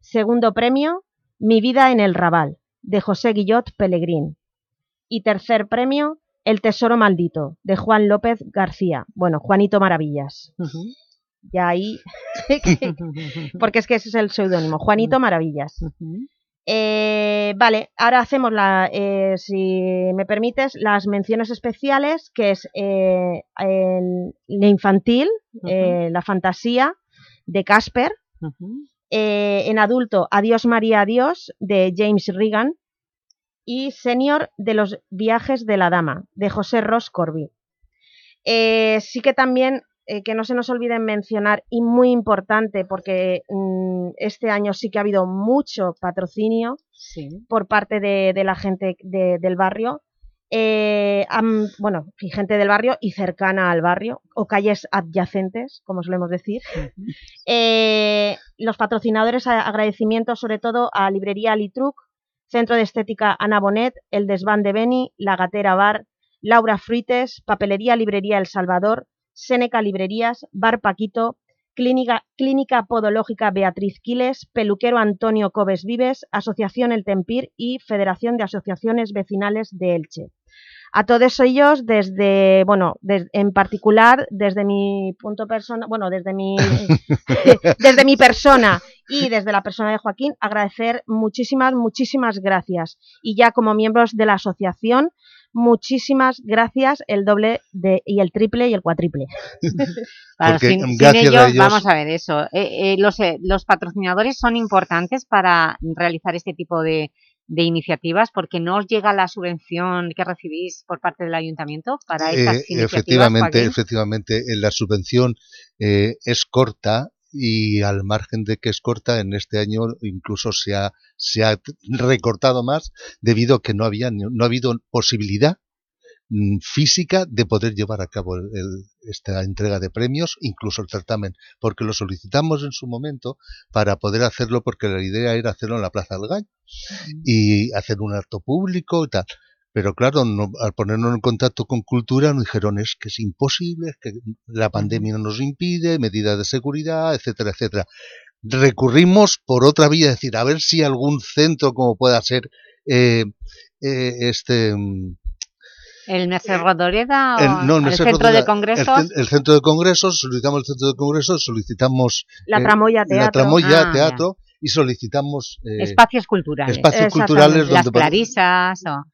Segundo premio, Mi vida en el Raval, de José Guillot Pellegrín. Y tercer premio, El Tesoro Maldito, de Juan López García. Bueno, Juanito Maravillas. Ya ahí... [LAUGHS] Porque es que ese es el seudónimo, Juanito Maravillas. Eh, vale, ahora hacemos, la, eh, si me permites, las menciones especiales, que es eh, el, la infantil, la fantasía de Casper, en adulto Adiós María Adiós de James Regan y senior de los viajes de la dama de José Ross Corby. Eh, sí que también eh, que no se nos olviden mencionar y muy importante porque mm, este año sí que ha habido mucho patrocinio Sí. por parte de, de la gente de- del barrio eh, bueno, y gente del barrio y cercana al barrio, o calles adyacentes, como solemos decir. [LAUGHS] Los patrocinadores, agradecimientos sobre todo a Librería Litruc, Centro de Estética Ana Bonet, El Desván de Beni, La Gatera Bar, Laura Fruites, Papelería Librería El Salvador, Seneca Librerías, Bar Paquito, Clínica, Clínica Podológica Beatriz Quiles, Peluquero Antonio Cobes Vives, Asociación El Tempir y Federación de Asociaciones Vecinales de Elche. A todos ellos, desde, bueno, en particular, desde mi punto persona, bueno, desde mi, [LAUGHS] desde mi persona y desde la persona de Joaquín, agradecer muchísimas, muchísimas gracias. Y ya como miembros de la asociación, muchísimas gracias el doble de, y el triple y el cuatriple. [LAUGHS] sin, ellos, vamos a ver eso. Eh, eh, los, eh, los patrocinadores son importantes para realizar este tipo de, de iniciativas porque no os llega la subvención que recibís por parte del ayuntamiento para estas iniciativas. Efectivamente, efectivamente, la subvención es corta y al margen de que es corta, en este año incluso se ha, se ha recortado más debido a que no, había, no ha habido posibilidad mm, física de poder llevar a cabo esta entrega de premios, incluso el certamen, porque lo solicitamos en su momento para poder hacerlo, porque la idea era hacerlo en la Plaza del Gall y hacer un acto público y tal. Pero claro, al ponernos en contacto con cultura nos dijeron es que es imposible, que la pandemia nos impide, medidas de seguridad, etcétera, etcétera. Recurrimos por otra vía, es decir, a ver si algún centro como pueda ser eh, eh, este... Mm, ¿El Messer Rodoreda o el, centro de congresos? El, centro de congresos, solicitamos el centro de congresos, solicitamos... La Tramoya Teatro. La Tramoya ah, Teatro y solicitamos... espacios culturales. Espacios culturales. Las Clarisas o...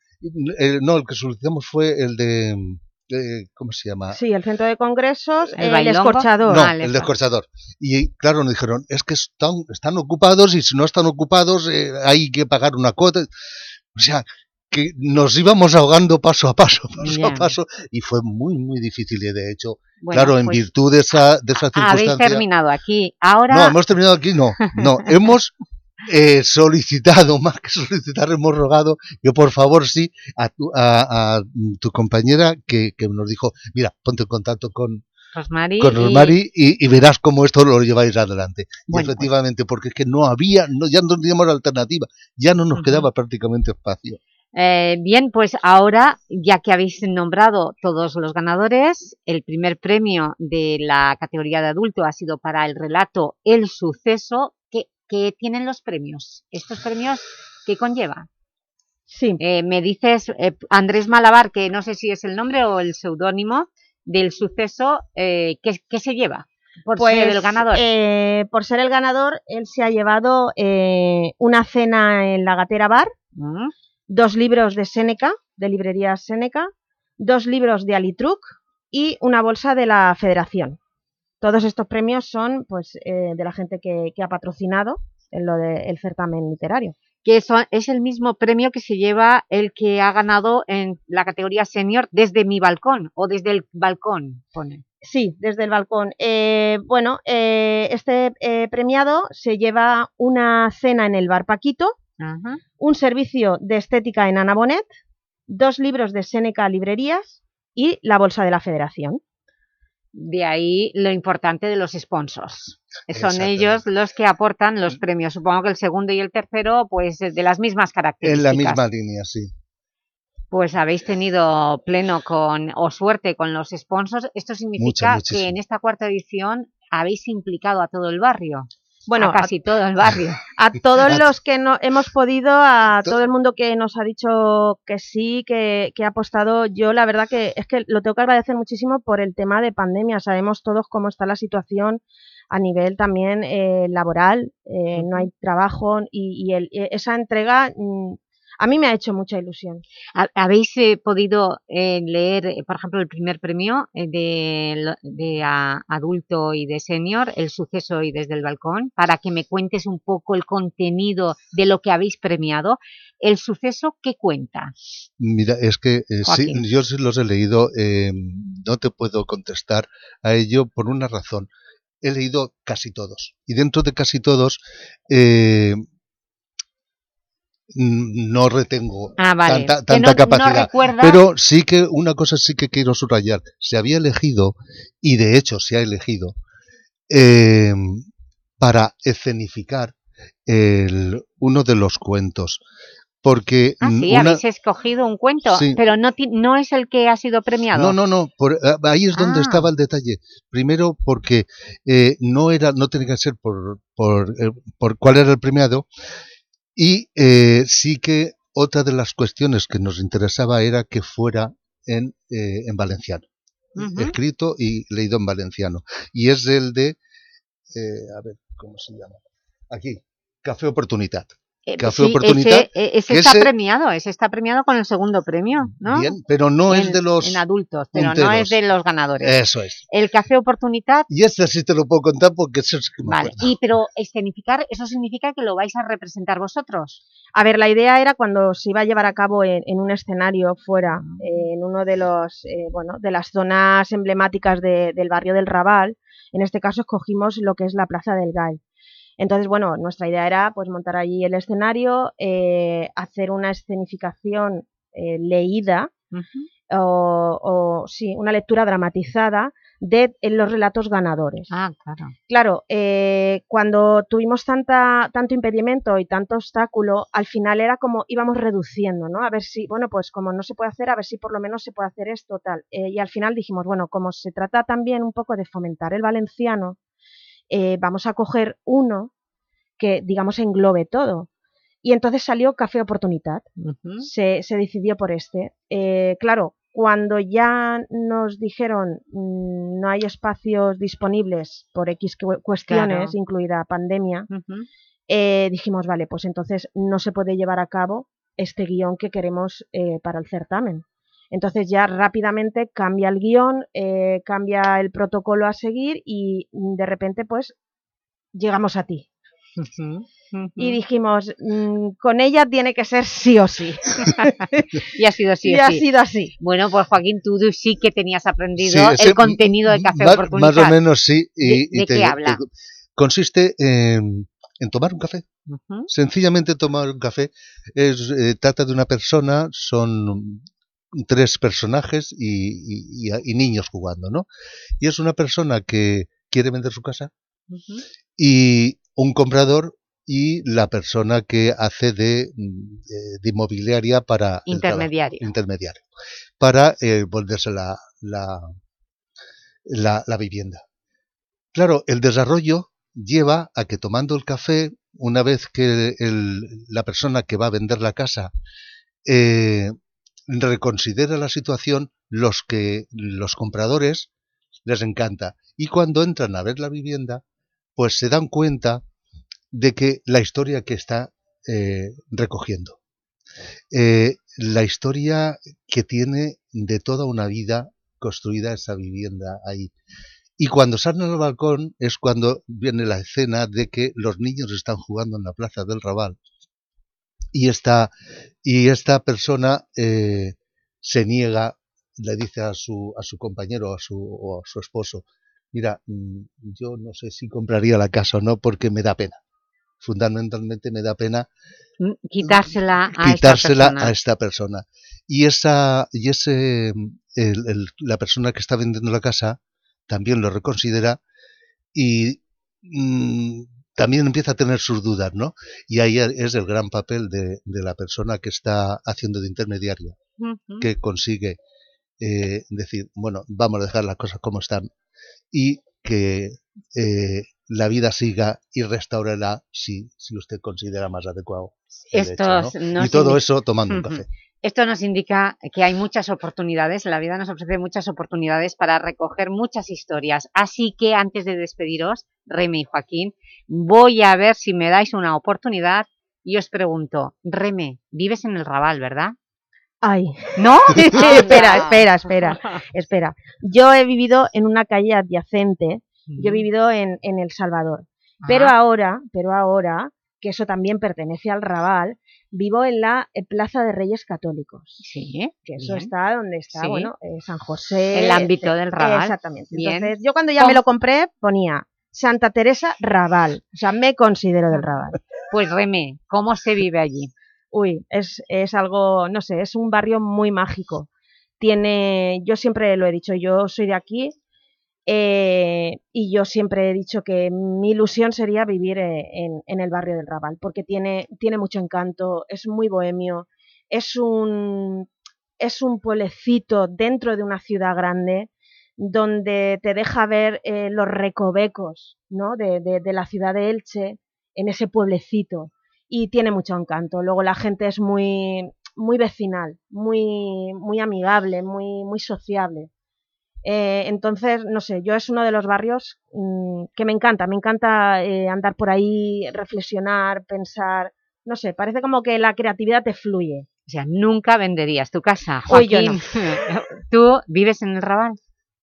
Eh, no, el que solicitamos fue el de... ¿Cómo se llama? Sí, el centro de congresos, el, el escorchador. No, el escorchador. Y claro, nos dijeron, es que están, están ocupados y si no están ocupados eh, hay que pagar una cuota. O sea, que nos íbamos ahogando paso a paso, [LAUGHS] paso a paso, y fue muy, muy difícil. Y de hecho, claro, en pues virtud de esa, de esa circunstancia... Habéis terminado aquí, ahora... No, hemos terminado aquí, no, no, [LAUGHS] hemos eh, solicitado, [LAUGHS] más que solicitar, hemos rogado que por favor sí a tu, a, tu compañera que, que, nos dijo, mira, ponte en contacto con Rosmary, con Rosmary y... Y, verás cómo esto lo lleváis adelante. y pues efectivamente, porque es que no había, no, ya no teníamos alternativa, ya no nos quedaba prácticamente espacio. Eh, bien, pues ahora, ya que habéis nombrado todos los ganadores, el primer premio de la categoría de adulto ha sido para el relato El Suceso, ¿Qué tienen los premios? ¿Estos premios qué conlleva? Sí. Eh, me dices, eh, Andrés Malabar, que no sé si es el nombre o el seudónimo del suceso, eh, ¿qué, se lleva por ser el pues, ganador? por ser el ganador, él se ha llevado una cena en la Gatera Bar, mm. dos libros de Seneca, de librería Seneca, dos libros de Alitruc y una bolsa de la Federación. Todos estos premios son pues, eh, de la gente que, ha patrocinado en lo del certamen literario. Que es el mismo premio que se lleva el que ha ganado en la categoría senior desde mi balcón o desde el balcón, pone. Sí, desde el balcón. Eh, bueno, eh, este premiado se lleva una cena en el Bar Paquito, un servicio de estética en Ana Bonet, dos libros de Seneca Librerías y la bolsa de la Federación. De ahí lo importante de los sponsors. Son ellos los que aportan los premios. Supongo que el segundo y el tercero, pues de las mismas características. En la misma línea, sí. Pues habéis tenido pleno con o suerte con los sponsors. Esto significa que en esta cuarta edición habéis implicado a todo el barrio bueno, a casi todo el barrio. [LAUGHS] A todos los que no hemos podido, a todo el mundo que nos ha dicho que sí, que, ha apostado, yo la verdad que es que lo tengo que agradecer muchísimo por el tema de pandemia. Sabemos todos cómo está la situación a nivel también eh, laboral, eh, no hay trabajo y, esa entrega mm, a mí me ha hecho mucha ilusión. ¿Habéis eh, podido eh, leer, eh, por ejemplo, el primer premio de, de adulto y de senior, El suceso y desde el balcón, para que me cuentes un poco el contenido de lo que habéis premiado? ¿El suceso qué cuenta? Mira, es que sí, yo sí los he leído, no te puedo contestar a ello por una razón. He leído casi todos. Y dentro de casi todos no retengo Ah, vale. tanta, tanta no- no capacidad. Pero sí que una cosa sí que quiero subrayar. Se había elegido, y de hecho se ha elegido, eh, para escenificar el- uno de los cuentos. Porque Ah, sí, una- habéis escogido un cuento, Sí. pero no, no es el que ha sido premiado. No, no, no. por- ahí es donde Ah. estaba el detalle. Primero porque eh, no era, no tenía que ser por, por, eh, por cuál era el premiado y eh, sí que otra de las cuestiones que nos interesaba era que fuera en, eh, en valenciano, escrito y leído en valenciano. Y es el de, eh, a ver, ¿cómo se llama? Aquí, Café Oportunidad. Eh, Café sí, Oportunidad. ese, eh, ese que está ese- premiado, ese está premiado con el segundo premio, ¿no? Bien, pero no es En- de los En adultos, pero no es de los ganadores. Eso es. El Café Oportunidad, Y este sí te lo puedo contar porque eso es que me vale. acuerdo. Y, pero escenificar, ¿eso significa que lo vais a representar vosotros? A ver, la idea era cuando se iba a llevar a cabo en, en un escenario fuera, eh, en uno de los, eh, bueno, de las zonas emblemáticas de- del barrio del Raval, en este caso escogimos lo que es la Plaza del Gall. Entonces, bueno, nuestra idea era pues montar allí el escenario, eh, hacer una escenificación eh, leída, o, o, sí, una lectura dramatizada de eh, los relatos ganadores. Ah, claro. Claro, eh, cuando tuvimos tanta, tanto impedimento y tanto obstáculo, al final era como íbamos reduciendo, ¿no? A ver si, bueno, pues como no se puede hacer, a ver si por lo menos se puede hacer esto, tal. Eh, y al final dijimos, bueno, como se trata también un poco de fomentar el valenciano, eh, vamos a coger uno que, digamos, englobe todo. Y entonces salió Café Oportunidad. se, se decidió por este. Eh, claro, cuando ya nos dijeron mm, no hay espacios disponibles por X cu- cuestiones, Claro. incluida pandemia, eh, dijimos, vale, pues entonces no se puede llevar a cabo este guion que queremos eh, para el certamen. Entonces ya rápidamente cambia el guion, eh, cambia el protocolo a seguir y mm, de repente pues llegamos a ti. Y dijimos, mm, con ella tiene que ser sí o sí. [LAUGHS] y ha sido así. Y ha sido así. Bueno, pues Joaquín, tú sí que tenías aprendido Sí, el contenido de Café más, Oportunidad. más o menos sí. Y, ¿De- y de te- qué habla? te- consiste en, en tomar un café. Sencillamente tomar un café. Es, eh, trata de una persona, son tres personajes y, y- y- y niños jugando, ¿no? Y es una persona que quiere vender su casa y un comprador y la persona que hace de, mm, eh, de inmobiliaria para el. Intermediario. intermediario para eh, volverse la, la, la, la vivienda. Claro, el desarrollo lleva a que tomando el café, una vez que el- la persona que va a vender la casa eh, reconsidera la situación, los que los compradores les encanta. Y cuando entran a ver la vivienda, pues se dan cuenta de que la historia que está eh, recogiendo, eh, la historia que tiene de toda una vida construida esa vivienda ahí. Y cuando salen al balcón es cuando viene la escena de que los niños están jugando en la plaza del Raval y esta, y esta persona eh, se niega, le dice a su, a su compañero a su, o a su esposo, mira, mm, yo no sé si compraría la casa o no porque me da pena. Fundamentalmente me da pena Mm, Quitársela a quitársela esta persona. a esta persona. Y esa, y ese, el- el- la persona que está vendiendo la casa también lo reconsidera y mm, también empieza a tener sus dudas, ¿no? Y ahí es el gran papel de, de la persona que está haciendo de intermediaria, Ujú. que consigue eh, decir, bueno, vamos a dejar las cosas como están y que eh, la vida siga y restaurará si, si usted considera más adecuado. Y todo eso tomando un café. Esto nos indica que hay muchas oportunidades, la vida nos ofrece muchas oportunidades para recoger muchas historias. Así que antes de despediros, Reme y Joaquín, voy a ver si me dais una oportunidad y os pregunto, Reme, vives en el Raval, ¿verdad? Ay. ¿No? [LAUGHS] espera, espera, espera, espera. Yo he vivido en una calle adyacente, yo he vivido en, en El Salvador, pero Ah. ahora, pero ahora, que eso también pertenece al Raval, vivo en la eh, Plaza de Reyes Católicos. Sí, Que eso bien. está donde está, Sí. bueno, eh, San José. El ámbito del Raval. Exactamente. Bien. Entonces, yo cuando ya me lo compré, ponía Santa Teresa Raval. O sea, me considero del Raval. Pues Reme, ¿cómo se vive allí? uy, es, es algo, no sé, es un barrio muy mágico. Tiene, yo siempre lo he dicho, yo soy de aquí eh, y yo siempre he dicho que mi ilusión sería vivir eh, en, el barrio del Raval, porque tiene, tiene mucho encanto, es muy bohemio, es un, es un pueblecito dentro de una ciudad grande donde te deja ver eh, los recovecos ¿no? de, de, de la ciudad de Elche en ese pueblecito y tiene mucho encanto. Luego la gente es muy, muy vecinal, muy, muy amigable, muy, muy sociable. Eh, entonces, no sé, yo es uno de los barrios mmm, que me encanta, me encanta eh, andar por ahí, reflexionar, pensar, no sé, parece como que la creatividad te fluye. O sea, nunca venderías tu casa, [LAUGHS] yo Joaquín. [LAUGHS] ¿Tú vives en el Raval?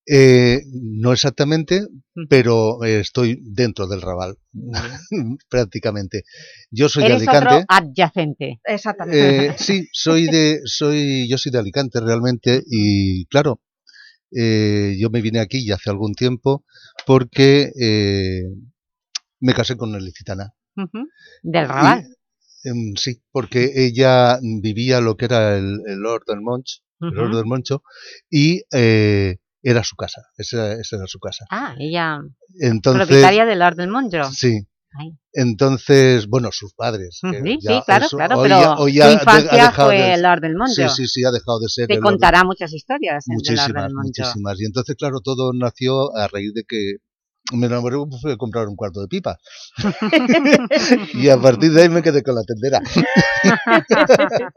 Eh, no exactamente, pero eh, estoy dentro del Raval, [LAUGHS] prácticamente. Yo soy de Alicante. otro adyacente. Exactamente. Eh, sí, soy de, soy, yo soy de Alicante realmente y claro, eh, yo me vine aquí ya hace algún tiempo porque eh, me casé con una licitana. Del Raval. Y, em, sí, porque ella vivía lo que era el, el Lord del Monch, el. Lord del Moncho, y eh, era su casa, esa, esa era su casa. Ah, ella, Entonces, propietaria del Lord del Monjo. Sí. Entonces, bueno, sus padres. que Sí, claro, eso- claro, hoy pero ya- ya ha infancia fue de- el Lord del Monjo. Sí, sí, sí, ha dejado de ser Te Lord contará muchas historias el del Lord Muchísimas, del muchísimas. Y entonces, claro, todo nació a raíz de que me enamoré pues, fue comprar un cuarto de pipa. [LAUGHS] y a partir de ahí me quedé con la tendera. [LAUGHS]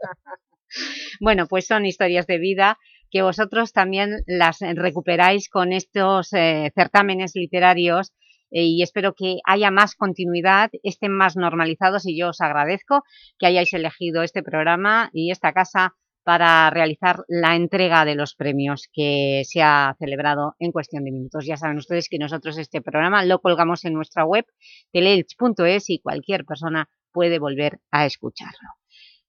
Bueno, pues son historias de vida que vosotros también las recuperáis con estos eh, certámenes literarios y espero que haya más continuidad, estén más normalizados y yo os agradezco que hayáis elegido este programa y esta casa para realizar la entrega de los premios que se ha celebrado en cuestión de minutos. Ya saben ustedes que nosotros este programa lo colgamos en nuestra web teleelch.es y cualquier persona puede volver a escucharlo.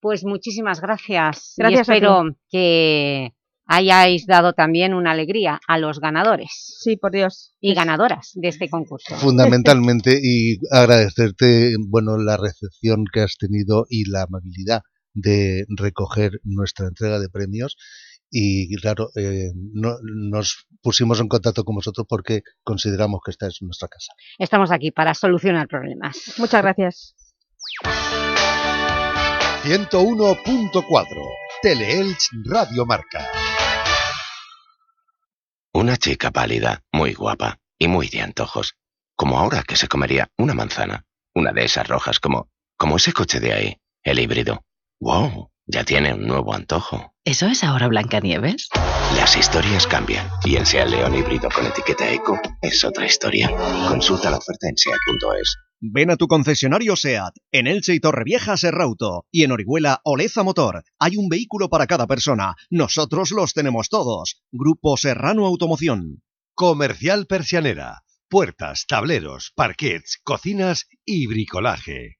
Pues muchísimas gracias, Gracias y a espero que hayáis dado también una alegría a los ganadores. Sí, por Dios. Y ganadoras de este concurso. Fundamentalmente, y agradecerte bueno, la recepción que has tenido y la amabilidad de recoger nuestra entrega de premios. Y claro, eh, no- nos pusimos en contacto con vosotros porque consideramos que esta es nuestra casa. Estamos aquí para solucionar problemas. Muchas gracias. 101.4 Teleelch Radio Marca. Chica pálida, muy guapa y muy de antojos. Como ahora que se comería una manzana. Una de esas rojas como, como ese coche de ahí, el híbrido. ¡Wow! Ya tiene un nuevo antojo. ¿Eso es ahora Blancanieves? Las historias cambian y el Seat León híbrido con etiqueta Eco es otra historia. Consulta la oferta en seat.es. Ven a tu concesionario SEAT, en Elche y Torrevieja Serrauto, y en Orihuela Oleza Motor. Hay un vehículo para cada persona. Nosotros los tenemos todos. Grupo Serrano Automoción. Comercial Persianera. Puertas, tableros, parquets, cocinas y bricolaje.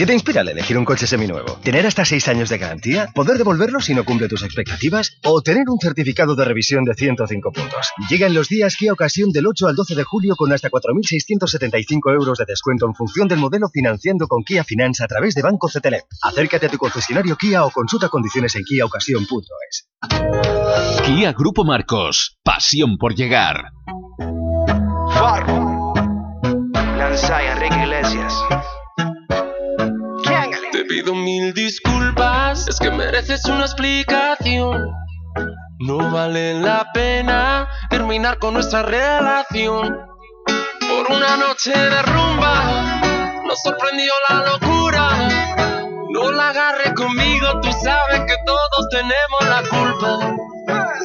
¿Qué te inspira al elegir un coche seminuevo? ¿Tener hasta 6 años de garantía? ¿Poder devolverlo si no cumple tus expectativas? ¿O tener un certificado de revisión de 105 puntos? Llegan los días Kia Ocasión del 8 al 12 de julio con hasta 4.675 euros de descuento en función del modelo financiando con Kia Finance a través de Banco CTLM. Acércate a tu concesionario Kia o consulta condiciones en kiaocasión.es. Kia Grupo Marcos. Pasión por llegar. Lanza y Enrique Iglesias. Mil disculpas, es que mereces una explicación. No vale la pena terminar con nuestra relación. Por una noche de rumba, nos sorprendió la locura. No la agarre conmigo, tú sabes que todos tenemos la culpa.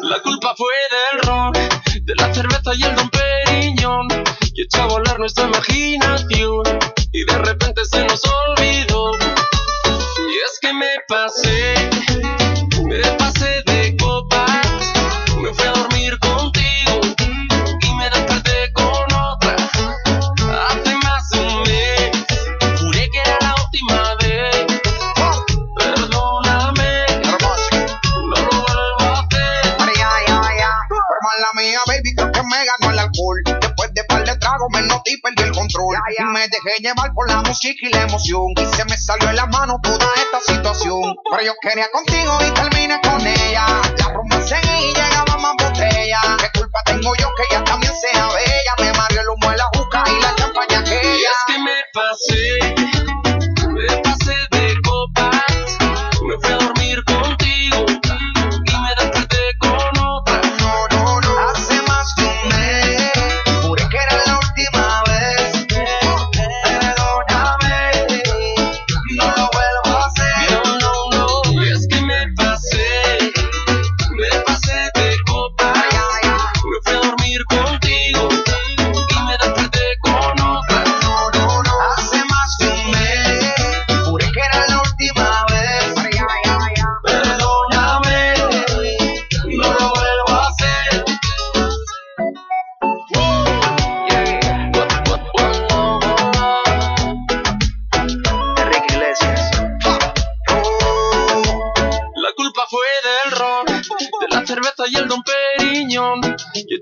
La culpa fue del ron, de la cerveza y el don Periñón. Y echó a volar nuestra imaginación. Y de repente se nos olvidó. Que me pasé, dejé llevar por la música y la emoción y se me salió en la mano toda esta situación. Pero yo quería contigo y terminé con ella. La rumba seguía y llegaba más botella. ¿Qué culpa tengo yo que ella también sea bella? Me mareó el humo de la juca y la champaña que Y es que me pasé,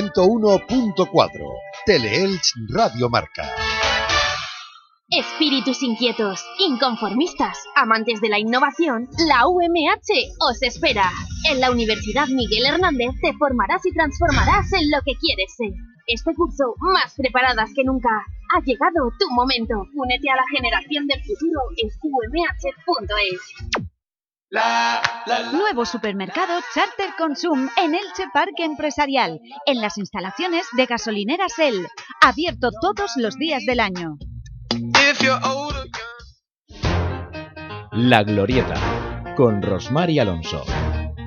...101.4... Teleelch Radio Marca. Espíritus inquietos, inconformistas, amantes de la innovación, la UMH os espera. En la Universidad Miguel Hernández te formarás y transformarás en lo que quieres ser. Este curso, más preparadas que nunca, ha llegado tu momento. Únete a la generación del futuro en umh.es. Nuevo supermercado Charter Consum en Elche Parque Empresarial, en las instalaciones de gasolineras El, abierto todos los días del año. La Glorieta, con Rosmar y Alonso.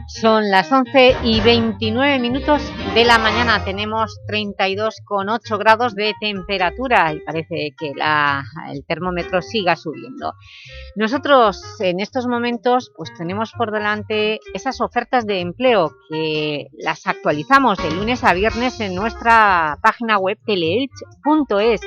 Son las 11 y 29 minutos de la mañana. Tenemos 32,8 grados de temperatura y parece que el termómetro siga subiendo. Nosotros en estos momentos pues tenemos por delante esas ofertas de empleo que las actualizamos de lunes a viernes en nuestra página web teleelch.es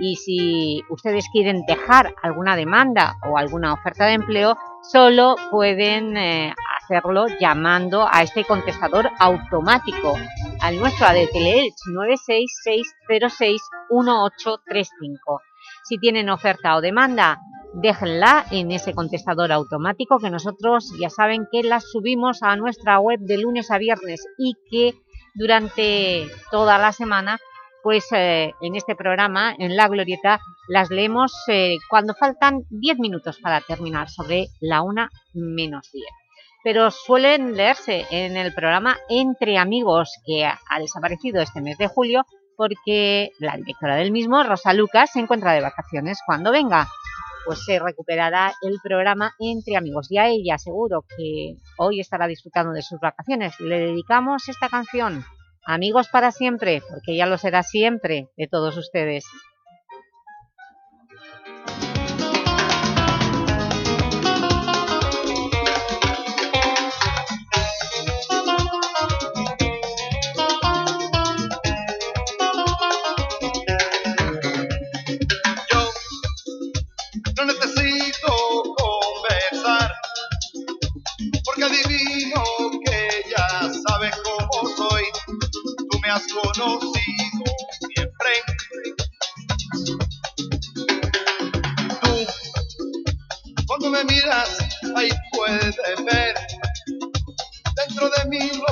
y si ustedes quieren dejar alguna demanda o alguna oferta de empleo solo pueden eh, hacerlo llamando a este contestador automático al nuestro de Teleelch 966061835. Si tienen oferta o demanda, déjenla en ese contestador automático que nosotros ya saben que las subimos a nuestra web de lunes a viernes y que durante toda la semana pues eh, en este programa, en La Glorieta, las leemos eh, cuando faltan 10 minutos para terminar, sobre la una menos 10. Pero suelen leerse en el programa Entre Amigos, que ha desaparecido este mes de julio, porque la directora del mismo, Rosa Lucas, se encuentra de vacaciones. Cuando venga, pues se recuperará el programa Entre Amigos. Y a ella seguro que hoy estará disfrutando de sus vacaciones. Le dedicamos esta canción, Amigos para siempre, porque ya lo será siempre de todos ustedes. Conocido siempre. Tú, cuando me miras, ahí puedes ver dentro de mí lo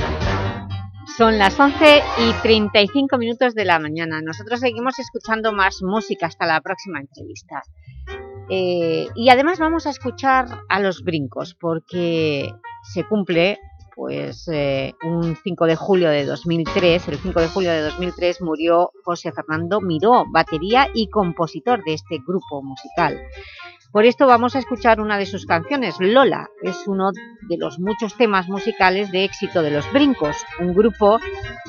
Son las 11 y 35 minutos de la mañana. Nosotros seguimos escuchando más música hasta la próxima entrevista. Eh, y además vamos a escuchar a Los Brincos, porque se cumple pues eh, un 5 de julio de 2003, el 5 de julio de 2003 murió José Fernando Miró, batería y compositor de este grupo musical. Por esto vamos a escuchar una de sus canciones, Lola, es uno de los muchos temas musicales de éxito de Los Brincos, un grupo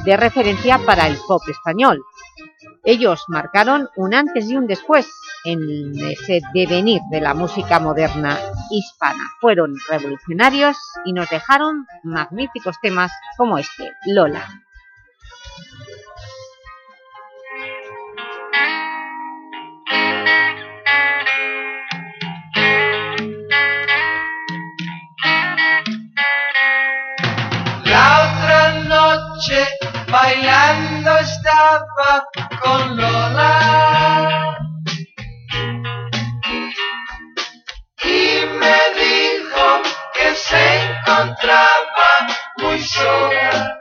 de referencia para el pop español. Ellos marcaron un antes y un después en ese devenir de la música moderna hispana. Fueron revolucionarios y nos dejaron magníficos temas como este, Lola. Bailando estaba con Lola y me dijo que se encontraba muy sola.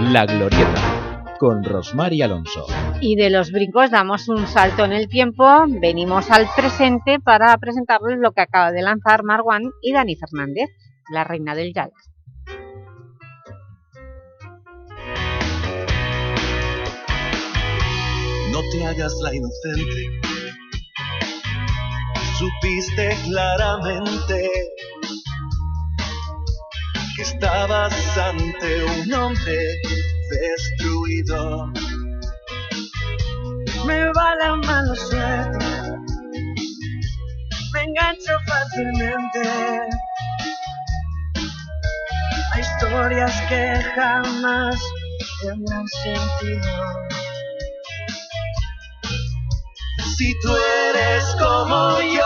La Glorieta, con Rosmar y Alonso. Y de los brincos damos un salto en el tiempo, venimos al presente para presentarles lo que acaba de lanzar Marwan y Dani Fernández, la reina del jazz. No te hagas la inocente. Supiste claramente estabas ante un hombre destruido. Me va la mano suelta, me engancho fácilmente a historias que jamás tendrán sentido. Si tú eres como yo,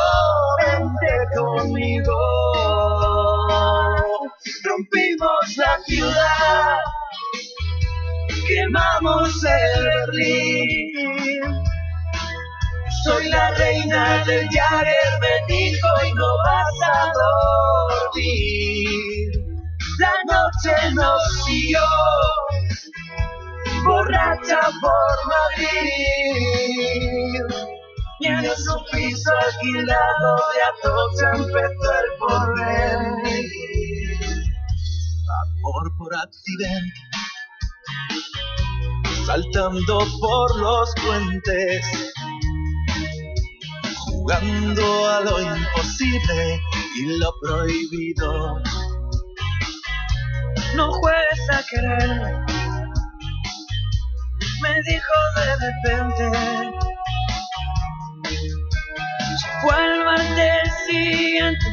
vente conmigo. Rompimos la ciudad, quemamos el Berlín. Soy la reina del Jagger, me dijo y no vas a dormir. La noche nos siguió, borracha por Madrid. Y en su piso alquilado de Atocha empezó el porvenir. Por accidente, saltando por los puentes, jugando a lo imposible y lo prohibido. No juegues a quererme, me dijo de repente. Vuelvo al día siguiente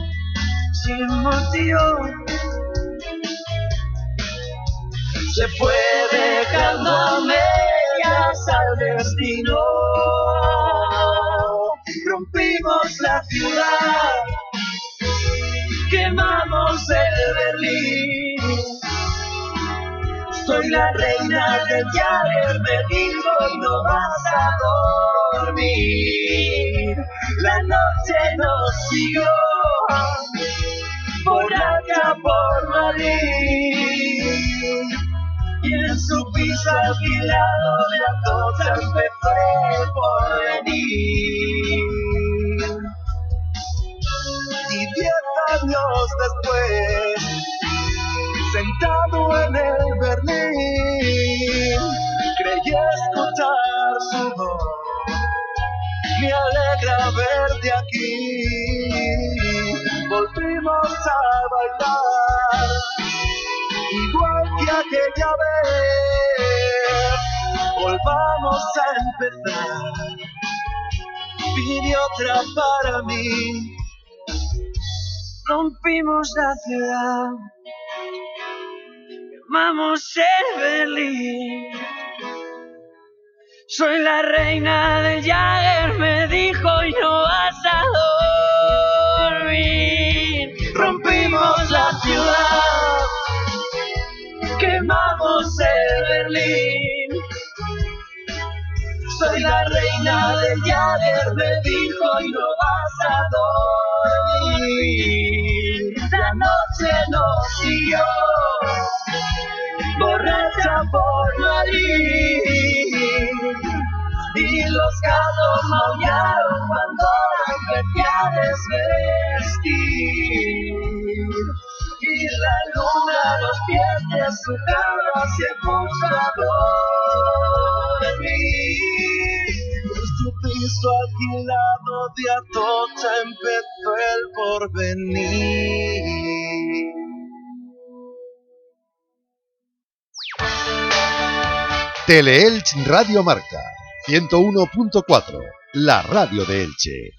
sin motivo. Se fue dejando a medias al destino. Rompimos la ciudad, quemamos el Berlín. Soy la reina del me dijo y no vas a dormir. La noche nos siguió por acá por Madrid. Y en su piso alquilado de Atocha empezó por venir. Y diez años después, sentado en el Berlín, creí escuchar su voz. Me alegra verte aquí. bailar, igual que aquella vez. Volvamos a empezar, pide otra para mí. Rompimos la ciudad, llamamos el Berlín. Soy la reina del Jagger, me dijo, y no vas a quemamos el Berlín. Soy la reina del Jagger, me dijo, y no vas a dormir. La noche nos siguió, borracha por Madrid. Y los gatos maullaron cuando la empecé a desvestir. Y la luna a los pies de su cama se a dormir. Nuestro piso alquilado de Atocha empezó el porvenir. Teleelch Radio Marca 101.4, la radio de Elche.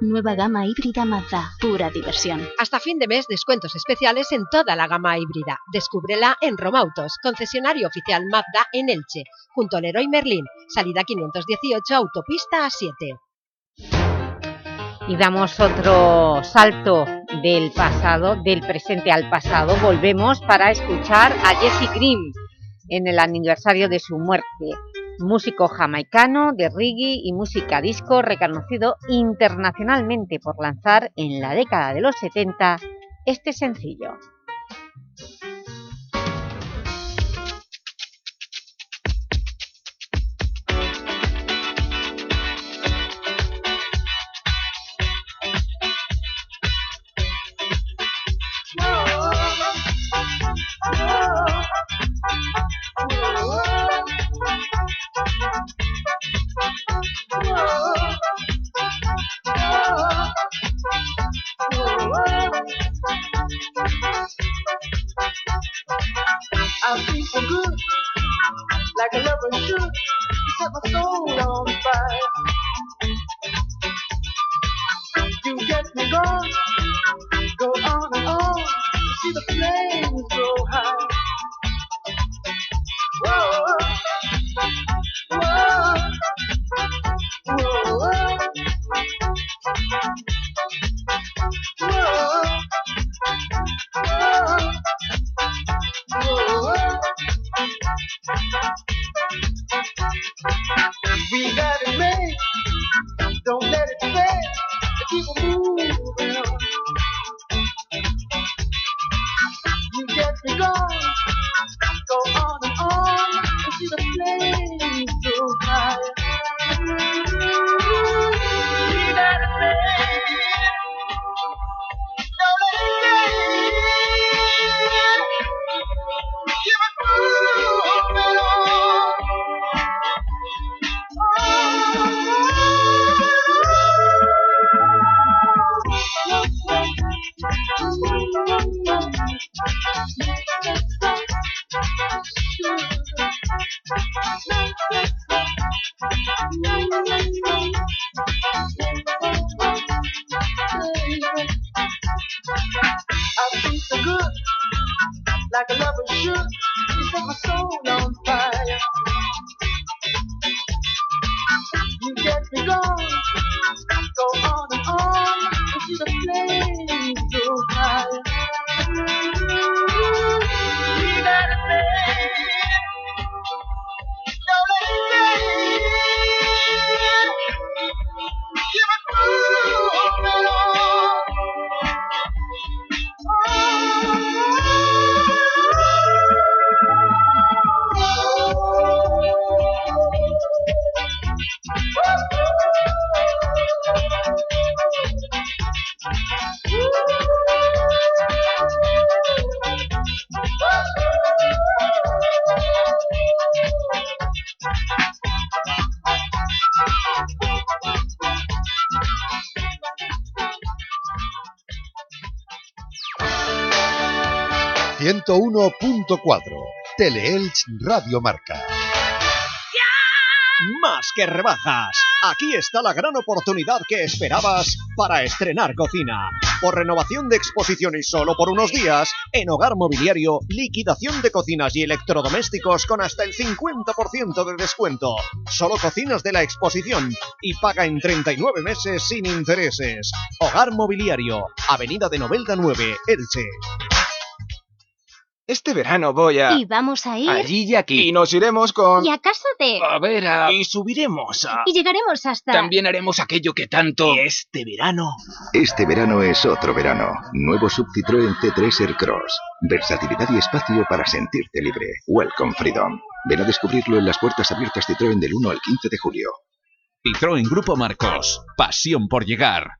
Nueva gama híbrida Mazda, pura diversión. Hasta fin de mes, descuentos especiales en toda la gama híbrida. Descúbrela en Romautos, concesionario oficial Mazda en Elche, junto al Leroy Merlin, salida 518, autopista A7. Y damos otro salto del pasado, del presente al pasado. Volvemos para escuchar a Jesse Grimm en el aniversario de su muerte. Músico jamaicano de reggae y música disco reconocido internacionalmente por lanzar en la década de los 70 este sencillo. 101.4 Teleelch Radio Marca. Más que rebajas. Aquí está la gran oportunidad que esperabas para estrenar cocina. Por renovación de exposición y solo por unos días, en Hogar Mobiliario, liquidación de cocinas y electrodomésticos con hasta el 50% de descuento. Solo cocinas de la exposición y paga en 39 meses sin intereses. Hogar Mobiliario, Avenida de Novelda 9, Elche. Este verano voy a... Y vamos a ir... Allí y aquí. Y nos iremos con... Y a casa de... A ver, a... Y subiremos a... Y llegaremos hasta... También haremos aquello que tanto... Este verano... Este verano es otro verano. Nuevo sub Citroën C3 Aircross. Versatilidad y espacio para sentirte libre. Welcome Freedom. Ven a descubrirlo en las puertas abiertas Citroën del 1 al 15 de julio. Citroën Grupo Marcos. Pasión por llegar.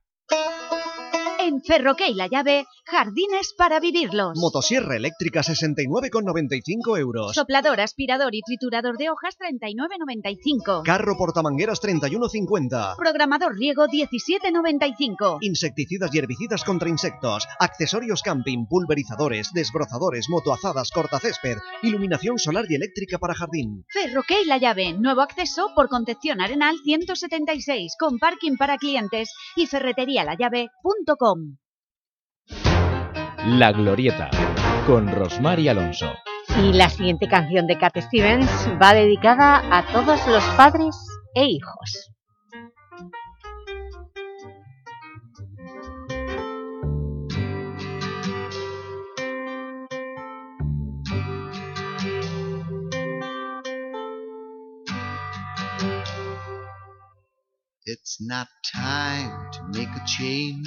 En Ferroque y La Llave, jardines para vivirlos. Motosierra eléctrica 69,95 euros. Soplador, aspirador y triturador de hojas 39,95. Carro portamangueras 31,50. Programador riego 17,95. Insecticidas y herbicidas contra insectos. Accesorios camping, pulverizadores, desbrozadores, motoazadas, cortacésped. Iluminación solar y eléctrica para jardín. Ferroque y La Llave, nuevo acceso por Concepción Arenal 176, con parking para clientes y ferreterialallave.com. La Glorieta, con Rosmar y Alonso. Y la siguiente canción de Cat Stevens va dedicada a todos los padres e hijos. It's not time to make a change.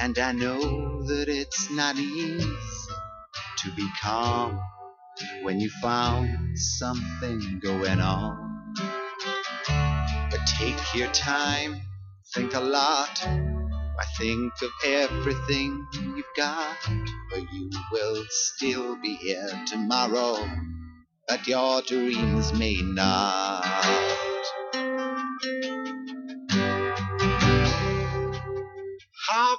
and I know that it's not easy to be calm when you found something going on. But take your time, think a lot. I think of everything you've got, but you will still be here tomorrow, but your dreams may not.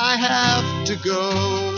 I have to go.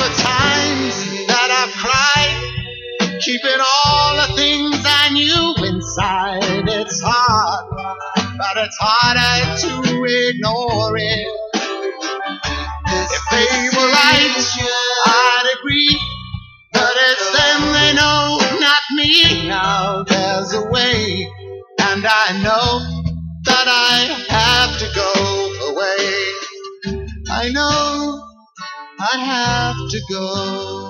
The times that I've cried, keeping all the things I knew inside. It's hard, but it's harder to ignore it. If they were right, I'd agree. But it's them they know, not me. Now there's a way, and I know that I have to go away. I know I have to go.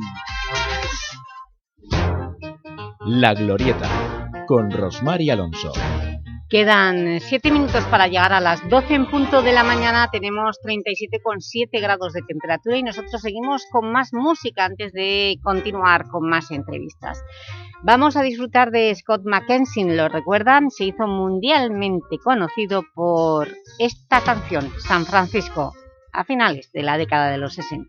La Glorieta, con Rosmar y Alonso. Quedan 7 minutos para llegar a las 12 en punto de la mañana, tenemos 37,7 grados de temperatura y nosotros seguimos con más música antes de continuar con más entrevistas. Vamos a disfrutar de Scott McKenzie, ¿lo recuerdan? Se hizo mundialmente conocido por esta canción, San Francisco, a finales de la década de los 60.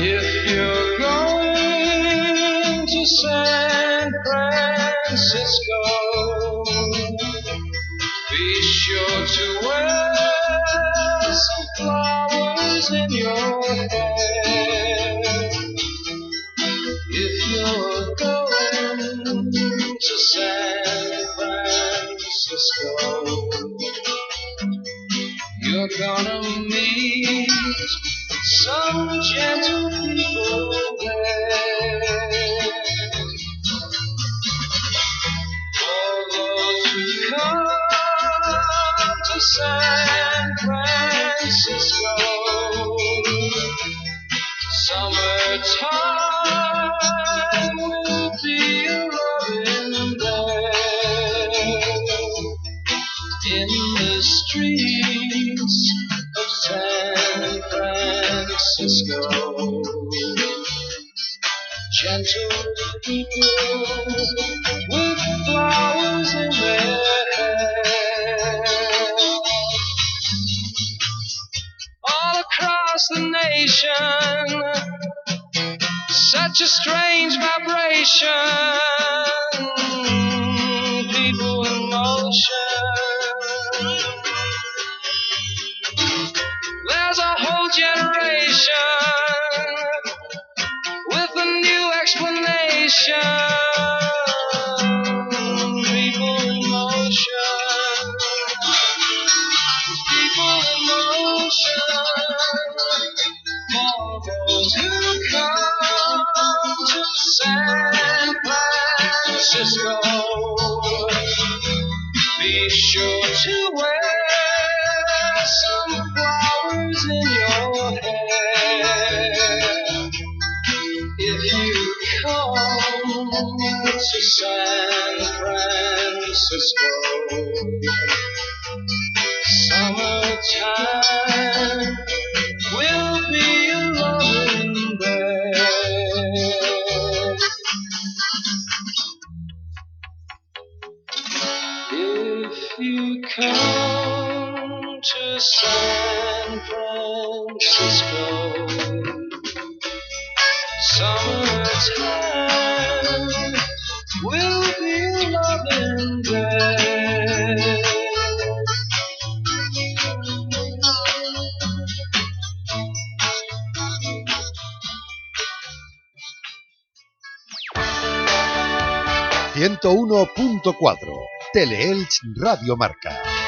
If you're going to San Francisco, be sure to wear some flowers in your hair. If you're going to San Francisco, you're gonna meet some gentle people there. Those who come to San Francisco, summertime Francisco. Gentle people with flowers in their hair. All across the nation, such a strange vibration. People in motion. There's a whole generation People in motion. People in motion. Come to San Francisco, be sure to wear to San Francisco, summertime will be a loving there. If you come to San Francisco, summertime will be loving there. ...101.4... Teleelch Radio Marca.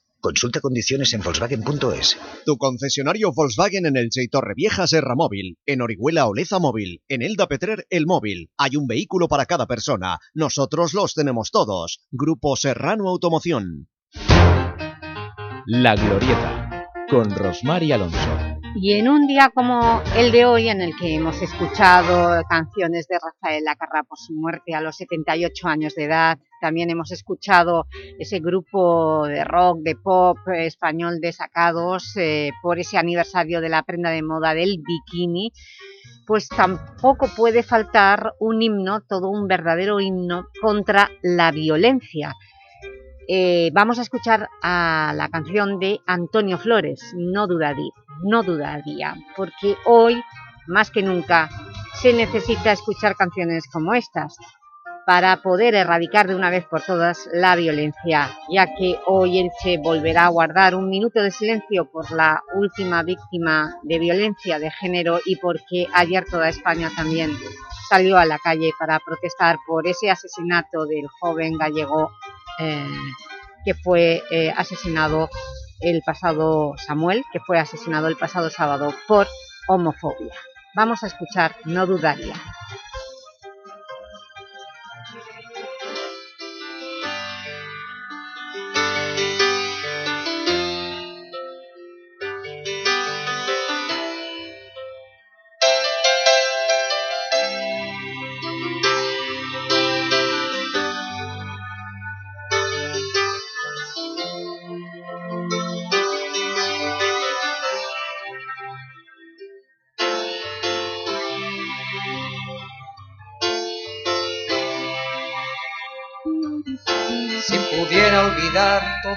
Consulta condiciones en Volkswagen.es. Tu concesionario Volkswagen en el y Torrevieja Serra Móvil, en Orihuela Oleza Móvil, en Elda Petrer El Móvil. Hay un vehículo para cada persona. Nosotros los tenemos todos. Grupo Serrano Automoción. La Glorieta, con Rosmar y Alonso. Y en un día como el de hoy, en el que hemos escuchado canciones de Rafael Acarra por su muerte a los 78 años de edad, también hemos escuchado ese grupo de rock, de pop español de Sacados eh, por ese aniversario de la prenda de moda del bikini, pues tampoco puede faltar un himno, todo un verdadero himno contra la violencia. Eh, vamos a escuchar a la canción de Antonio Flores, No dudaría, no dudaría, porque hoy, más que nunca, se necesita escuchar canciones como estas para poder erradicar de una vez por todas la violencia, ya que hoy se volverá a guardar un minuto de silencio por la última víctima de violencia de género y porque ayer toda España también salió a la calle para protestar por ese asesinato del joven gallego eh, que fue eh, asesinado el pasado Samuel, que fue asesinado el pasado sábado por homofobia. Vamos a escuchar No Dudaría.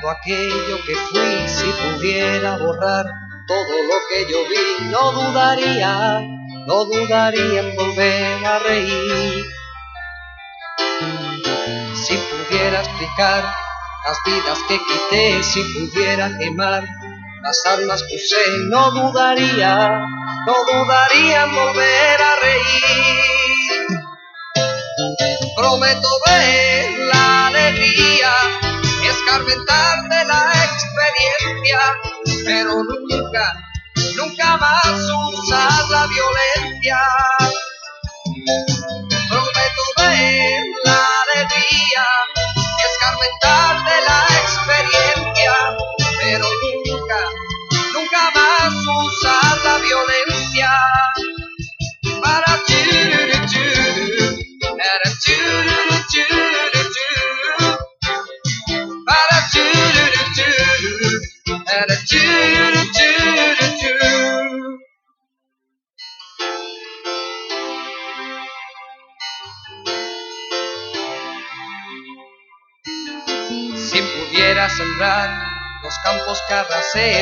Todo aquello que fui, si pudiera borrar todo lo que yo vi, no dudaría, no dudaría en volver a reír. Si pudiera explicar las vidas que quité, si pudiera quemar las almas que usé, no dudaría, no dudaría en volver a reír. Prometo ver la alegría, escarmentar de la experiencia, pero nunca, nunca más usar la violencia.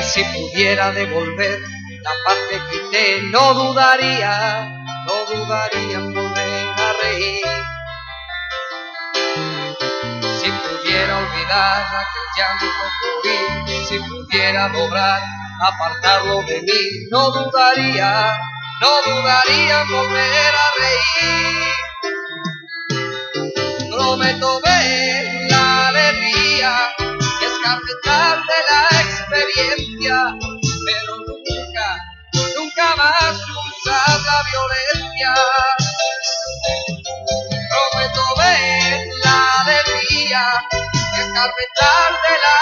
Si pudiera devolver la paz que quité, no dudaría, no dudaría en volver a reír. Si pudiera olvidar aquel llanto que oí, si pudiera lograr apartarlo de mí, no dudaría, no dudaría en volver a reír. Prometo ver la alegría, escarmentar de la experiencia, pero nunca, nunca más usar la violencia. Prometo ver la alegría, escarmentar de la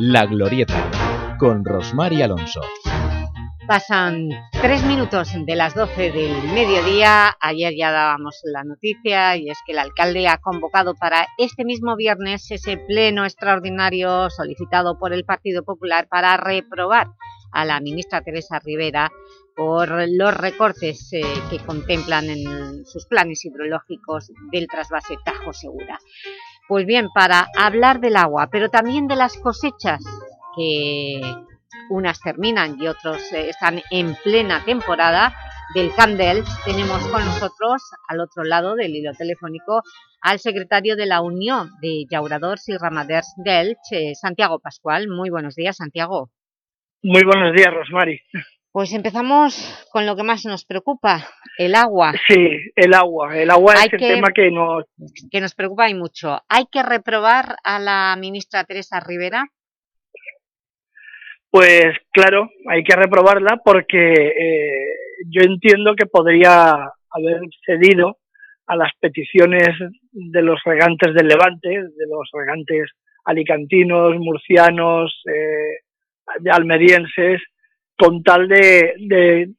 La Glorieta, con Rosmar y Alonso. Pasan tres minutos de las 12 del mediodía. Ayer ya dábamos la noticia y es que el alcalde ha convocado para este mismo viernes ese pleno extraordinario solicitado por el Partido Popular para reprobar a la ministra Teresa Rivera por los recortes eh, que contemplan en sus planes hidrológicos del trasvase Tajo Segura. Pues bien, para hablar del agua, pero también de las cosechas, que unas terminan y otros eh, están en plena temporada, del Candel, tenemos con nosotros, al otro lado del hilo telefónico, al secretario de la Unión de Llauradors y Ramaders del Santiago Pascual. Muy buenos días, Santiago. Muy buenos días, Rosmari. Pues empezamos con lo que más nos preocupa, el agua. Sí, el agua. El agua es el tema que nos... Que nos preocupa y mucho. ¿Hay que reprobar a la ministra Teresa Rivera? Pues claro, hay que reprobarla porque eh, yo entiendo que podría haber cedido a las peticiones de los regantes del Levante, de los regantes alicantinos, murcianos, eh, almerienses, con tal de,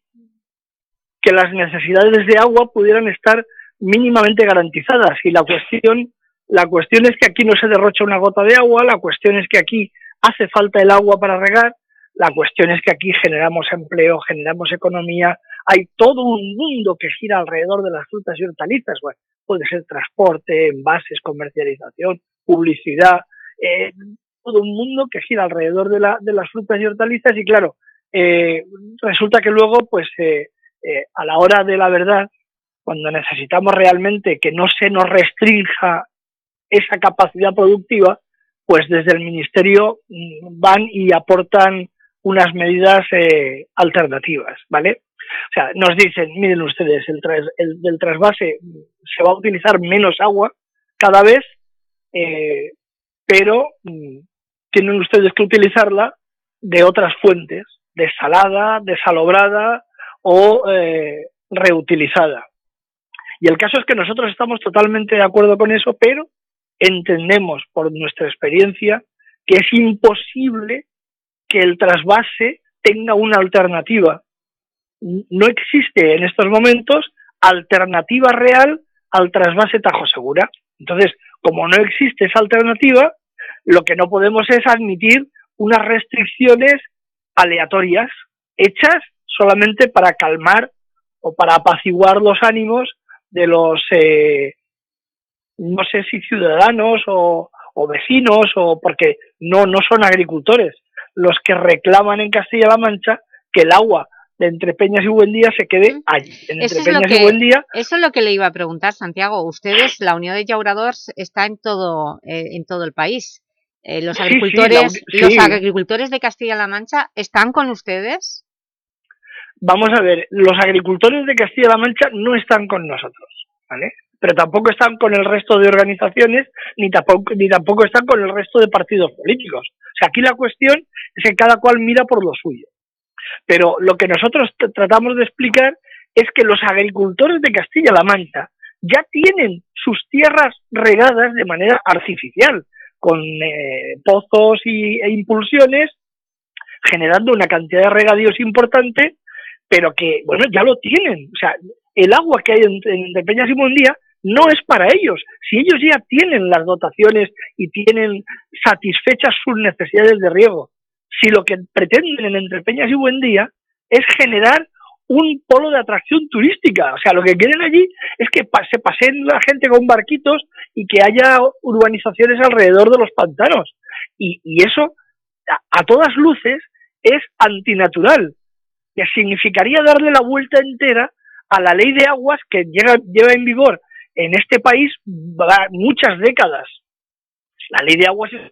que las necesidades de agua pudieran estar mínimamente garantizadas. Y la cuestión, la cuestión es que aquí no se derrocha una gota de agua, la cuestión es que aquí hace falta el agua para regar, la cuestión es que aquí generamos empleo, generamos economía, hay todo un mundo que gira alrededor de las frutas y hortalizas, bueno, puede ser transporte, envases, comercialización, publicidad, eh, todo un mundo que gira alrededor de, la, de las frutas y hortalizas y claro, eh, resulta que luego, pues eh, eh, a la hora de la verdad, cuando necesitamos realmente que no se nos restrinja esa capacidad productiva, pues desde el Ministerio mm, van y aportan unas medidas eh, alternativas, ¿vale? O sea, nos dicen, miren ustedes, el, tras, el del trasvase se va a utilizar menos agua cada vez, eh, pero mm, tienen ustedes que utilizarla de otras fuentes, desalada, desalobrada o eh, reutilizada. Y el caso es que nosotros estamos totalmente de acuerdo con eso, pero entendemos por nuestra experiencia que es imposible que el trasvase tenga una alternativa. No existe en estos momentos alternativa real al trasvase Tajo Segura. Entonces, como no existe esa alternativa, lo que no podemos es admitir unas restricciones aleatorias hechas solamente para calmar o para apaciguar los ánimos de los, eh, no sé si ciudadanos o, o, vecinos, o porque no, no son agricultores los que reclaman en Castilla-La Mancha que el agua de Entre Peñas y Buendía se quede allí, en Entre Peñas que, y Buendía. Eso es lo que le iba a preguntar, Santiago. Ustedes, la Unión de Llauradors está en todo, eh, en todo el país. Eh, los, agricultores, sí, sí, ¿Los agricultores de Castilla-La Mancha están con ustedes? Vamos a ver, los agricultores de Castilla-La Mancha no están con nosotros, ¿vale? Pero tampoco están con el resto de organizaciones, ni tampoco, ni tampoco están con el resto de partidos políticos. O sea, aquí la cuestión es que cada cual mira por lo suyo. Pero lo que nosotros tratamos de explicar es que los agricultores de Castilla-La Mancha ya tienen sus tierras regadas de manera artificial, con eh, pozos y, e impulsiones, generando una cantidad de regadíos importante, pero que, bueno, ya lo tienen. O sea, el agua que hay en, en Peñas y Mondía no es para ellos. Si ellos ya tienen las dotaciones y tienen satisfechas sus necesidades de riego, si lo que pretenden en Entre Peñas y Buendía es generar un polo de atracción turística. O sea, lo que quieren allí es que se pasen la gente con barquitos y que haya urbanizaciones alrededor de los pantanos. Y, y eso, a, a, todas luces, es antinatural, que significaría darle la vuelta entera a la ley de aguas que llega, lleva en vigor en este país muchas décadas. La ley de aguas es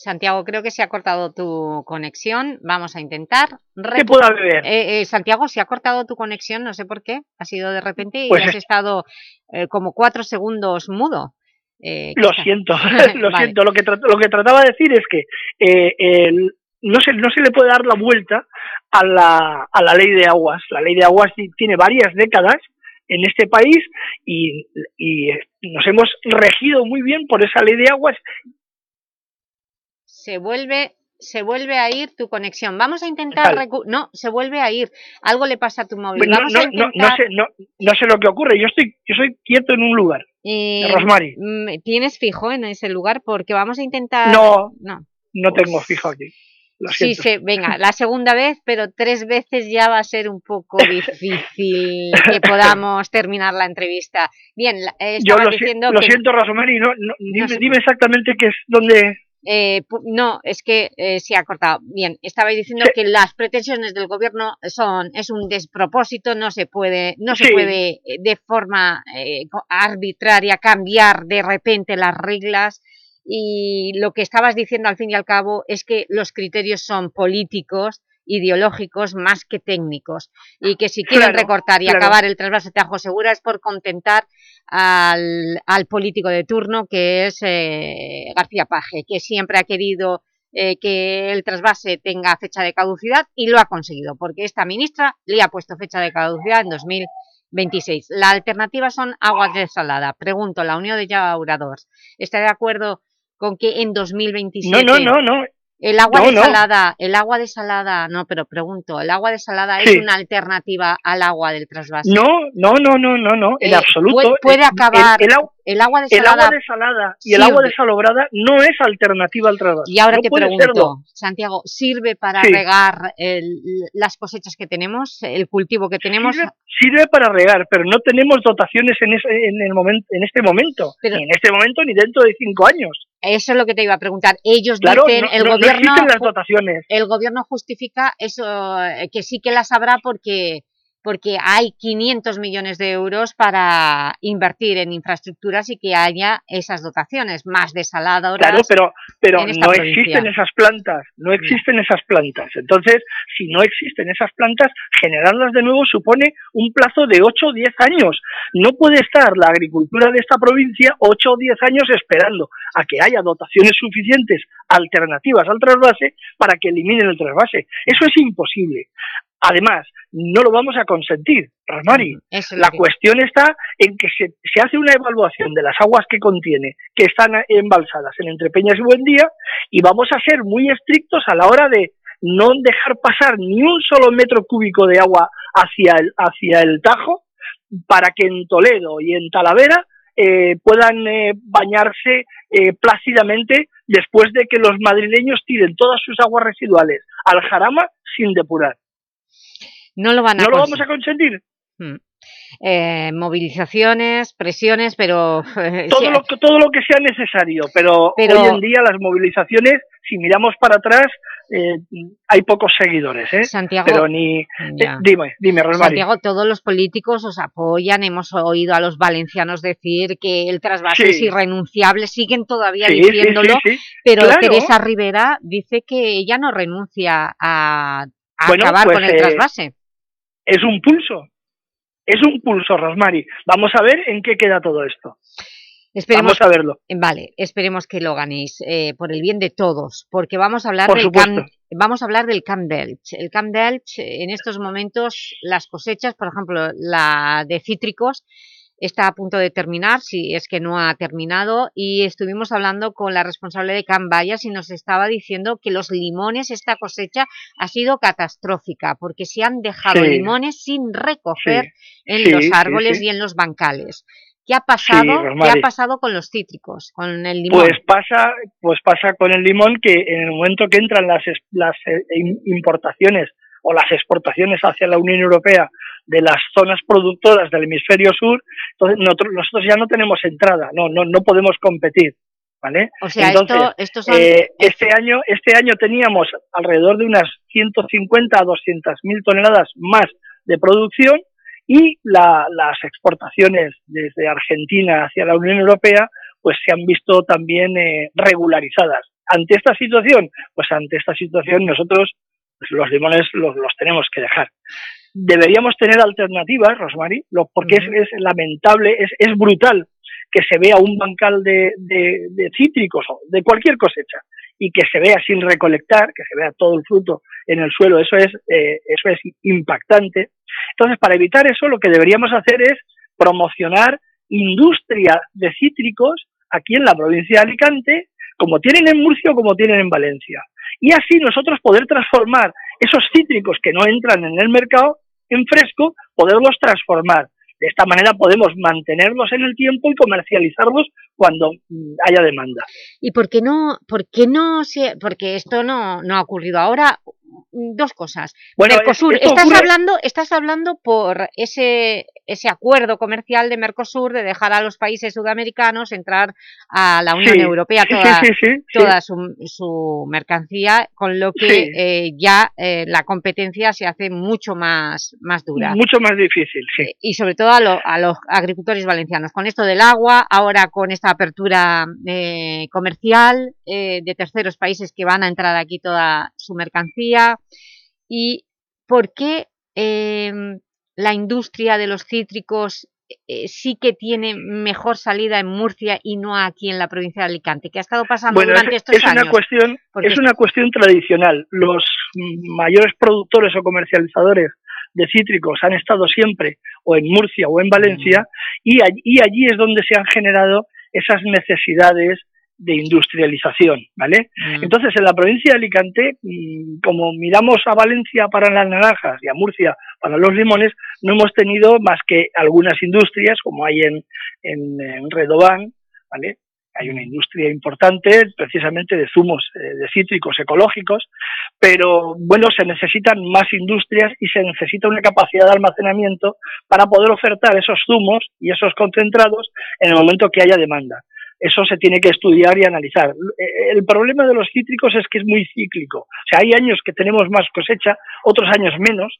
Santiago, creo que se ha cortado tu conexión. Vamos a intentar... ¿Qué pueda beber? Eh, eh, Santiago, se ha cortado tu conexión, no sé por qué. Ha sido de repente y Pues has es- estado eh, como cuatro segundos mudo. Eh, ¿qué Lo está? siento, [LAUGHS] [LAUGHS] lo Vale. siento. Lo que, lo que trataba de decir es que no, se, no se le puede dar la vuelta a la, a la ley de aguas. La ley de aguas ti- tiene varias décadas en este país y, y nos hemos regido muy bien por esa ley de aguas. Se vuelve, se vuelve a ir tu conexión. Vamos a intentar... Recu- No, se vuelve a ir. Algo le pasa a tu móvil. Bueno, Vamos no, a no, intentar... no, sé, no, no sé lo que ocurre. Yo estoy, yo soy quieto en un lugar. Eh, Rosmary. mm, ¿Tienes fijo en ese lugar? Porque vamos a intentar... No, no. no tengo fijo aquí. Sí, sí, venga, la segunda vez, pero tres veces ya va a ser un poco [LAUGHS] difícil que podamos terminar la entrevista. Bien, eh, Yo lo, si- diciendo lo que... siento, Rosomari, no, no, dime, dime exactamente qué es donde... Eh, no, es que eh, se ha cortado. Bien, estabais diciendo que las pretensiones del gobierno son es un despropósito, no se puede no se puede eh, de forma eh, arbitraria cambiar de repente las reglas. Y lo que estabas diciendo al fin y al cabo es que los criterios son políticos ideológicos más que técnicos y que si quieren Claro, recortar y claro. acabar el trasvase Tajo Segura es por contentar al, al político de turno que es eh, García Paje, que siempre ha querido eh, que el trasvase tenga fecha de caducidad y lo ha conseguido, porque esta ministra le ha puesto fecha de caducidad en 2026. La alternativa son aguas desalada. Pregunto, la Unión de Llauradors, ¿está de acuerdo con que en 2027... No, no, no, no. El agua No, no. desalada, el agua desalada, no, pero pregunto, ¿el agua desalada es una alternativa al agua del trasvase? No, no, no, no, no, no, en Eh, absoluto. puede- acabar- El, agua- el agua el agua desalada y el agua desalobrada no es alternativa al trasvase. Y ahora no te pregunto, serlo. Santiago, ¿sirve para Sí. regar el- las cosechas que tenemos, el cultivo que tenemos? Sirve, sirve para regar, pero no tenemos dotaciones en, ese, en, el momento, en este momento. ni en este momento ni dentro de cinco años. Eso es lo que te iba a preguntar. Ellos Claro, dicen, no- el no- no gobierno existen las dotaciones. el gobierno justifica eso, eh, que sí que las habrá porque porque hay 500 millones de euros para invertir en infraestructuras y que haya esas dotaciones más desaladoras Claro, pero, pero no provincia. existen esas plantas, no existen esas plantas. Entonces, si no existen esas plantas, generarlas de nuevo supone un plazo de 8 o 10 años. No puede estar la agricultura de esta provincia 8 o 10 años esperando a que haya dotaciones suficientes alternativas al trasvase para que eliminen el trasvase. Eso es imposible. Además, no lo vamos a consentir, es La que- cuestión está en que se, se hace una evaluación de las aguas que contiene, que están embalsadas en Entrepeñas y Buendía, y vamos a ser muy estrictos a la hora de no dejar pasar ni un solo metro cúbico de agua hacia el, hacia el Tajo, para que en Toledo y en Talavera eh, puedan eh, bañarse eh, plácidamente después de que los madrileños tiren todas sus aguas residuales al jarama sin depurar. No lo van a ¿No lo vamos a consentir? Mm. Eh, movilizaciones, presiones, pero... [LAUGHS] eh, todo lo que todo lo que sea necesario pero, Pero- hoy en día las movilizaciones si miramos para atrás eh, hay pocos seguidores ¿eh? Santiago, pero ni eh, dime dime. Santiago, todos los políticos os apoyan, hemos oído a los valencianos decir que el trasvase Sí. es irrenunciable, siguen todavía Sí, diciéndolo, sí, pero Claro. Teresa Rivera dice que ella no renuncia a, a Bueno, acabar pues, con el trasvase. Es un pulso es un pulso Rosmary vamos a ver en qué queda todo esto Esperemos, vamos a verlo Vale, esperemos que lo ganéis eh, por el bien de todos, porque vamos a hablar Por del. Camp, vamos a hablar del Camp Delch. El Camp Delch, en estos momentos, las cosechas, por ejemplo, la de cítricos, está a punto de terminar, si es que no ha terminado, y estuvimos hablando con la responsable de Can Vallas y nos estaba diciendo que los limones, esta cosecha, ha sido catastrófica, porque se han dejado Sí. limones sin recoger Sí. en Sí, los árboles y en los bancales. ¿Qué ha pasado, ¿Qué ha pasado con los cítricos, con el limón? Pues pasa, pues pasa con el limón que en el momento que entran las, las eh, im- importaciones o las exportaciones hacia la Unión Europea de las zonas productoras del hemisferio sur, entonces nosotros, nosotros ya no tenemos entrada, no, no, no podemos competir. ¿Vale? O sea, Entonces, esto, son... eh, este año, este año teníamos alrededor de unas 150 a 200 mil toneladas más de producción y la- las exportaciones desde Argentina hacia la Unión Europea pues se han visto también eh, regularizadas. ante esta situación, pues ante esta situación nosotros pues, los limones los, los tenemos que dejar. Deberíamos tener alternativas, Rosmary, lo- porque es, es lamentable, es, es brutal que se vea un bancal de, de- de cítricos o de cualquier cosecha y que se vea sin recolectar, que se vea todo el fruto en el suelo, eso es, eh, eso es impactante. Entonces, para evitar eso, lo que deberíamos hacer es promocionar industria de cítricos aquí en la provincia de Alicante, como tienen en Murcia o como tienen en Valencia. Y así nosotros poder transformar esos cítricos que no entran en el mercado en fresco, poderlos transformar. De esta manera podemos mantenerlos en el tiempo y comercializarlos cuando mm, haya demanda. ¿Y por qué no, por qué no se, porque esto no, no ha ocurrido ahora? Mm, Dos cosas. Bueno, Mercosur, esto estás ocurre- hablando, estás hablando por ese, ese acuerdo comercial de Mercosur de dejar a los países sudamericanos entrar a la Unión Sí, Europea toda, sí, sí, sí, toda. Su, su mercancía, con lo que eh, ya eh, la competencia se hace mucho más, más dura. Mucho más difícil, sí. y sobre todo a, lo- a los agricultores valencianos. Con esto del agua, ahora con esta apertura eh, comercial eh, de terceros países que van a entrar aquí toda su mercancía. ¿Y por qué eh, la industria de los cítricos eh, sí que tiene mejor salida en Murcia y no aquí en la provincia de Alicante? ¿Qué ha estado pasando Bueno, durante es, estos es años? una cuestión Porque- es una cuestión tradicional. Los mm, mayores productores o comercializadores de cítricos han estado siempre o en Murcia o en Valencia y, allí, y allí es donde se han generado esas necesidades de industrialización, ¿vale? Entonces, en la provincia de Alicante, mm, como miramos a Valencia para las naranjas y a Murcia para los limones, no hemos tenido más que algunas industrias, como hay en, en, en Redobán, ¿vale? Hay una industria importante precisamente de zumos eh, de cítricos ecológicos, pero bueno, se necesitan más industrias y se necesita una capacidad de almacenamiento para poder ofertar esos zumos y esos concentrados en el momento que haya demanda. Eso se tiene que estudiar y analizar. Eh, El problema de los cítricos es que es muy cíclico. O sea, hay años que tenemos más cosecha, otros años menos,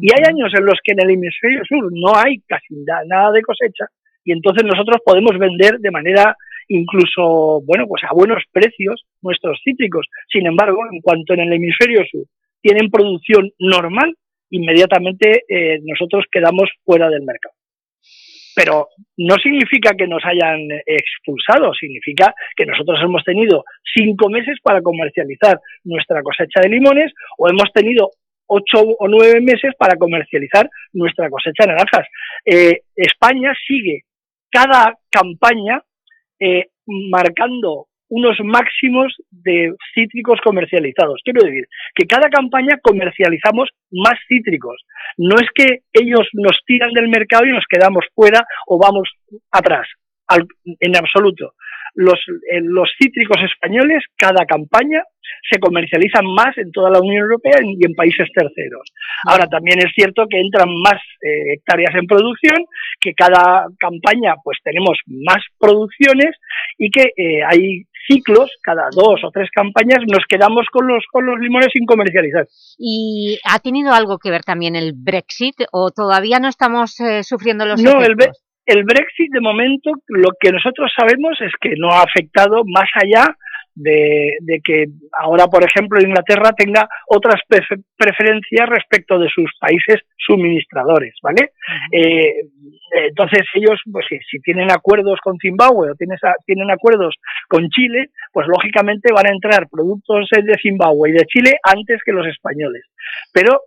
y hay años en los que en el hemisferio sur no hay casi na- nada de cosecha, y entonces nosotros podemos vender de manera incluso, bueno, pues a buenos precios nuestros cítricos. Sin embargo, en cuanto en el hemisferio sur tienen producción normal, inmediatamente eh, nosotros quedamos fuera del mercado. Pero no significa que nos hayan expulsado, significa que nosotros hemos tenido cinco meses para comercializar nuestra cosecha de limones o hemos tenido ocho o nueve meses para comercializar nuestra cosecha de naranjas. Eh, España sigue cada campaña eh, marcando unos máximos de cítricos comercializados. Quiero decir que cada campaña comercializamos más cítricos. No es que ellos nos tiran del mercado y nos quedamos fuera o vamos atrás, en absoluto. Los, eh, los cítricos españoles, cada campaña, se comercializan más en toda la Unión Europea y en países terceros. Ahora también es cierto que entran más eh, hectáreas en producción, que cada campaña pues tenemos más producciones y que eh, hay ciclos, cada dos o tres campañas nos quedamos con los, con los limones sin comercializar. ¿Y ha tenido algo que ver también el Brexit o todavía no estamos eh, sufriendo los No, el, efectos? Bre- el Brexit de momento lo que nosotros sabemos es que no ha afectado más allá de, de que ahora, por ejemplo, Inglaterra tenga otras prefe- preferencias respecto de sus países suministradores, ¿vale? Eh, entonces ellos, pues si, si tienen acuerdos con Zimbabue o tienes a- tienen acuerdos con Chile, pues lógicamente van a entrar productos de Zimbabue y de Chile antes que los españoles. Pero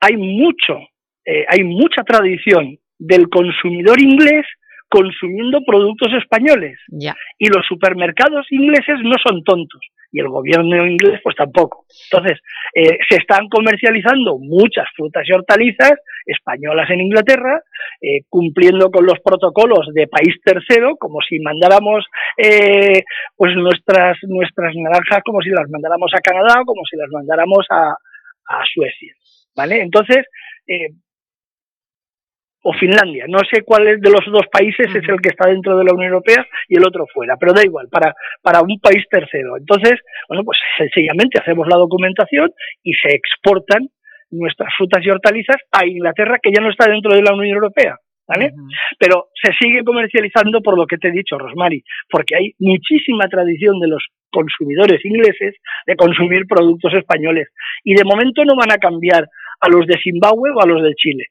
hay mucho, eh, hay mucha tradición del consumidor inglés consumiendo productos españoles. Ya. Y los supermercados ingleses no son tontos. Y el gobierno inglés pues tampoco. Entonces, eh, se están comercializando muchas frutas y hortalizas españolas en Inglaterra, eh, cumpliendo con los protocolos de país tercero, como si mandáramos eh, pues nuestras, nuestras naranjas, como si las mandáramos a Canadá o como si las mandáramos a, a Suecia. ¿Vale? Entonces, o Finlandia. No sé cuál es de los dos países es el que está dentro de la Unión Europea y el otro fuera, pero da igual, para, para un país tercero. Entonces, bueno, pues sencillamente hacemos la documentación y se exportan nuestras frutas y hortalizas a Inglaterra, que ya no está dentro de la Unión Europea. ¿vale? Pero se sigue comercializando por lo que te he dicho, Rosmary, porque hay muchísima tradición de los consumidores ingleses de consumir productos españoles y de momento no van a cambiar a los de Zimbabue o a los de Chile.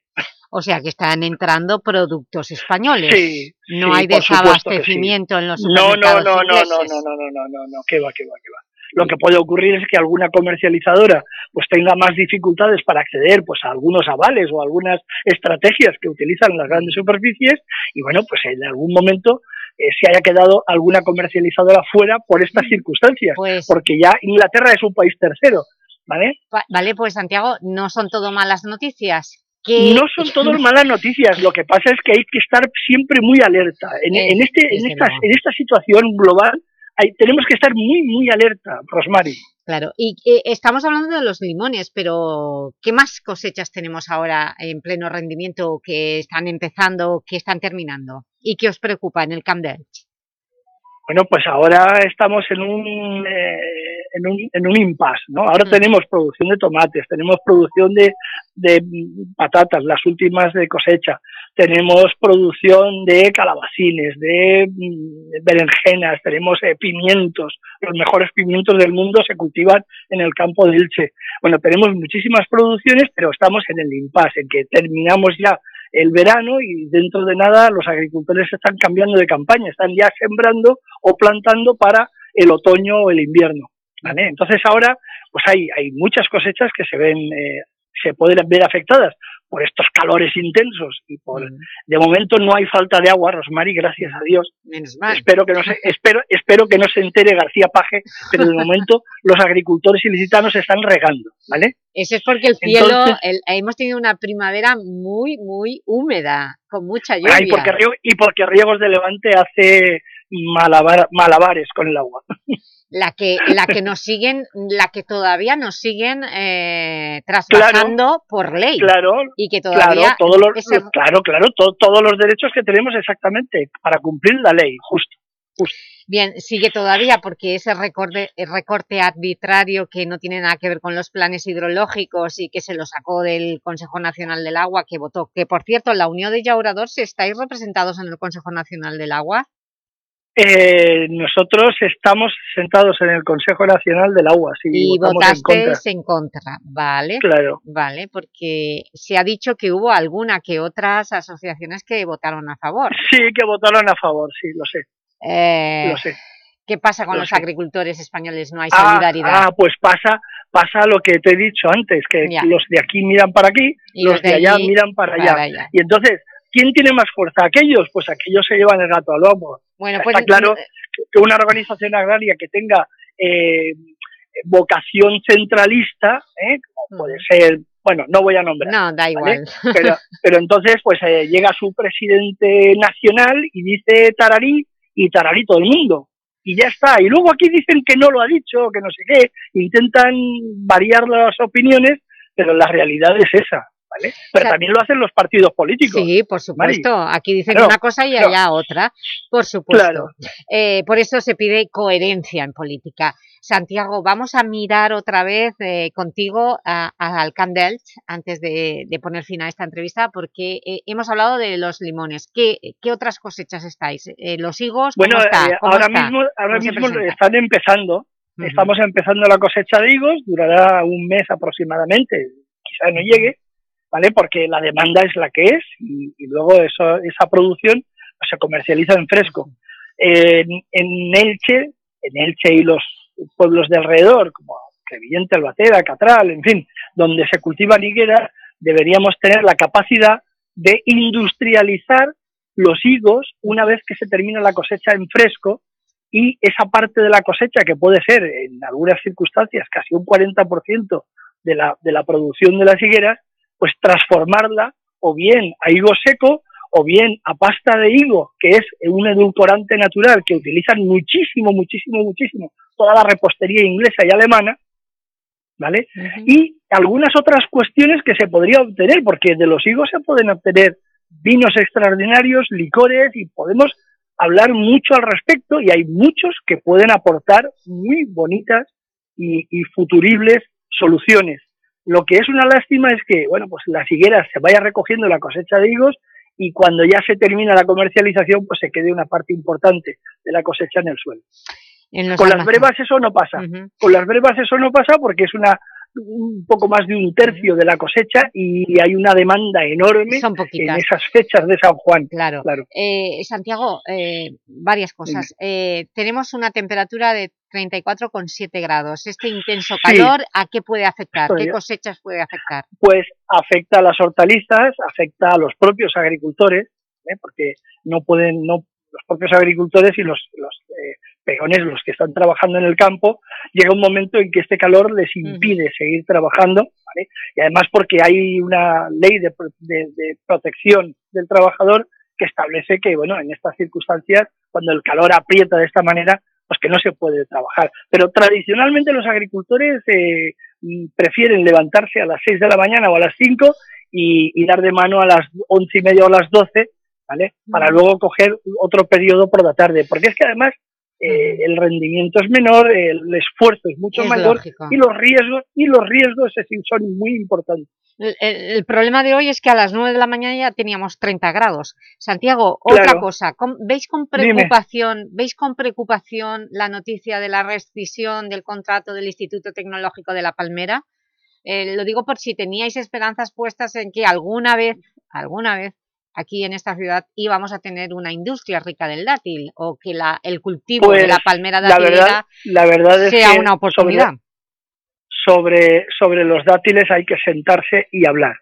O sea que están entrando productos españoles. Sí, no sí, hay desabastecimiento sí. en los No, no, no, no, no, no, no, no, no, no, no, que va, que va, que va. Lo que puede ocurrir es que alguna comercializadora pues tenga más dificultades para acceder pues a algunos avales o algunas estrategias que utilizan las grandes superficies y bueno, pues en algún momento eh, se haya quedado alguna comercializadora fuera por estas circunstancias, Pues porque ya Inglaterra es un país tercero, ¿vale? Va- Vale, pues Santiago, no son todo malas noticias. Que... No son todas malas noticias, lo que pasa es que hay que estar siempre muy alerta. En, Eh, en este, en, esta, en esta situación global hay- tenemos que estar muy, muy alerta, Rosmary. Claro, y eh, estamos hablando de los limones, pero ¿qué más cosechas tenemos ahora en pleno rendimiento que están empezando, que están terminando? ¿Y qué os preocupa en el Camp? Bueno, pues ahora estamos en un, eh, en un, en un impasse, ¿no? Ahora tenemos producción de tomates, tenemos producción de, de mm, patatas, las últimas de cosecha, tenemos producción de calabacines, de mm, berenjenas, tenemos eh, pimientos, los mejores pimientos del mundo se cultivan en el campo de Elche. Bueno, tenemos muchísimas producciones, pero estamos en el impasse, en que terminamos ya el verano y dentro de nada los agricultores están cambiando de campaña, están ya sembrando o plantando para el otoño o el invierno. ¿Vale? Entonces ahora pues hay, hay muchas cosechas que se ven, eh, se pueden ver afectadas por estos calores intensos y por de momento no hay falta de agua, Rosmary, gracias a Dios. Menos mal. Espero que no se, espero, espero que no se entere García Paje, pero de momento [LAUGHS] los agricultores ilicitanos están regando, ¿vale? Eso es porque el cielo, Entonces- el- hemos tenido una primavera muy, muy húmeda, con mucha lluvia. Ah, y, porque y porque Riegos de Levante hace malabar- malabares con el agua. [LAUGHS] La que, la que nos siguen, la que todavía nos siguen eh, trasvasando por ley. Claro, y que todavía claro, todos los, ese- claro, claro, to- todos los derechos que tenemos exactamente para cumplir la ley, justo. Bien, sigue todavía porque ese recorte, el recorte arbitrario que no tiene nada que ver con los planes hidrológicos y que se lo sacó del Consejo Nacional del Agua que votó, que por cierto, la Unión de Llauradors, ¿estáis representados en el Consejo Nacional del Agua? Eh, nosotros estamos sentados en el Consejo Nacional del Agua, y votamos en contra. votasteis en contra, ¿vale? Claro. Vale, porque se ha dicho que hubo alguna que otras asociaciones que votaron a favor. Sí, que votaron a favor, sí, lo sé. Eh, Lo sé. ¿Qué pasa con Lo los sé. agricultores españoles? No hay Ah, solidaridad. Ah, pues pasa, pasa lo que te he dicho antes, que Ya. los de aquí miran para aquí, Y los los de, de allá miran para para allá. allá. Y entonces, ¿quién tiene más fuerza? ¿Aquellos? Pues aquellos se llevan el gato al lomo. Bueno, Está pues, claro que una organización agraria que tenga eh, vocación centralista, ¿eh? como puede ser, bueno, no voy a nombrar. No, da ¿vale? igual. [LAUGHS] Pero, pero entonces, pues eh, llega su presidente nacional y dice tararí y tararí todo el mundo. Y ya está. Y luego aquí dicen que no lo ha dicho, que no sé qué. Intentan variar las opiniones, pero la realidad es esa. ¿Vale? Pero también lo hacen los partidos políticos. Sí, por supuesto. Mari. Aquí dicen Claro, una cosa y claro. allá otra, por supuesto. Claro. Eh, por eso se pide coherencia en política. Santiago, vamos a mirar otra vez eh, contigo a- a- antes de, de poner fin a esta entrevista, porque eh, hemos hablado de los limones. ¿Qué, qué otras cosechas estáis? Eh, ¿Los higos? ¿Cómo Bueno, está? eh, ¿Cómo ahora está? mismo, ahora ¿Cómo se mismo están empezando. Estamos empezando la cosecha de higos, durará un mes aproximadamente, quizá no llegue, ¿vale? Porque la demanda es la que es y, luego eso, esa producción pues, se comercializa en fresco. En, Elche, en Elche y los pueblos de alrededor, como Crevillente, Albatera, Catral, en fin, donde se cultivan higueras, deberíamos tener la capacidad de industrializar los higos una vez que se termina la cosecha en fresco y esa parte de la cosecha que puede ser en algunas circunstancias casi un 40% de la, de la producción de las higueras, pues transformarla o bien a higo seco o bien a pasta de higo, que es un edulcorante natural que utilizan muchísimo, muchísimo, muchísimo toda la repostería inglesa y alemana, ¿vale? Y algunas otras cuestiones que se podría obtener, porque de los higos se pueden obtener vinos extraordinarios, licores, y podemos hablar mucho al respecto, y hay muchos que pueden aportar muy bonitas y, y futuribles soluciones. Lo que es una lástima es que, bueno, pues las higueras se vaya recogiendo la cosecha de higos y cuando ya se termina la comercialización, pues se quede una parte importante de la cosecha en el suelo. Con las brevas eso no pasa. Con las brevas eso no pasa porque es una un poco más de un tercio de la cosecha y hay una demanda enorme en esas fechas de San Juan. Claro. claro. Eh, Santiago, eh, varias cosas. Eh, tenemos una temperatura de 34,7 grados. Este intenso calor, ¿a qué puede afectar? ¿Qué cosechas puede afectar? Pues afecta a las hortalizas, afecta a los propios agricultores, porque no pueden, no los propios agricultores y los, los peones, los que están trabajando en el campo, llega un momento en que este calor les impide seguir trabajando, ¿vale? Y además porque hay una ley de, de, protección del trabajador que establece que, bueno, en estas circunstancias, cuando el calor aprieta de esta manera, pues que no se puede trabajar. Pero tradicionalmente los agricultores eh, prefieren levantarse a las 6 de la mañana o a las 5 y, y dar de mano a las once y media o a las 12, ¿vale? Para luego coger otro periodo por la tarde. Porque es que además eh, el rendimiento es menor, el esfuerzo es mucho mayor y los riesgos y los riesgos son muy importantes. El, problema de hoy es que a las 9 de la mañana ya teníamos 30 grados. Santiago, otra cosa, ¿veis con preocupación veis con preocupación la noticia de la rescisión del contrato del Instituto Tecnológico de La Palmera? Eh, lo digo por si teníais esperanzas puestas en que alguna vez, alguna vez aquí en esta ciudad íbamos a tener una industria rica del dátil o que la, el cultivo de la pues, palmera dátilera la verdad, sea una oportunidad. Sobre, sobre, los dátiles hay que sentarse y hablar,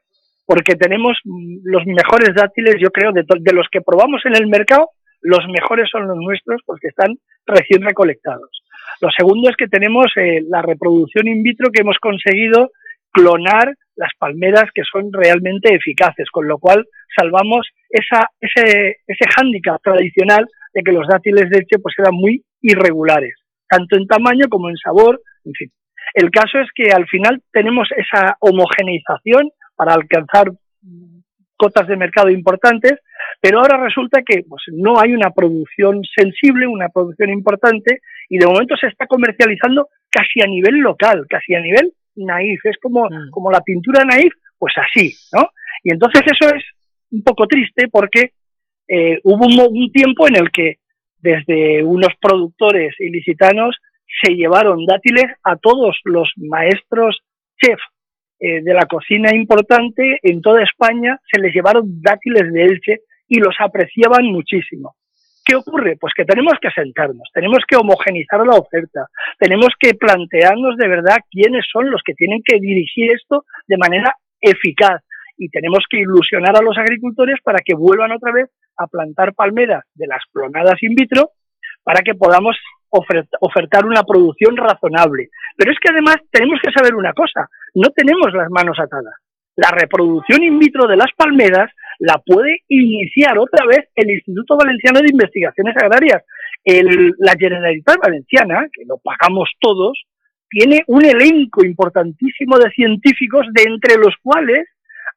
porque tenemos los mejores dátiles, yo creo, de, de los que probamos en el mercado, los mejores son los nuestros porque están recién recolectados. Lo segundo es que tenemos eh, la reproducción in vitro que hemos conseguido clonar las palmeras que son realmente eficaces, con lo cual salvamos esa, ese, ese hándicap tradicional de que los dátiles de leche pues eran muy irregulares, tanto en tamaño como en sabor, en fin. El caso es que al final tenemos esa homogeneización para alcanzar cotas de mercado importantes, pero ahora resulta que pues, no hay una producción sensible, una producción importante, y de momento se está comercializando casi a nivel local, casi a nivel naif, es como, mm. como la pintura naif, pues así, ¿no? Y entonces eso es un poco triste porque eh, hubo un, tiempo en el que desde unos productores ilicitanos se llevaron dátiles a todos los maestros chef eh, de la cocina importante en toda España, se les llevaron dátiles de Elche y los apreciaban muchísimo. ¿Qué ocurre? Pues que tenemos que sentarnos, tenemos que homogenizar la oferta, tenemos que plantearnos de verdad quiénes son los que tienen que dirigir esto de manera eficaz y tenemos que ilusionar a los agricultores para que vuelvan otra vez a plantar palmeras de las clonadas in vitro para que podamos ofertar una producción razonable. Pero es que además tenemos que saber una cosa, no tenemos las manos atadas. La reproducción in vitro de las palmeras la puede iniciar otra vez el Instituto Valenciano de Investigaciones Agrarias. la Generalitat Valenciana, que lo pagamos todos, tiene un elenco importantísimo de científicos, de entre los cuales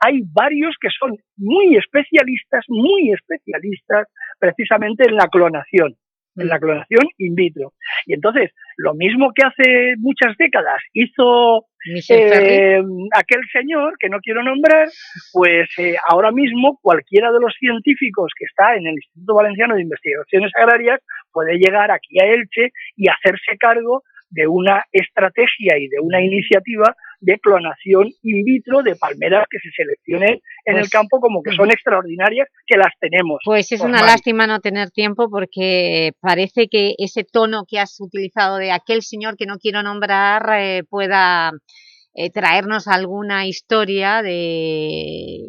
hay varios que son muy especialistas, muy especialistas precisamente en la clonación en la clonación in vitro. Y entonces, lo mismo que hace muchas décadas hizo eh, aquel señor, que no quiero nombrar, pues eh, ahora mismo cualquiera de los científicos que está en el Instituto Valenciano de Investigaciones Agrarias puede llegar aquí a Elche y hacerse cargo de una estrategia y de una iniciativa de clonación in vitro de palmeras que se seleccionen en el pues, campo como que son extraordinarias, que las tenemos. Pues es una lástima no tener tiempo porque parece que ese tono que has utilizado de aquel señor que no quiero nombrar eh, pueda eh, traernos alguna historia de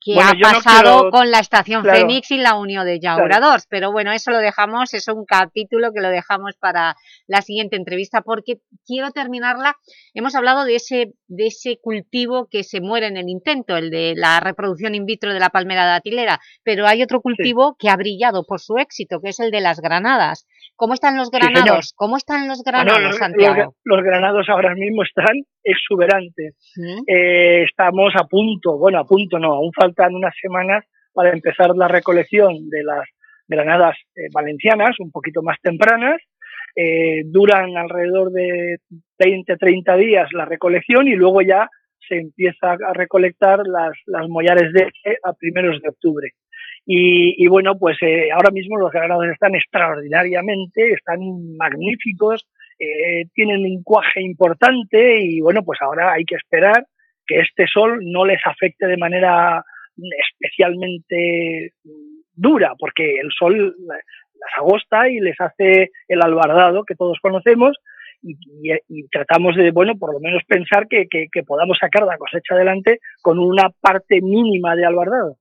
que ha pasado con la estación Fénix y la unión de Llauradors. Pero bueno, eso lo dejamos, es un capítulo que lo dejamos para la siguiente entrevista porque quiero terminarla. Hemos hablado de ese, de ese cultivo que se muere en el intento, el de la reproducción in vitro de la palmera datilera, pero hay otro cultivo que ha brillado por su éxito, que es el de las granadas. ¿Cómo están los granados? ¿Cómo están los granados, Santiago? Los, granados ahora mismo están exuberantes. Eh, estamos a punto, bueno, a punto no, aún faltan unas semanas para empezar la recolección de las granadas eh, valencianas, un poquito más tempranas. Eh, duran alrededor de 20-30 días la recolección y luego ya se empieza a recolectar las, las mollares de a primeros de octubre. Y, bueno, pues eh, ahora mismo los grados están extraordinariamente, están magníficos, eh, tienen un cuaje importante y bueno, pues ahora hay que esperar que este sol no les afecte de manera especialmente dura, porque el sol las agosta y les hace el albardado que todos conocemos y, tratamos de, bueno, por lo menos pensar que podamos sacar la cosecha adelante con una parte mínima de albardado.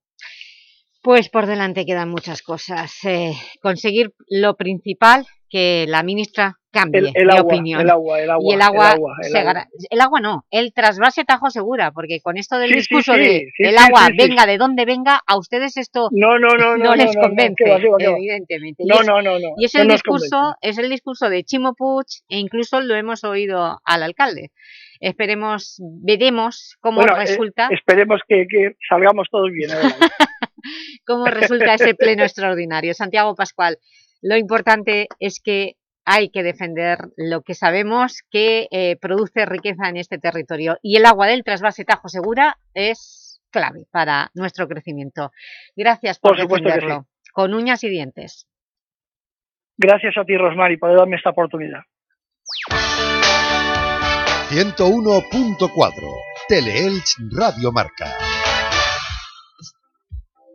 Pues por delante quedan muchas cosas. Eh, conseguir lo principal, que la ministra cambie El- el de agua, opinión. el agua, el agua, y el el agua, el se agua. gara- el agua no, el trasvase Tajo Segura, porque con esto del Sí, discurso sí, de sí, el agua venga de donde venga, a ustedes esto No, no, no, [LAUGHS] no, no, les no, convence, va, va, evidentemente. No, y es, no, no, no, y es el discurso, convence. es el discurso de Chimo Puig e incluso lo hemos oído al alcalde. Esperemos, veremos cómo Bueno, eh, resulta. esperemos que, que salgamos todos bien. [LAUGHS] cómo resulta ese pleno extraordinario. Santiago Pascual, lo importante es que hay que defender lo que sabemos que eh, produce riqueza en este territorio y el agua del trasvase Tajo Segura es clave para nuestro crecimiento. Gracias por, Por defenderlo, con uñas y dientes. Gracias a ti, Rosmary, por darme esta oportunidad. 101.4 Teleelch Radio Marca.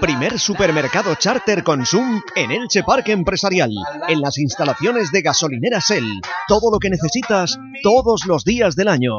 Primer supermercado charter Consum en Elche Parque Empresarial, en las instalaciones de gasolinera Shell. Todo lo que necesitas todos los días del año.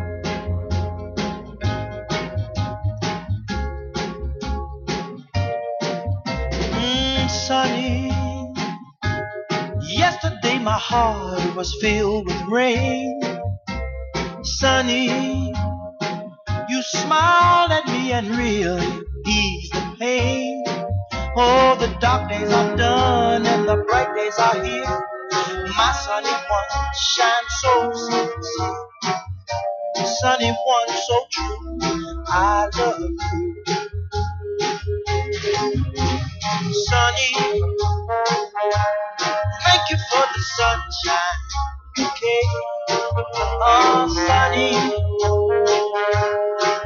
Sunny. Yesterday my heart was filled with rain. Sunny, you smiled at me and really eased the pain. Oh, the dark days are done and the bright days are here. My sunny one shines so sincere. Sunny one so true. I love you. Sunny, thank you for the sunshine bouquet. Oh, sunny,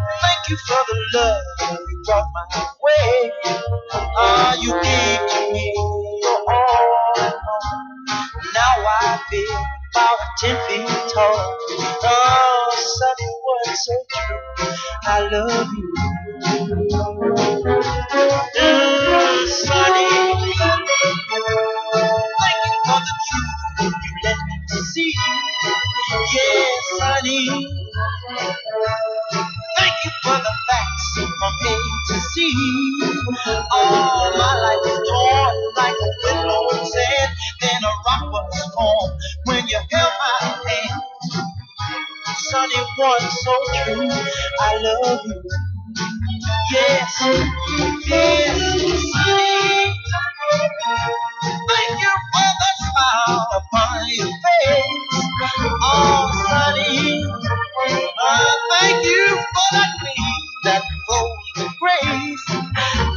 thank you for the love you brought my way. Ah, you gave to me your all. Now I feel about ten feet tall. Oh, sunny, what's so true? I love you. Mm, sunny, thank you for the truth you let me see. Yes, thank you for the facts to my life was torn like a. Then a rock was formed when you held my hand. One so true, I love you. Yes, yes. Thank you for the smile upon your face. Oh, sunny. Uh, thank you for that green that flows with grace.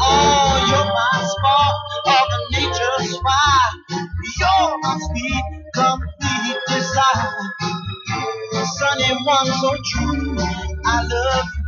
Oh, you're my spark of nature's fire. You're my sweet, complete desire. Sunny one so true, I love you.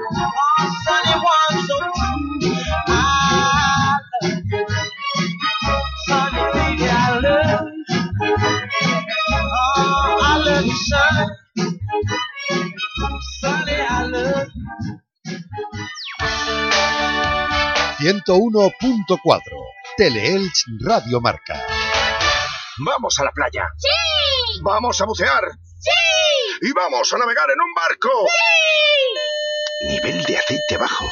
101.4 Teleelch Radio Marca. Vamos a la playa. ¡Sí! Vamos a bucear. ¡Sí! Y vamos a navegar en un barco. ¡Sí! Nivel de aceite bajo.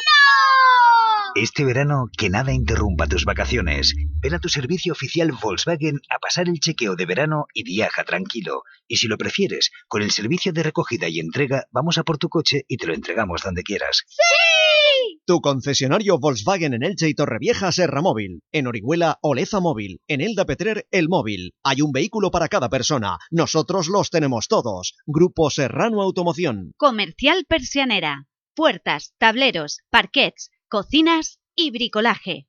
Este verano, que nada interrumpa tus vacaciones. Ven a tu servicio oficial Volkswagen a pasar el chequeo de verano y viaja tranquilo. Y si lo prefieres, con el servicio de recogida y entrega, vamos a por tu coche y te lo entregamos donde quieras. ¡Sí! Tu concesionario Volkswagen en Elche y Torrevieja Serra Móvil. En Orihuela Oleza Móvil. En Elda Petrer El Móvil. Hay un vehículo para cada persona. Nosotros los tenemos todos. Grupo Serrano Automoción. Comercial Persianera. Puertas, tableros, parquets, cocinas y bricolaje.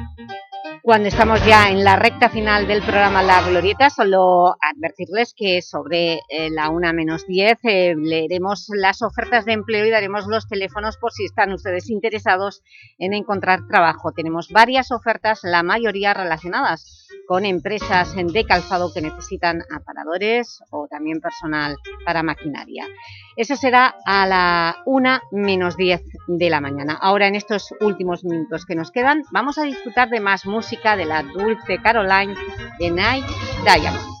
Cuando estamos ya en la recta final del programa La Glorieta, solo advertirles que sobre eh, la una menos 10 eh, leeremos las ofertas de empleo y daremos los teléfonos por si están ustedes interesados en encontrar trabajo. Tenemos varias ofertas, la mayoría relacionadas con empresas de calzado que necesitan aparadores o también personal para maquinaria. Eso será a la una menos 10 de la mañana. Ahora, en estos últimos minutos que nos quedan, vamos a disfrutar de más música de la dulce Caroline de Night Diamond.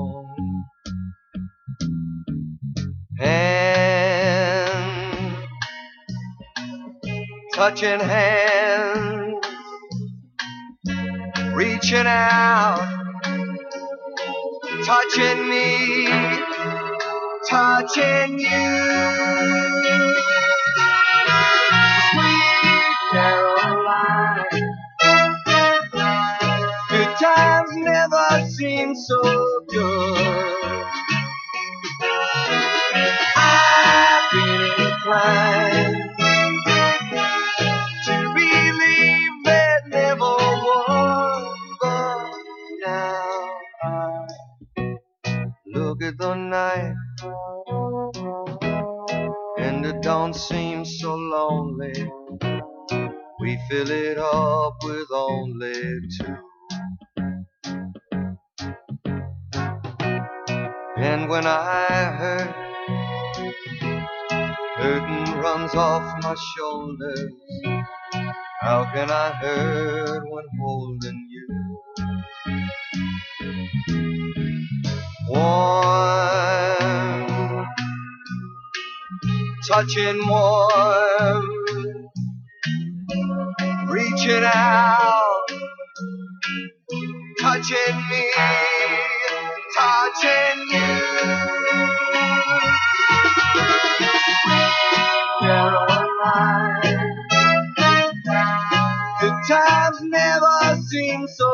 Hand, touching hands, reaching out, touching me, touching you. Sweet Caroline, good times never seem so good. Inclined to believe that never was, but now I look at the night and it don't seem so lonely. We fill it up with only two. And when I hurt, hurting runs off my shoulders. How can I hurt when holding you? Warm, touching warm, reaching out, touching me, touching you. Never seem so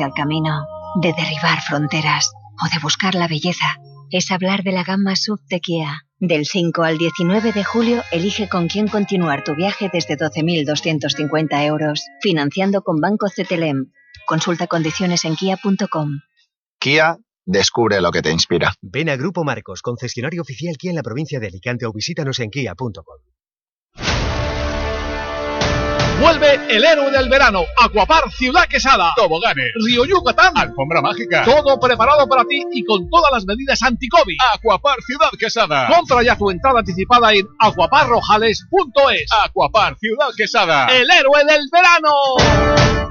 al camino, de derribar fronteras o de buscar la belleza es hablar de la gama SUV de Kia. Del 5 al 19 de julio, elige con quién continuar tu viaje desde 12.250 euros, financiando con Banco CTLM. Consulta condiciones en kia.com. Kia, descubre lo que te inspira. Ven a Grupo Marcos, concesionario oficial Kia en la provincia de Alicante o visítanos en kia.com. Vuelve el héroe del verano, Aquapar Ciudad Quesada, Toboganes, Río Yucatán, Alfombra Mágica, todo preparado para ti y con todas las medidas anti-COVID. Aquapar Ciudad Quesada. Compra ya tu entrada anticipada en aquaparrojales.es. Aquapar Ciudad Quesada, el héroe del verano.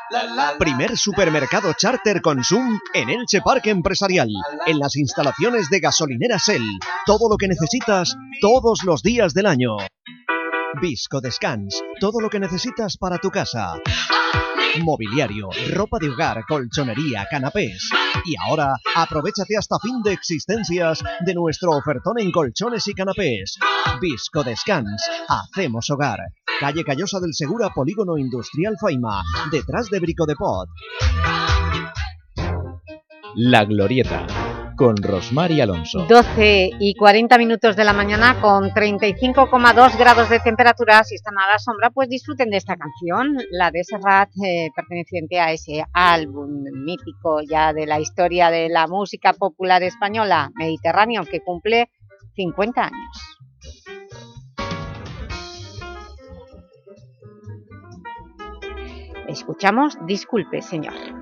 Primer supermercado charter Consum en Elche Parque Empresarial. En las instalaciones de gasolinera Shell. Todo lo que necesitas todos los días del año. Visco Descans. Todo lo que necesitas para tu casa. Mobiliario, ropa de hogar, colchonería, canapés. Y ahora, aprovechate hasta fin de existencias de nuestro ofertón en colchones y canapés. Visco Descans. Hacemos hogar. Calle Callosa del Segura, Polígono Industrial Faima. Detrás de Brico de Pot. La Glorieta con Rosmar y Alonso. 12 y 40 minutos de la mañana con 35,2 grados de temperatura. Si están a la sombra, pues disfruten de esta canción, la de Serrat, eh, perteneciente a ese álbum mítico ya de la historia de la música popular española, Mediterráneo, que cumple 50 años. Escuchamos Disculpe, señor.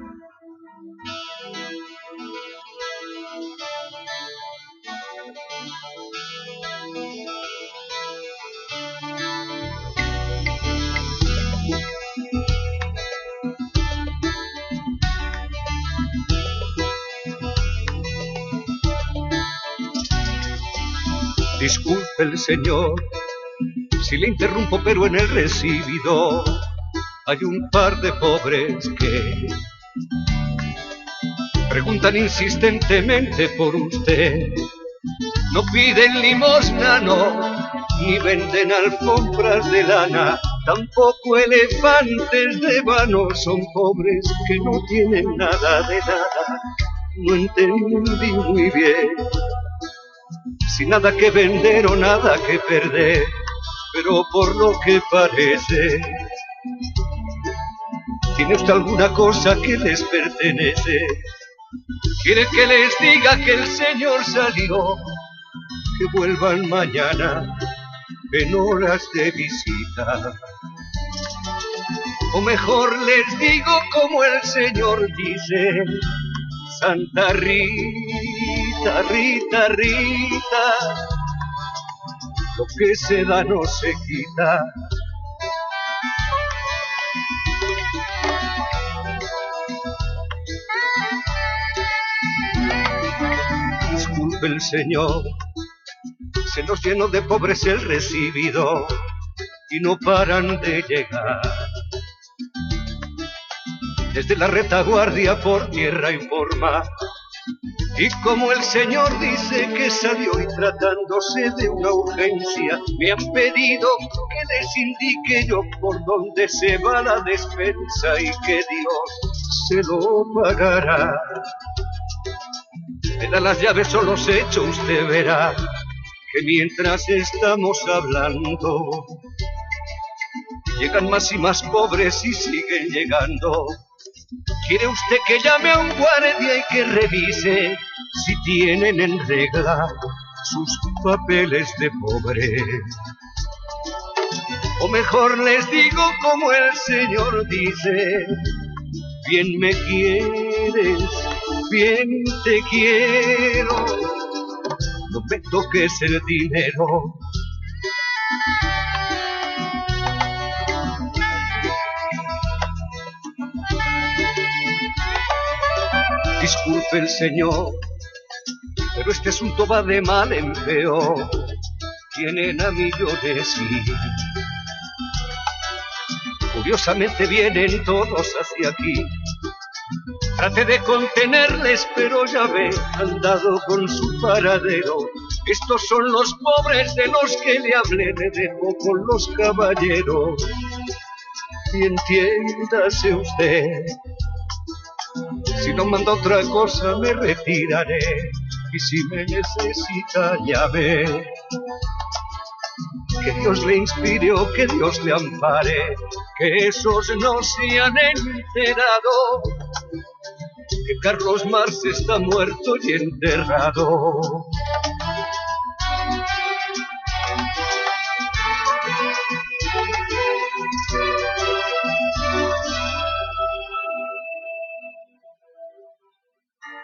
Disculpe el señor si le interrumpo, pero en el recibido hay un par de pobres que preguntan insistentemente por usted. No piden limosna, no, ni venden alfombras de lana, tampoco elefantes de vano, son pobres que no tienen nada de nada. No entendí muy bien sin nada que vender o nada que perder, pero por lo que parece, ¿tiene usted alguna cosa que les pertenece? ¿Quiere que les diga que el Señor salió? Que vuelvan mañana en horas de visita. O mejor les digo como el Señor dice, Santa Rita, Rita, Rita, lo que se da no se quita. Disculpe el Señor, se nos llenó de pobres el recibido y no paran de llegar desde la retaguardia por tierra y forma. Y como el Señor dice que salió y tratándose de una urgencia, me han pedido que les indique yo por dónde se va la despensa y que Dios se lo pagará. Me da las llaves o los hechos, usted verá que mientras estamos hablando, Llegan más y más pobres y siguen llegando. ¿Quiere usted que llame a un guardia y que revise si tienen en regla sus papeles de pobre? O mejor les digo como el Señor dice, bien me quieres, bien te quiero, no me toques el dinero. Disculpe el Señor, pero este asunto va de mal en peor. Tienen a millones y curiosamente vienen todos hacia aquí. Trate de contenerles, pero ya ve, han dado con su paradero. Estos son los pobres de los que le hablé, me dejo con los caballeros. Y entiéndase usted, si no manda otra cosa me retiraré. Y si me necesita, ya ve. Que Dios le inspire que Dios le ampare, que esos no se han enterado, que Carlos Marx está muerto y enterrado.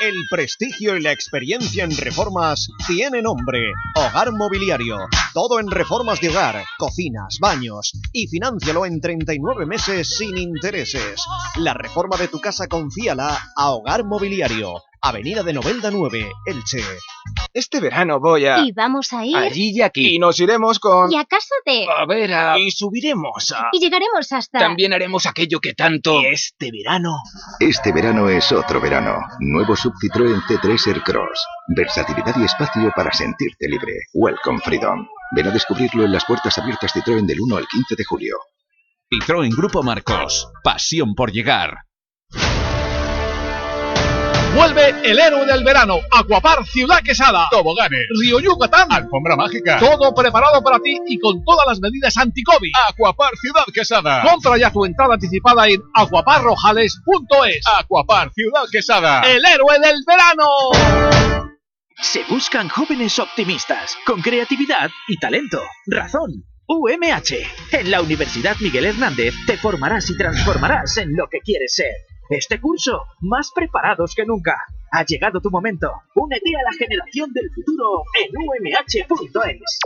El prestigio y la experiencia en reformas tiene nombre. Hogar Mobiliario. Todo en reformas de hogar, cocinas, baños y financialo en 39 meses sin intereses. La reforma de tu casa confíala a Hogar Mobiliario. Avenida de Novelda 9, Elche. Este verano voy a... Y vamos a ir... Allí y aquí. Y nos iremos con... ¿Y a casa de...? A ver, a... Y subiremos a... Y llegaremos hasta... También haremos aquello que tanto... Y este verano... Este verano es otro verano. Nuevo Sub Citroën C3 Aircross. Versatilidad y espacio para sentirte libre. Welcome Freedom. Ven a descubrirlo en las puertas abiertas Citroën del 1 al 15 de julio. Citroën Grupo Marcos. Pasión por llegar. Vuelve el héroe del verano, Aquapar Ciudad Quesada, Toboganes, Río Yucatán, Alfombra Mágica, todo preparado para ti y con todas las medidas anti-COVID. Aquapar Ciudad Quesada. Compra ya tu entrada anticipada en aquaparrojales.es. Aquapar Ciudad Quesada, el héroe del verano. Se buscan jóvenes optimistas, con creatividad y talento. Razón. UMH. En la Universidad Miguel Hernández te formarás y transformarás en lo que quieres ser. Este curso, más preparados que nunca. Ha llegado tu momento. Únete a la generación del futuro en umh.es.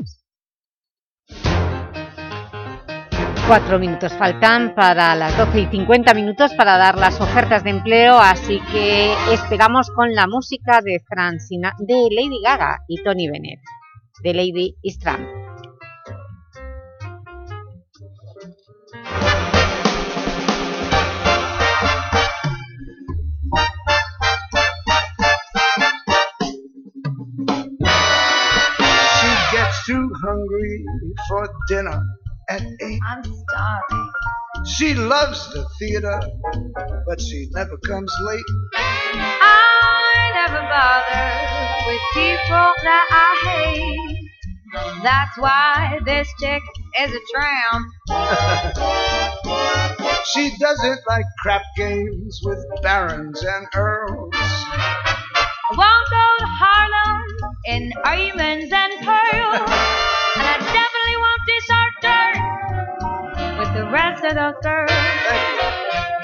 Cuatro minutos faltan para las 12 y 50 minutos para dar las ofertas de empleo, así que esperamos con la música de, Francina, de Lady Gaga y Tony Bennett, de Lady Istram. Too hungry for dinner at eight. I'm starving. She loves the theater, but she never comes late. I never bother with people that I hate. That's why this chick is a tramp. [LAUGHS] She doesn't like crap games with barons and earls. I won't go to Harlem in diamonds and pearls. And I definitely won't dish our dirt with the rest of those girls.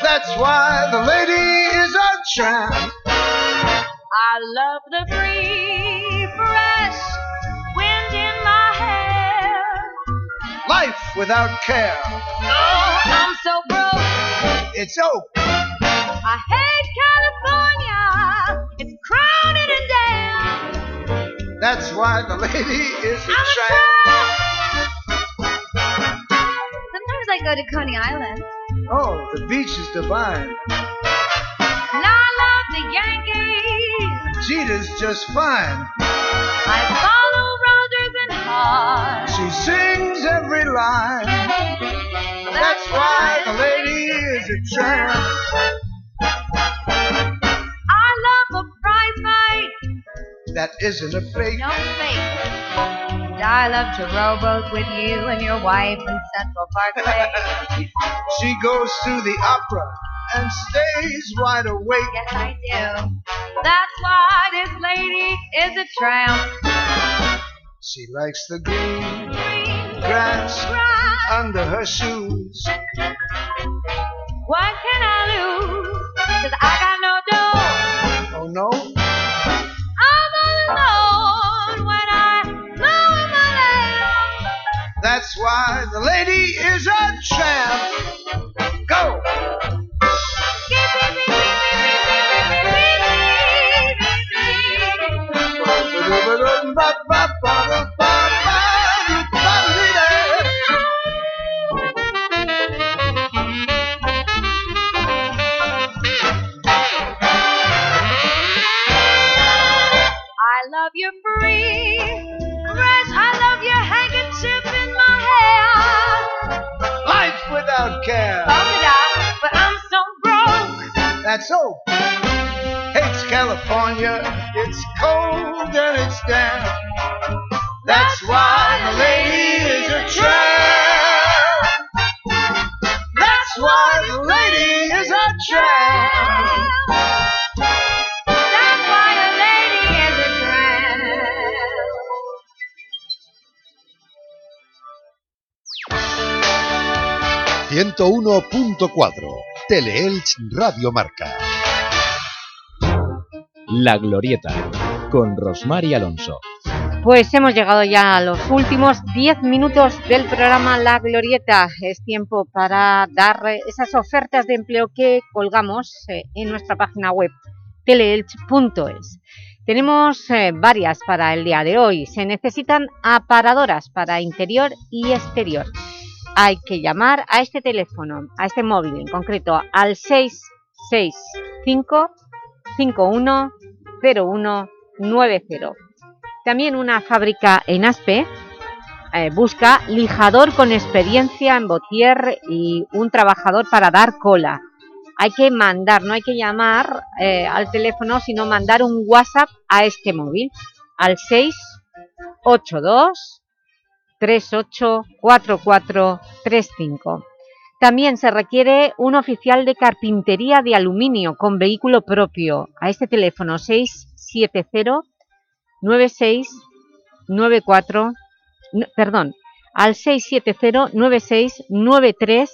That's why the lady is a tramp. I love the free, fresh wind in my hair. Life without care. Oh, I'm so broke. It's oak. I hate California. It's crowded and damn. That's why the lady is a attracted. Sometimes I go to Coney Island. Oh, the beach is divine. And I love the Yankees. Jeter's just fine. I follow Rogers and Hart. She sings every line. That's why the lady is a tramp. I love a prize fight. That isn't a fake. No fake. And I love to rowboat with you and your wife in Central Parkway. She goes to the opera and stays wide awake. Yes, I do. That's why this lady is a tramp. She likes the green grass under her shoes. What can I lose? Cause I got no dough. Oh no? Why the lady is a tramp. Go! Without care. Polka dot, but I'm so broke. That's so. Hates California. It's cold and it's damp. That's why the lady is a tramp. That's why the lady is a tramp. 101.4 Teleelch Radio Marca. La Glorieta, con Rosmar y Alonso. Pues hemos llegado ya a los últimos 10 minutos del programa La Glorieta. Es tiempo para dar esas ofertas de empleo que colgamos eh, en nuestra página web teleelch.es. Tenemos eh, varias para el día de hoy. Se necesitan aparadoras para interior y exterior. Hay que llamar a este teléfono, a este móvil en concreto, al 665 510190. También una fábrica en Aspe eh, busca lijador con experiencia en botier y un trabajador para dar cola. Hay que mandar, no hay que llamar eh, al teléfono, sino mandar un WhatsApp a este móvil, al 682 384435. También se requiere un oficial de carpintería de aluminio con vehículo propio a este teléfono 670 96 94 no, perdón, al 670 96 93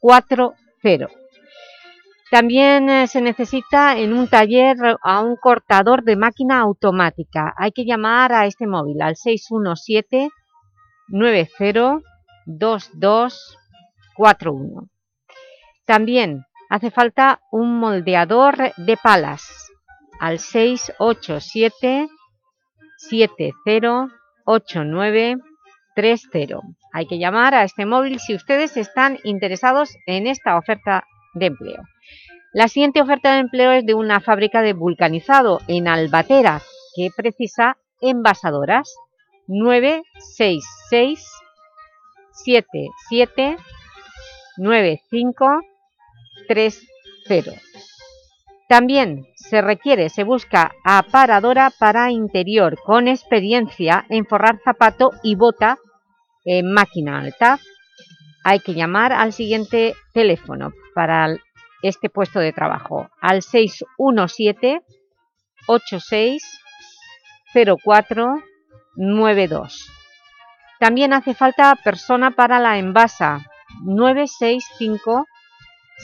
40. También eh, se necesita en un taller a un cortador de máquina automática. Hay que llamar a este móvil al 617 90 2241. También hace falta un moldeador de palas al 687 708930. Hay que llamar a este móvil si ustedes están interesados en esta oferta de empleo. La siguiente oferta de empleo es de una fábrica de vulcanizado en Albatera que precisa envasadoras 966 77 9530. También se requiere, se busca aparadora para interior con experiencia en forrar zapato y bota en máquina alta. Hay que llamar al siguiente teléfono para este puesto de trabajo, al 617 86 04 92. También hace falta persona para la envasa 965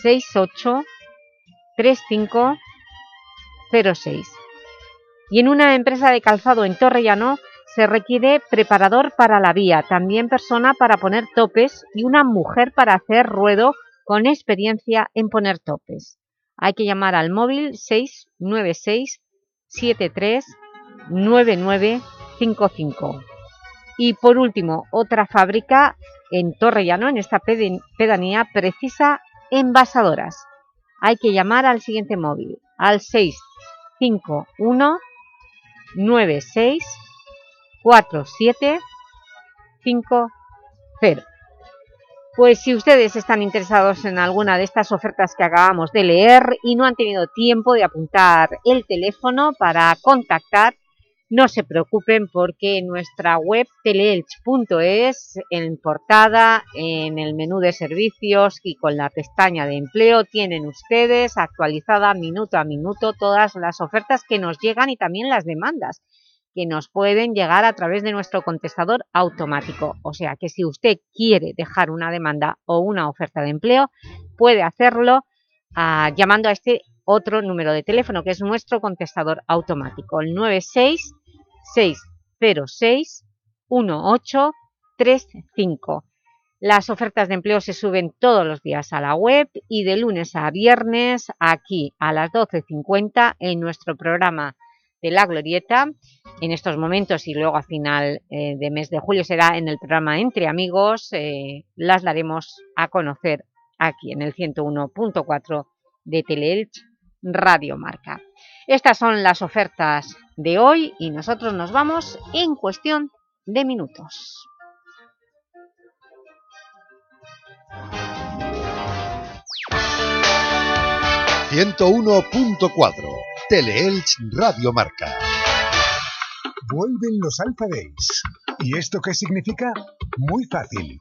68 3506. Y en una empresa de calzado en Torrellano se requiere preparador para la vía, también persona para poner topes y una mujer para hacer ruedo con experiencia en poner topes. Hay que llamar al móvil 696 73 9955. Y por último, otra fábrica en Torrellano, en esta pedanía, precisa envasadoras. Hay que llamar al siguiente móvil, al 651 96 47 50. Pues si ustedes están interesados en alguna de estas ofertas que acabamos de leer y no han tenido tiempo de apuntar el teléfono para contactar, no se preocupen porque nuestra web teleelch.es, en portada, en el menú de servicios y con la pestaña de empleo, tienen ustedes actualizada minuto a minuto todas las ofertas que nos llegan y también las demandas que nos pueden llegar a través de nuestro contestador automático. O sea que si usted quiere dejar una demanda o una oferta de empleo, puede hacerlo ah, llamando a este otro número de teléfono, que es nuestro contestador automático, el 966061835. Las ofertas de empleo se suben todos los días a la web y de lunes a viernes aquí a las 12.50 en nuestro programa de La Glorieta en estos momentos y luego a final eh, de mes de julio será en el programa Entre Amigos, eh, las daremos a conocer aquí en el 101.4 de Teleelch Radio Marca. Estas son las ofertas de hoy y nosotros nos vamos en cuestión de minutos. 101.4 Teleelch Radio Marca. Vuelven los Alpha Days. ¿Y esto qué significa? Muy fácil.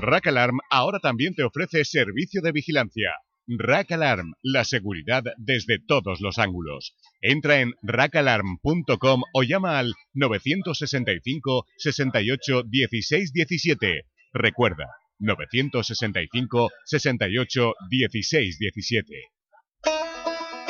Rack Alarm ahora también te ofrece servicio de vigilancia. Rack Alarm, la seguridad desde todos los ángulos. Entra en rackalarm.com o llama al 965 68 16 17. Recuerda, 965 68 16 17.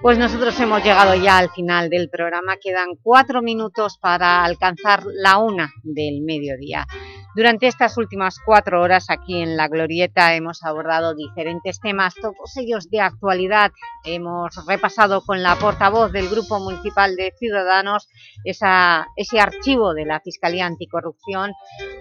Pues nosotros hemos llegado ya al final del programa, quedan cuatro minutos para alcanzar la una del mediodía. Durante estas últimas cuatro horas aquí en La Glorieta hemos abordado diferentes temas, todos ellos de actualidad. Hemos repasado con la portavoz del Grupo Municipal de Ciudadanos ese archivo de la Fiscalía Anticorrupción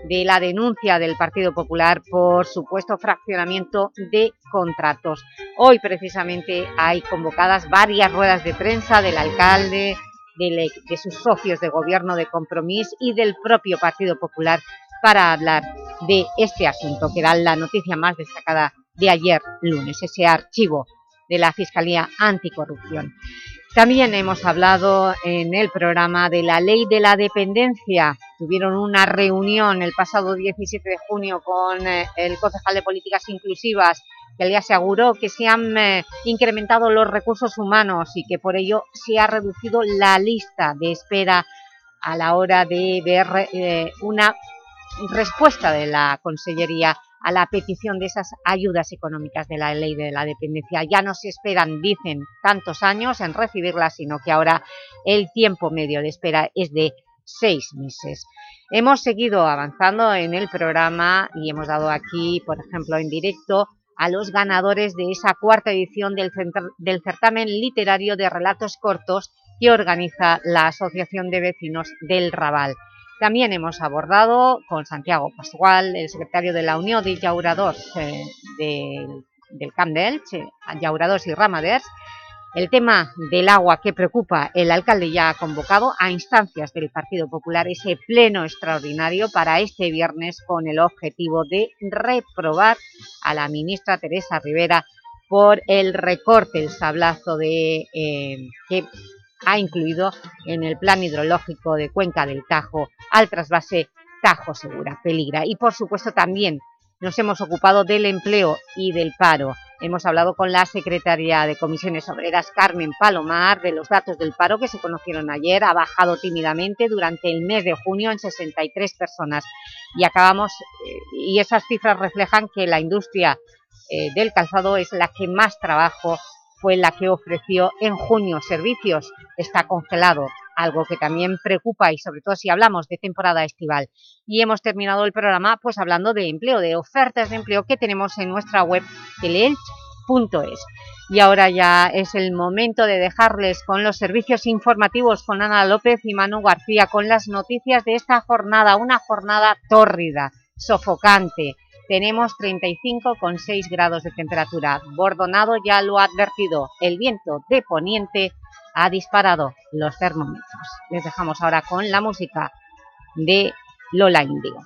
de la denuncia del Partido Popular por supuesto fraccionamiento de contratos. Hoy precisamente hay convocadas varias ruedas de prensa del alcalde, de, de sus socios de gobierno de compromiso y del propio Partido Popular para hablar de este asunto, que era la noticia más destacada de ayer lunes, ese archivo de la Fiscalía Anticorrupción. También hemos hablado en el programa de la Ley de la Dependencia. Tuvieron una reunión el pasado 17 de junio con eh, el concejal de Políticas Inclusivas que le aseguró que se han eh, incrementado los recursos humanos y que por ello se ha reducido la lista de espera a la hora de ver eh, una respuesta de la Consellería a la petición de esas ayudas económicas de la ley de la dependencia. Ya no se esperan, dicen, tantos años en recibirlas, sino que ahora el tiempo medio de espera es de seis meses. Hemos seguido avanzando en el programa y hemos dado aquí, por ejemplo, en directo, a los ganadores de esa cuarta edición del, del certamen literario de relatos cortos que organiza la Asociación de Vecinos del Raval. También hemos abordado con Santiago Pascual, el secretario de la Unión de Llauradors eh, del, del Camp de Elche, y Ramaders, el tema del agua que preocupa, el alcalde ya ha convocado a instancias del Partido Popular ese pleno extraordinario para este viernes con el objetivo de reprobar a la ministra Teresa Rivera por el recorte, el sablazo de, eh, que ha incluido en el plan hidrológico de Cuenca del Tajo al trasvase Tajo Segura, peligra. Y por supuesto también nos hemos ocupado del empleo y del paro. Hemos hablado con la secretaria de Comisiones Obreras, Carmen Palomar, de los datos del paro que se conocieron ayer. Ha bajado tímidamente durante el mes de junio en 63 personas. Y acabamos, eh, y esas cifras reflejan que la industria eh, del calzado es la que más trabajo fue la que ofreció en junio servicios. Está congelado algo que también preocupa y sobre todo si hablamos de temporada estival. Y hemos terminado el programa pues hablando de empleo, de ofertas de empleo que tenemos en nuestra web teleelch.es. Y ahora ya es el momento de dejarles con los servicios informativos con Ana López y Manu García con las noticias de esta jornada, una jornada tórrida, sofocante. Tenemos 35,6 grados de temperatura. Bordonado ya lo ha advertido. El viento de poniente ha disparado los termómetros. Les dejamos ahora con la música de Lola Índigo.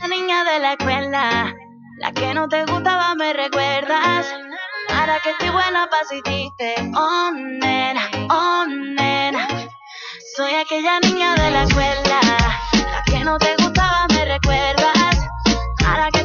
La niña de la escuela, la que no te gustaba me recuerdas. Ahora que estoy buena pasitiste, oh nena, oh nena. Soy aquella niña de la escuela, la que no te gustaba me recuerdas. Ahora que